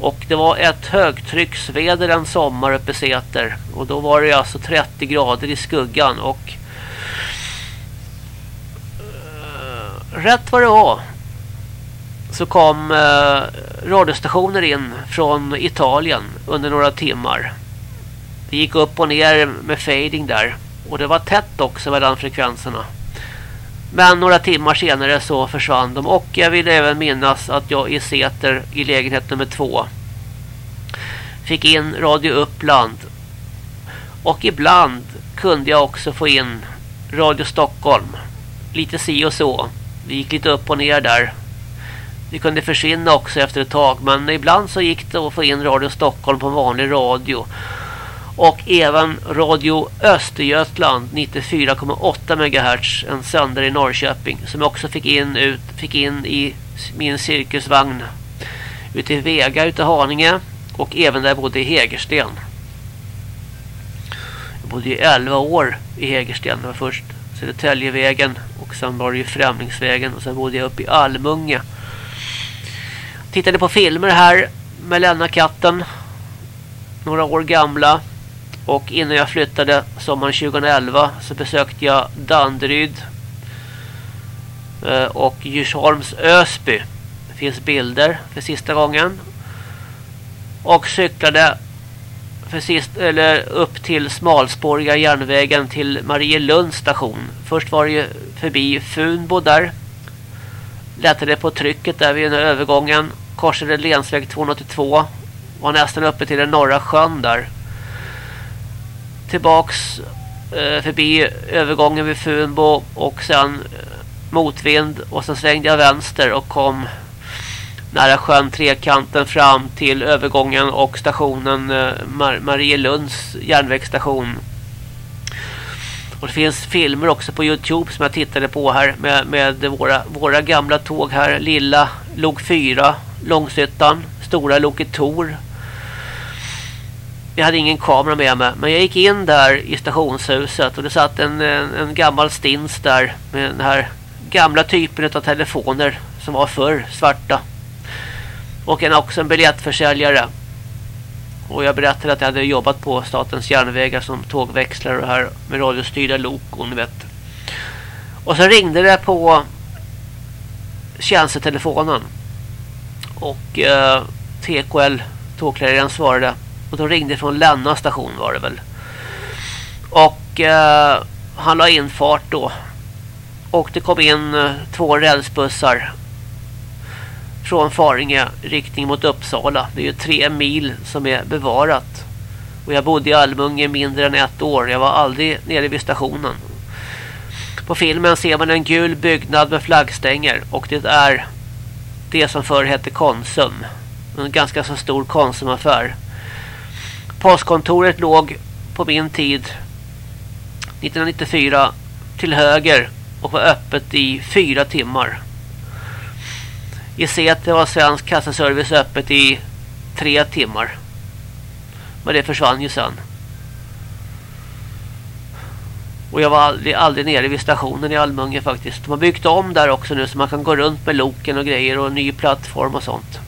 Och det var ett högtrycksväder en sommar uppe i Säter. Och då var det alltså 30 grader i skuggan. Och eh, rätt vad det var så kom eh, radiostationer in från Italien under några timmar. Det gick upp och ner med fading där. Och det var tätt också mellan frekvenserna. Men några timmar senare så försvann de och jag vill även minnas att jag i Säter i lägenhet nummer två fick in Radio Uppland och ibland kunde jag också få in Radio Stockholm lite si och så det gick lite upp och ner där det kunde försvinna också efter ett tag men ibland så gick det att få in Radio Stockholm på vanlig radio och även Radio Östergötland 94,8 MHz en sändare i Norrköping som jag också fick in ut fick in i min cirkusvagn ute i Vega ute i Haninge och även där jag bodde i Hägersten. Jag bodde i 11 år i Hägersten. Det var först Södertäljevägen och sen var det ju Främlingsvägen och sen bodde jag uppe i Almunge. Tittade på filmer här med Länna katten. Några år gamla. Och innan jag flyttade sommaren 2011 så besökte jag Danderyd eh, och Djursholms Ösby. Det finns bilder för sista gången. Och cyklade för sist, eller upp till smalspåriga järnvägen till Marielunds station. Först var det ju förbi Funbo där. Lättade på trycket där vid den här övergången. Korsade länsväg 282. Var nästan uppe till den norra sjön där tillbaks eh, förbi övergången vid Funbo och sen eh, motvind och sen svängde jag vänster och kom nära sjön Trekanten fram till övergången och stationen eh, Mar Marielunds järnvägsstation. Och det finns filmer också på Youtube som jag tittade på här med, med våra, våra gamla tåg här. Lilla Lok 4, Långshyttan, Stora Loket Tor Jag hade ingen kamera med mig. Men jag gick in där i stationshuset och det satt en, en, en gammal stins där med den här gamla typen av telefoner som var förr svarta. Och en, också en biljettförsäljare. Och jag berättade att jag hade jobbat på Statens järnvägar som tågväxlare och här med radiostyrda lok och ni vet. Och så ringde det på tjänstetelefonen. Och eh, TKL, tågklareraren, svarade. Och de ringde från Länna station var det väl. Och eh, han la in fart då. Och det kom in eh, två rälsbussar. Från Faringe riktning mot Uppsala. Det är ju tre mil som är bevarat. Och jag bodde i Almunge mindre än ett år. Jag var aldrig nere vid stationen. På filmen ser man en gul byggnad med flaggstänger. Och det är det som förr hette Konsum. En ganska så stor Konsumaffär. Postkontoret låg på min tid 1994 till höger och var öppet i fyra timmar. I Säter var Svensk kassaservice öppet i tre timmar. Men det försvann ju sen. Och jag var aldrig, aldrig nere vid stationen i Almunge faktiskt. De har byggt om där också nu så man kan gå runt med loken och grejer och en ny plattform och sånt.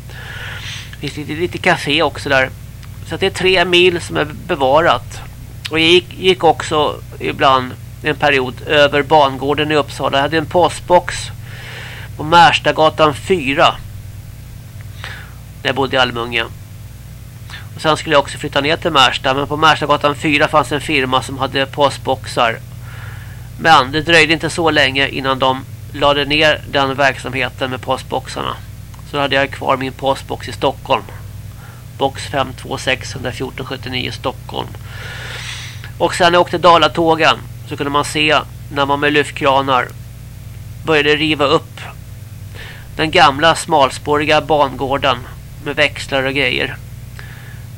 Det finns lite, lite café också där. Så det är tre mil som är bevarat. Och jag gick, gick också ibland en period över bangården i Uppsala. Jag hade en postbox på Märstagatan 4. När jag bodde i Almunge. Och sen skulle jag också flytta ner till Märsta. Men på Märstagatan 4 fanns en firma som hade postboxar. Men det dröjde inte så länge innan de lade ner den verksamheten med postboxarna. Så hade jag kvar min postbox i Stockholm. Box 526 114 79 Stockholm. Och sen när jag åkte Dalatågen så kunde man se när man med lyftkranar började riva upp den gamla smalspåriga bangården med växlar och grejer.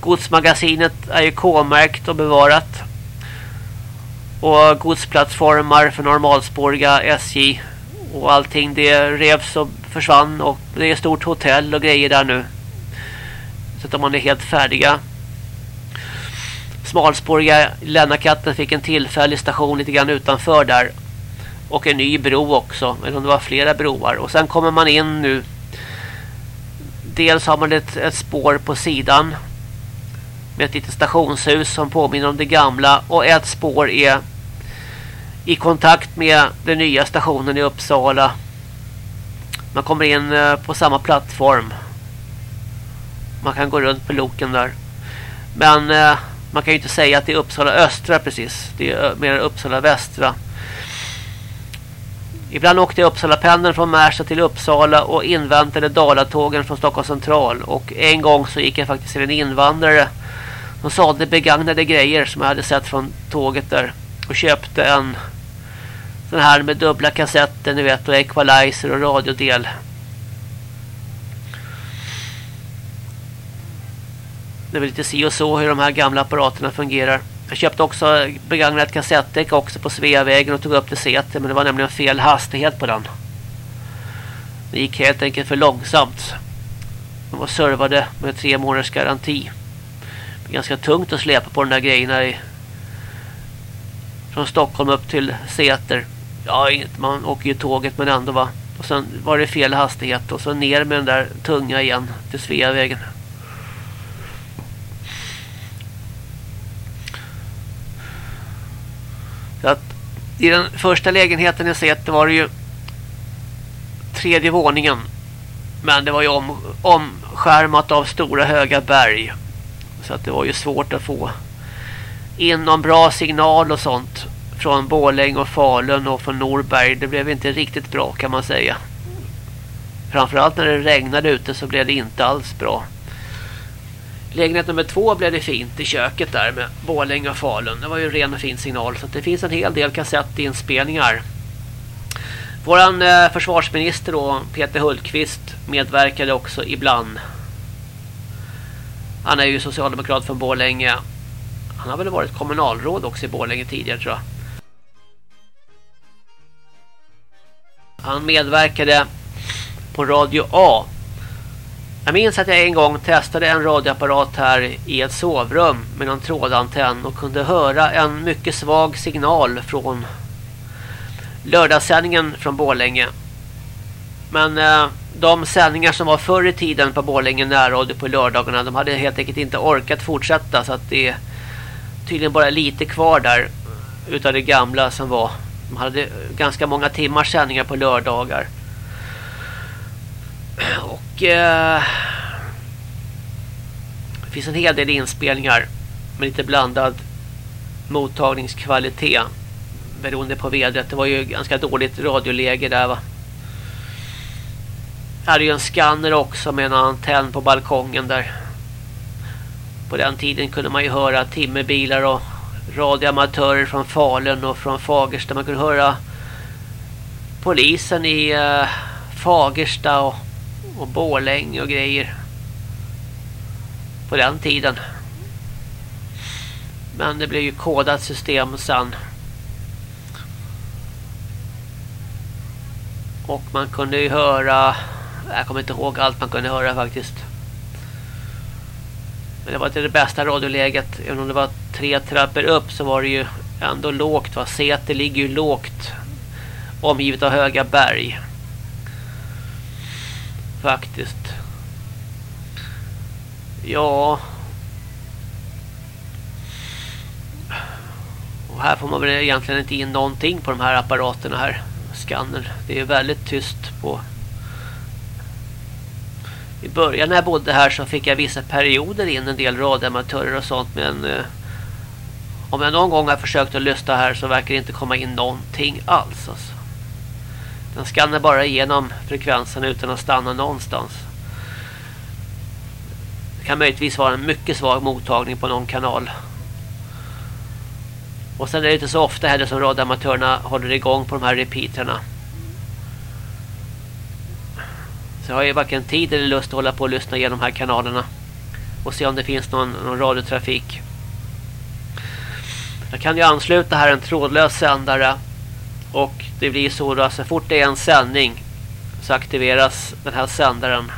Godsmagasinet är ju K-märkt och bevarat. Och godsplattformar för normalspåriga SJ och allting det revs och försvann och det är ett stort hotell och grejer där nu. Så att man är helt färdiga. Smalspåriga Lennakatten fick en tillfällig station lite grann utanför där. Och en ny bro också. Eller om det var flera broar. Och sen kommer man in nu. Dels har man ett, ett spår på sidan. Med ett litet stationshus som påminner om det gamla. Och ett spår är i kontakt med den nya stationen i Uppsala. Man kommer in eh, på samma plattform. Man kan gå runt på loken där. Men eh, man kan ju inte säga att det är Uppsala östra precis. Det är eh, mer Uppsala västra. Ibland åkte jag Uppsala pendeln från Märsta till Uppsala och inväntade Dalatågen från Stockholm central. Och en gång så gick jag faktiskt till en invandrare som sålde begagnade grejer som jag hade sett från tåget där. Och köpte en sån här med dubbla kassetter, ni vet, och equalizer och radiodel. Det är väl lite si och så hur de här gamla apparaterna fungerar. Jag köpte också begagnat kassettdäck också på Sveavägen och tog upp till Säter. Men det var nämligen fel hastighet på den. Det gick helt enkelt för långsamt. De var servade med tre månaders garanti. Det är ganska tungt att släpa på de där grejerna i, från Stockholm upp till Säter. Ja, man åker ju tåget men ändå va. Och sen var det fel hastighet och så ner med den där tunga igen till Sveavägen. Så att i den första lägenheten i Säter var det ju tredje våningen. Men det var ju om, omskärmat av stora höga berg. Så att det var ju svårt att få in någon bra signal och sånt från Borlänge och Falun och från Norberg. Det blev inte riktigt bra kan man säga. Framförallt när det regnade ute så blev det inte alls bra. Lägenhet nummer två blev det fint i köket där med Borlänge och Falun. Det var ju en ren och fin signal så det finns en hel del kassettinspelningar. Våran eh, försvarsminister då, Peter Hultqvist medverkade också ibland. Han är ju socialdemokrat från Borlänge. Han har väl varit kommunalråd också i Borlänge tidigare tror jag. Han medverkade på Radio A jag minns att jag en gång testade en radioapparat här i ett sovrum med någon trådantenn och kunde höra en mycket svag signal från lördagssändningen från Borlänge. Men eh, de sändningar som var förr i tiden på Borlänge närradio på lördagarna de hade helt enkelt inte orkat fortsätta så att det är tydligen bara lite kvar där utav det gamla som var. De hade ganska många timmars sändningar på lördagar. Och eh, det finns en hel del inspelningar med lite blandad mottagningskvalitet beroende på vädret. Det var ju ganska dåligt radioläge där va. Jag hade ju en skanner också med en antenn på balkongen där. På den tiden kunde man ju höra timmerbilar och radioamatörer från Falun och från Fagersta. Man kunde höra polisen i eh, Fagersta och, och Borlänge och grejer. På den tiden. Men det blev ju kodat system sen. Och man kunde ju höra jag kommer inte ihåg allt man kunde höra faktiskt. Men det var inte det bästa radioläget. Även om det var tre trappor upp så var det ju ändå lågt. Va? Säter ligger ju lågt. Omgivet av höga berg. Faktiskt. Ja. Och här får man väl egentligen inte in någonting på de här apparaterna här. Scanner. Det är väldigt tyst på i början när jag bodde här så fick jag vissa perioder in en del radioamatörer och sånt men eh, om jag någon gång har försökt att lyssna här så verkar det inte komma in någonting alls alltså. Den skannar bara igenom frekvensen utan att stanna någonstans. Det kan möjligtvis vara en mycket svag mottagning på någon kanal. Och sen är det inte så ofta heller som radioamatörerna håller igång på de här repeaterna. Så jag har ju varken tid eller lust att hålla på och lyssna igenom de här kanalerna. Och se om det finns någon, någon radiotrafik. Jag kan ju ansluta här en trådlös sändare. Och det blir så då så fort det är en sändning så aktiveras den här sändaren.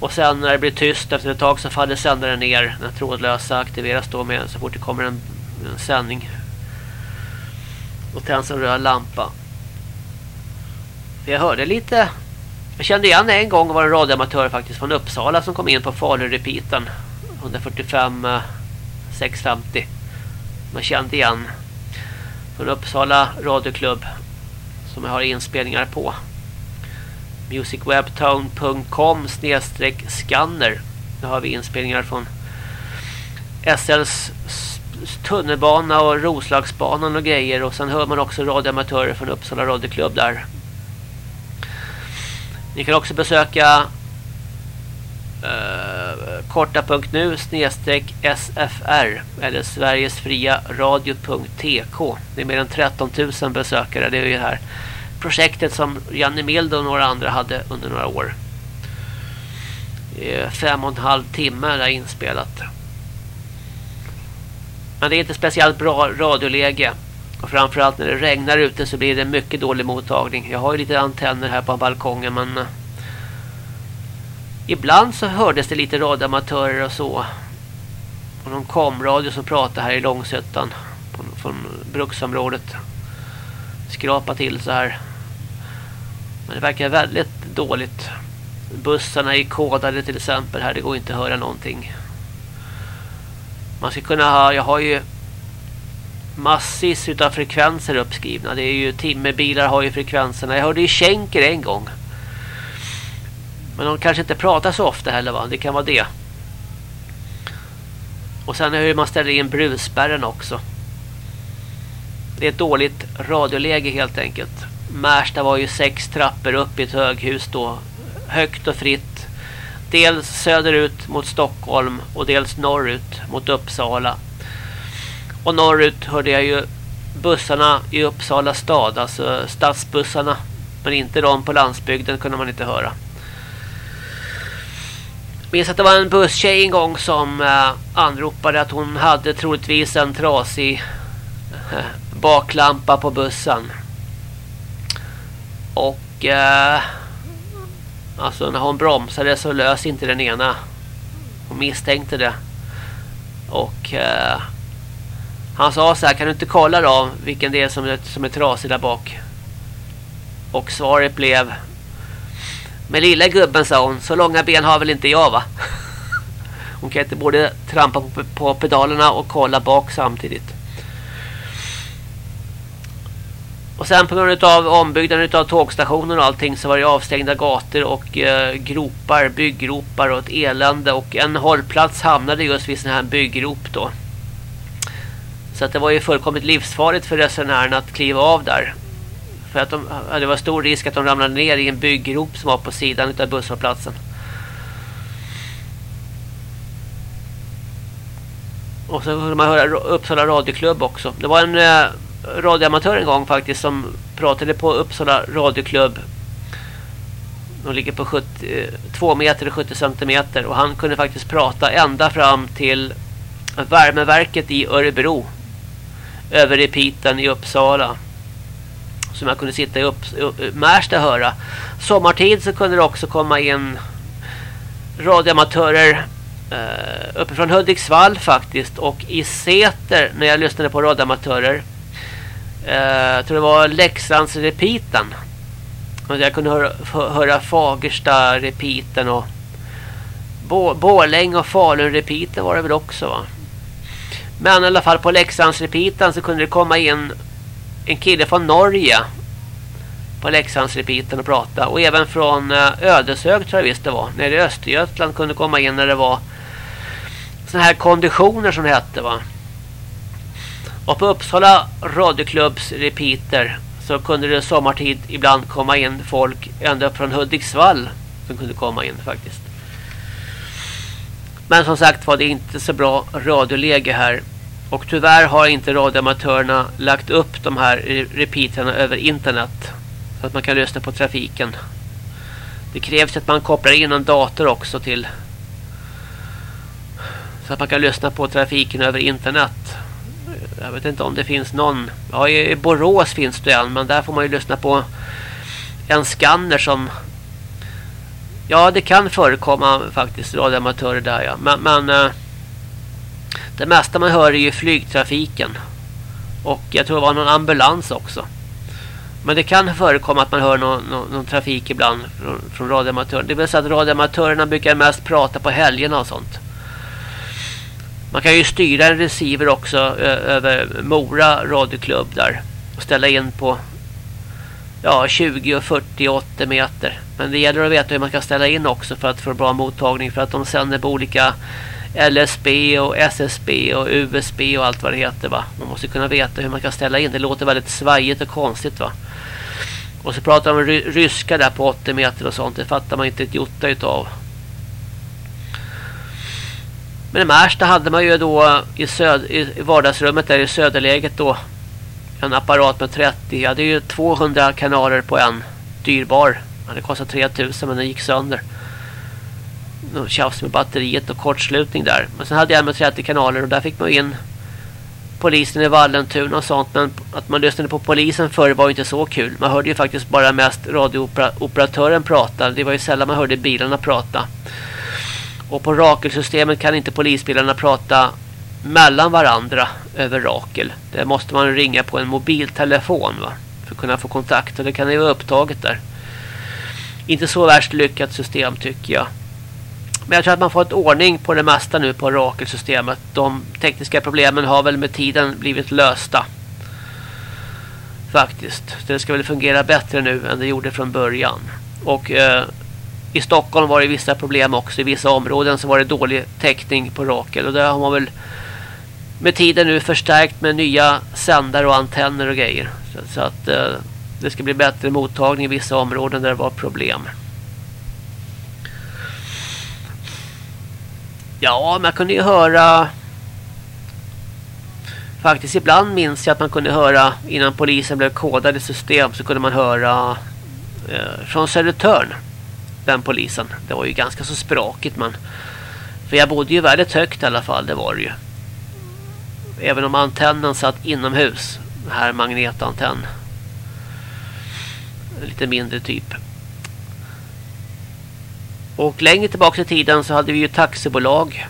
Och sen när det blir tyst efter ett tag så faller sändaren ner. Den trådlösa aktiveras då med så fort det kommer en, en sändning. Och tänds en röd lampa. För jag hörde lite jag kände igen en gång var en radioamatör faktiskt från Uppsala som kom in på Falu-repeaten 145 650. Eh, Man kände igen från Uppsala radioklubb som jag har inspelningar på. Musicwebtown.com snedstreck scanner. Nu har vi inspelningar från SLs tunnelbana och Roslagsbanan och grejer och sen hör man också radioamatörer från Uppsala radioklubb där ni kan också besöka Eh, uh, korta.nu snedstreck SFR eller Sveriges fria radio.tk. Det är mer än 13 000 besökare. Det är ju det här projektet som Janne Mild och några andra hade under några år. Fem och en halv timme där inspelat. Men det är inte speciellt bra radioläge. Och framförallt när det regnar ute så blir det mycket dålig mottagning. Jag har ju lite antenner här på balkongen men eh, ibland så hördes det lite radioamatörer och så. På någon komradio som pratade här i Långsötan från bruksområdet. Skrapa till så här. Men det verkar väldigt dåligt. Bussarna är kodade till exempel här. Det går inte att höra någonting. Man ska kunna ha, jag har ju massvis utav frekvenser uppskrivna. Det är ju timmerbilar har ju frekvenserna. Jag hörde ju Schenker en gång. Men de kanske inte pratar så ofta heller va. Det kan vara det. Och sen hur man ställer in brusspärren också. Det är ett dåligt radioläge helt enkelt. Märsta var ju sex trappor upp i ett höghus då. Högt och fritt. Dels söderut mot Stockholm och dels norrut mot Uppsala. Och norrut hörde jag ju bussarna i Uppsala stad, alltså stadsbussarna. Men inte de på landsbygden kunde man inte höra. Minns att det var en busstjej en gång som eh, anropade att hon hade troligtvis en trasig eh, baklampa på bussen. Och eh, Alltså när hon bromsade så lös inte den ena. Hon misstänkte det. Och eh, han sa så här, kan du inte kolla då vilken del som är, som är trasig där bak? Och svaret blev men lilla gubben sa hon, så långa ben har väl inte jag va? Hon kan inte både trampa på, pedalerna och kolla bak samtidigt. Och sen på grund av ombyggnaden av tågstationen och allting så var det avstängda gator och eh, gropar, bygggropar och ett elände. Och en hållplats hamnade just vid sån här byggrop då. Så att det var ju fullkomligt livsfarligt för resenärerna att kliva av där. För att de, det var stor risk att de ramlade ner i en byggrop som var på sidan av busshållplatsen. Och så kunde man höra Uppsala radioklubb också. Det var en eh, radioamatör en gång faktiskt som pratade på Uppsala radioklubb. De ligger på 70, eh, 2 meter och 70 centimeter och han kunde faktiskt prata ända fram till värmeverket i Örebro. Över repeaten i Uppsala. Som jag kunde sitta i upp, Märsta höra. Sommartid så kunde det också komma in radioamatörer eh, uppifrån Hudiksvall faktiskt och i Säter när jag lyssnade på radioamatörer. Eh, jag tror det var Leksands repeaten jag kunde höra, höra Fagersta repeaten och Borläng och Falun repeaten var det väl också va? Men i alla fall på Leksands repeaten så kunde det komma in en kille från Norge på Leksandsrepeaten och prata och även från eh, Ödeshög tror jag visst det var nere i Östergötland kunde komma in när det var sådana här konditioner som det hette va. Och på Uppsala radioklubbs repeater så kunde det sommartid ibland komma in folk ända upp från Hudiksvall som kunde komma in faktiskt. Men som sagt var det inte så bra radioläge här. Och tyvärr har inte radioamatörerna lagt upp de här eh, repeaterna över internet. Så att man kan lyssna på trafiken. Det krävs att man kopplar in en dator också till så att man kan lyssna på trafiken över internet. Jag vet inte om det finns någon. Ja, i Borås finns det en. Men där får man ju lyssna på en skanner som... Ja, det kan förekomma faktiskt radioamatörer där, ja. Men, men eh, det mesta man hör är ju flygtrafiken. Och jag tror det var någon ambulans också. Men det kan förekomma att man hör någon, någon, någon trafik ibland från, från radioamatörerna. Det vill säga att radioamatörerna brukar mest prata på helgerna och sånt. Man kan ju styra en receiver också över Mora radioklubb där. Och ställa in på ja, 20 och 40 80 meter. Men det gäller att veta hur man kan ställa in också för att få bra mottagning. För att de sänder på olika LSB och SSB och USB och allt vad det heter va. Man måste kunna veta hur man kan ställa in. Det låter väldigt svajigt och konstigt va. Och så pratar de om ryska där på 80 meter och sånt. Det fattar man inte ett jotta utav. Men i Märsta hade man ju då i, söd, i vardagsrummet där i söderläget då en apparat med 30. Jag hade ju 200 kanaler på en dyrbar. Det kostade 3000 men den gick sönder. Någon tjafs med batteriet och kortslutning där. Men sen hade jag med 30 kanaler och där fick man in polisen i Vallentuna och sånt. Men att man lyssnade på polisen förr var ju inte så kul. Man hörde ju faktiskt bara mest radiooperatören prata. Det var ju sällan man hörde bilarna prata. Och på Rakelsystemet kan inte polisbilarna prata mellan varandra över Rakel. Det måste man ringa på en mobiltelefon va? För att kunna få kontakt. Och det kan ju vara upptaget där. Inte så värst lyckat system tycker jag. Men jag tror att man får ett ordning på det mesta nu på Rakelsystemet. De tekniska problemen har väl med tiden blivit lösta. Faktiskt. Det ska väl fungera bättre nu än det gjorde från början. Och eh, i Stockholm var det vissa problem också. I vissa områden så var det dålig täckning på Rakel. Och det har man väl med tiden nu förstärkt med nya sändare och antenner och grejer. Så, så att eh, det ska bli bättre mottagning i vissa områden där det var problem. Ja, man kunde ju höra... Faktiskt ibland minns jag att man kunde höra innan polisen blev kodad i system så kunde man höra eh, från Södertörn den polisen. Det var ju ganska så sprakigt men för jag bodde ju väldigt högt i alla fall, det var det ju. Även om antennen satt inomhus, Den här magnetantenn. Lite mindre typ. Och längre tillbaka i tiden så hade vi ju taxibolag.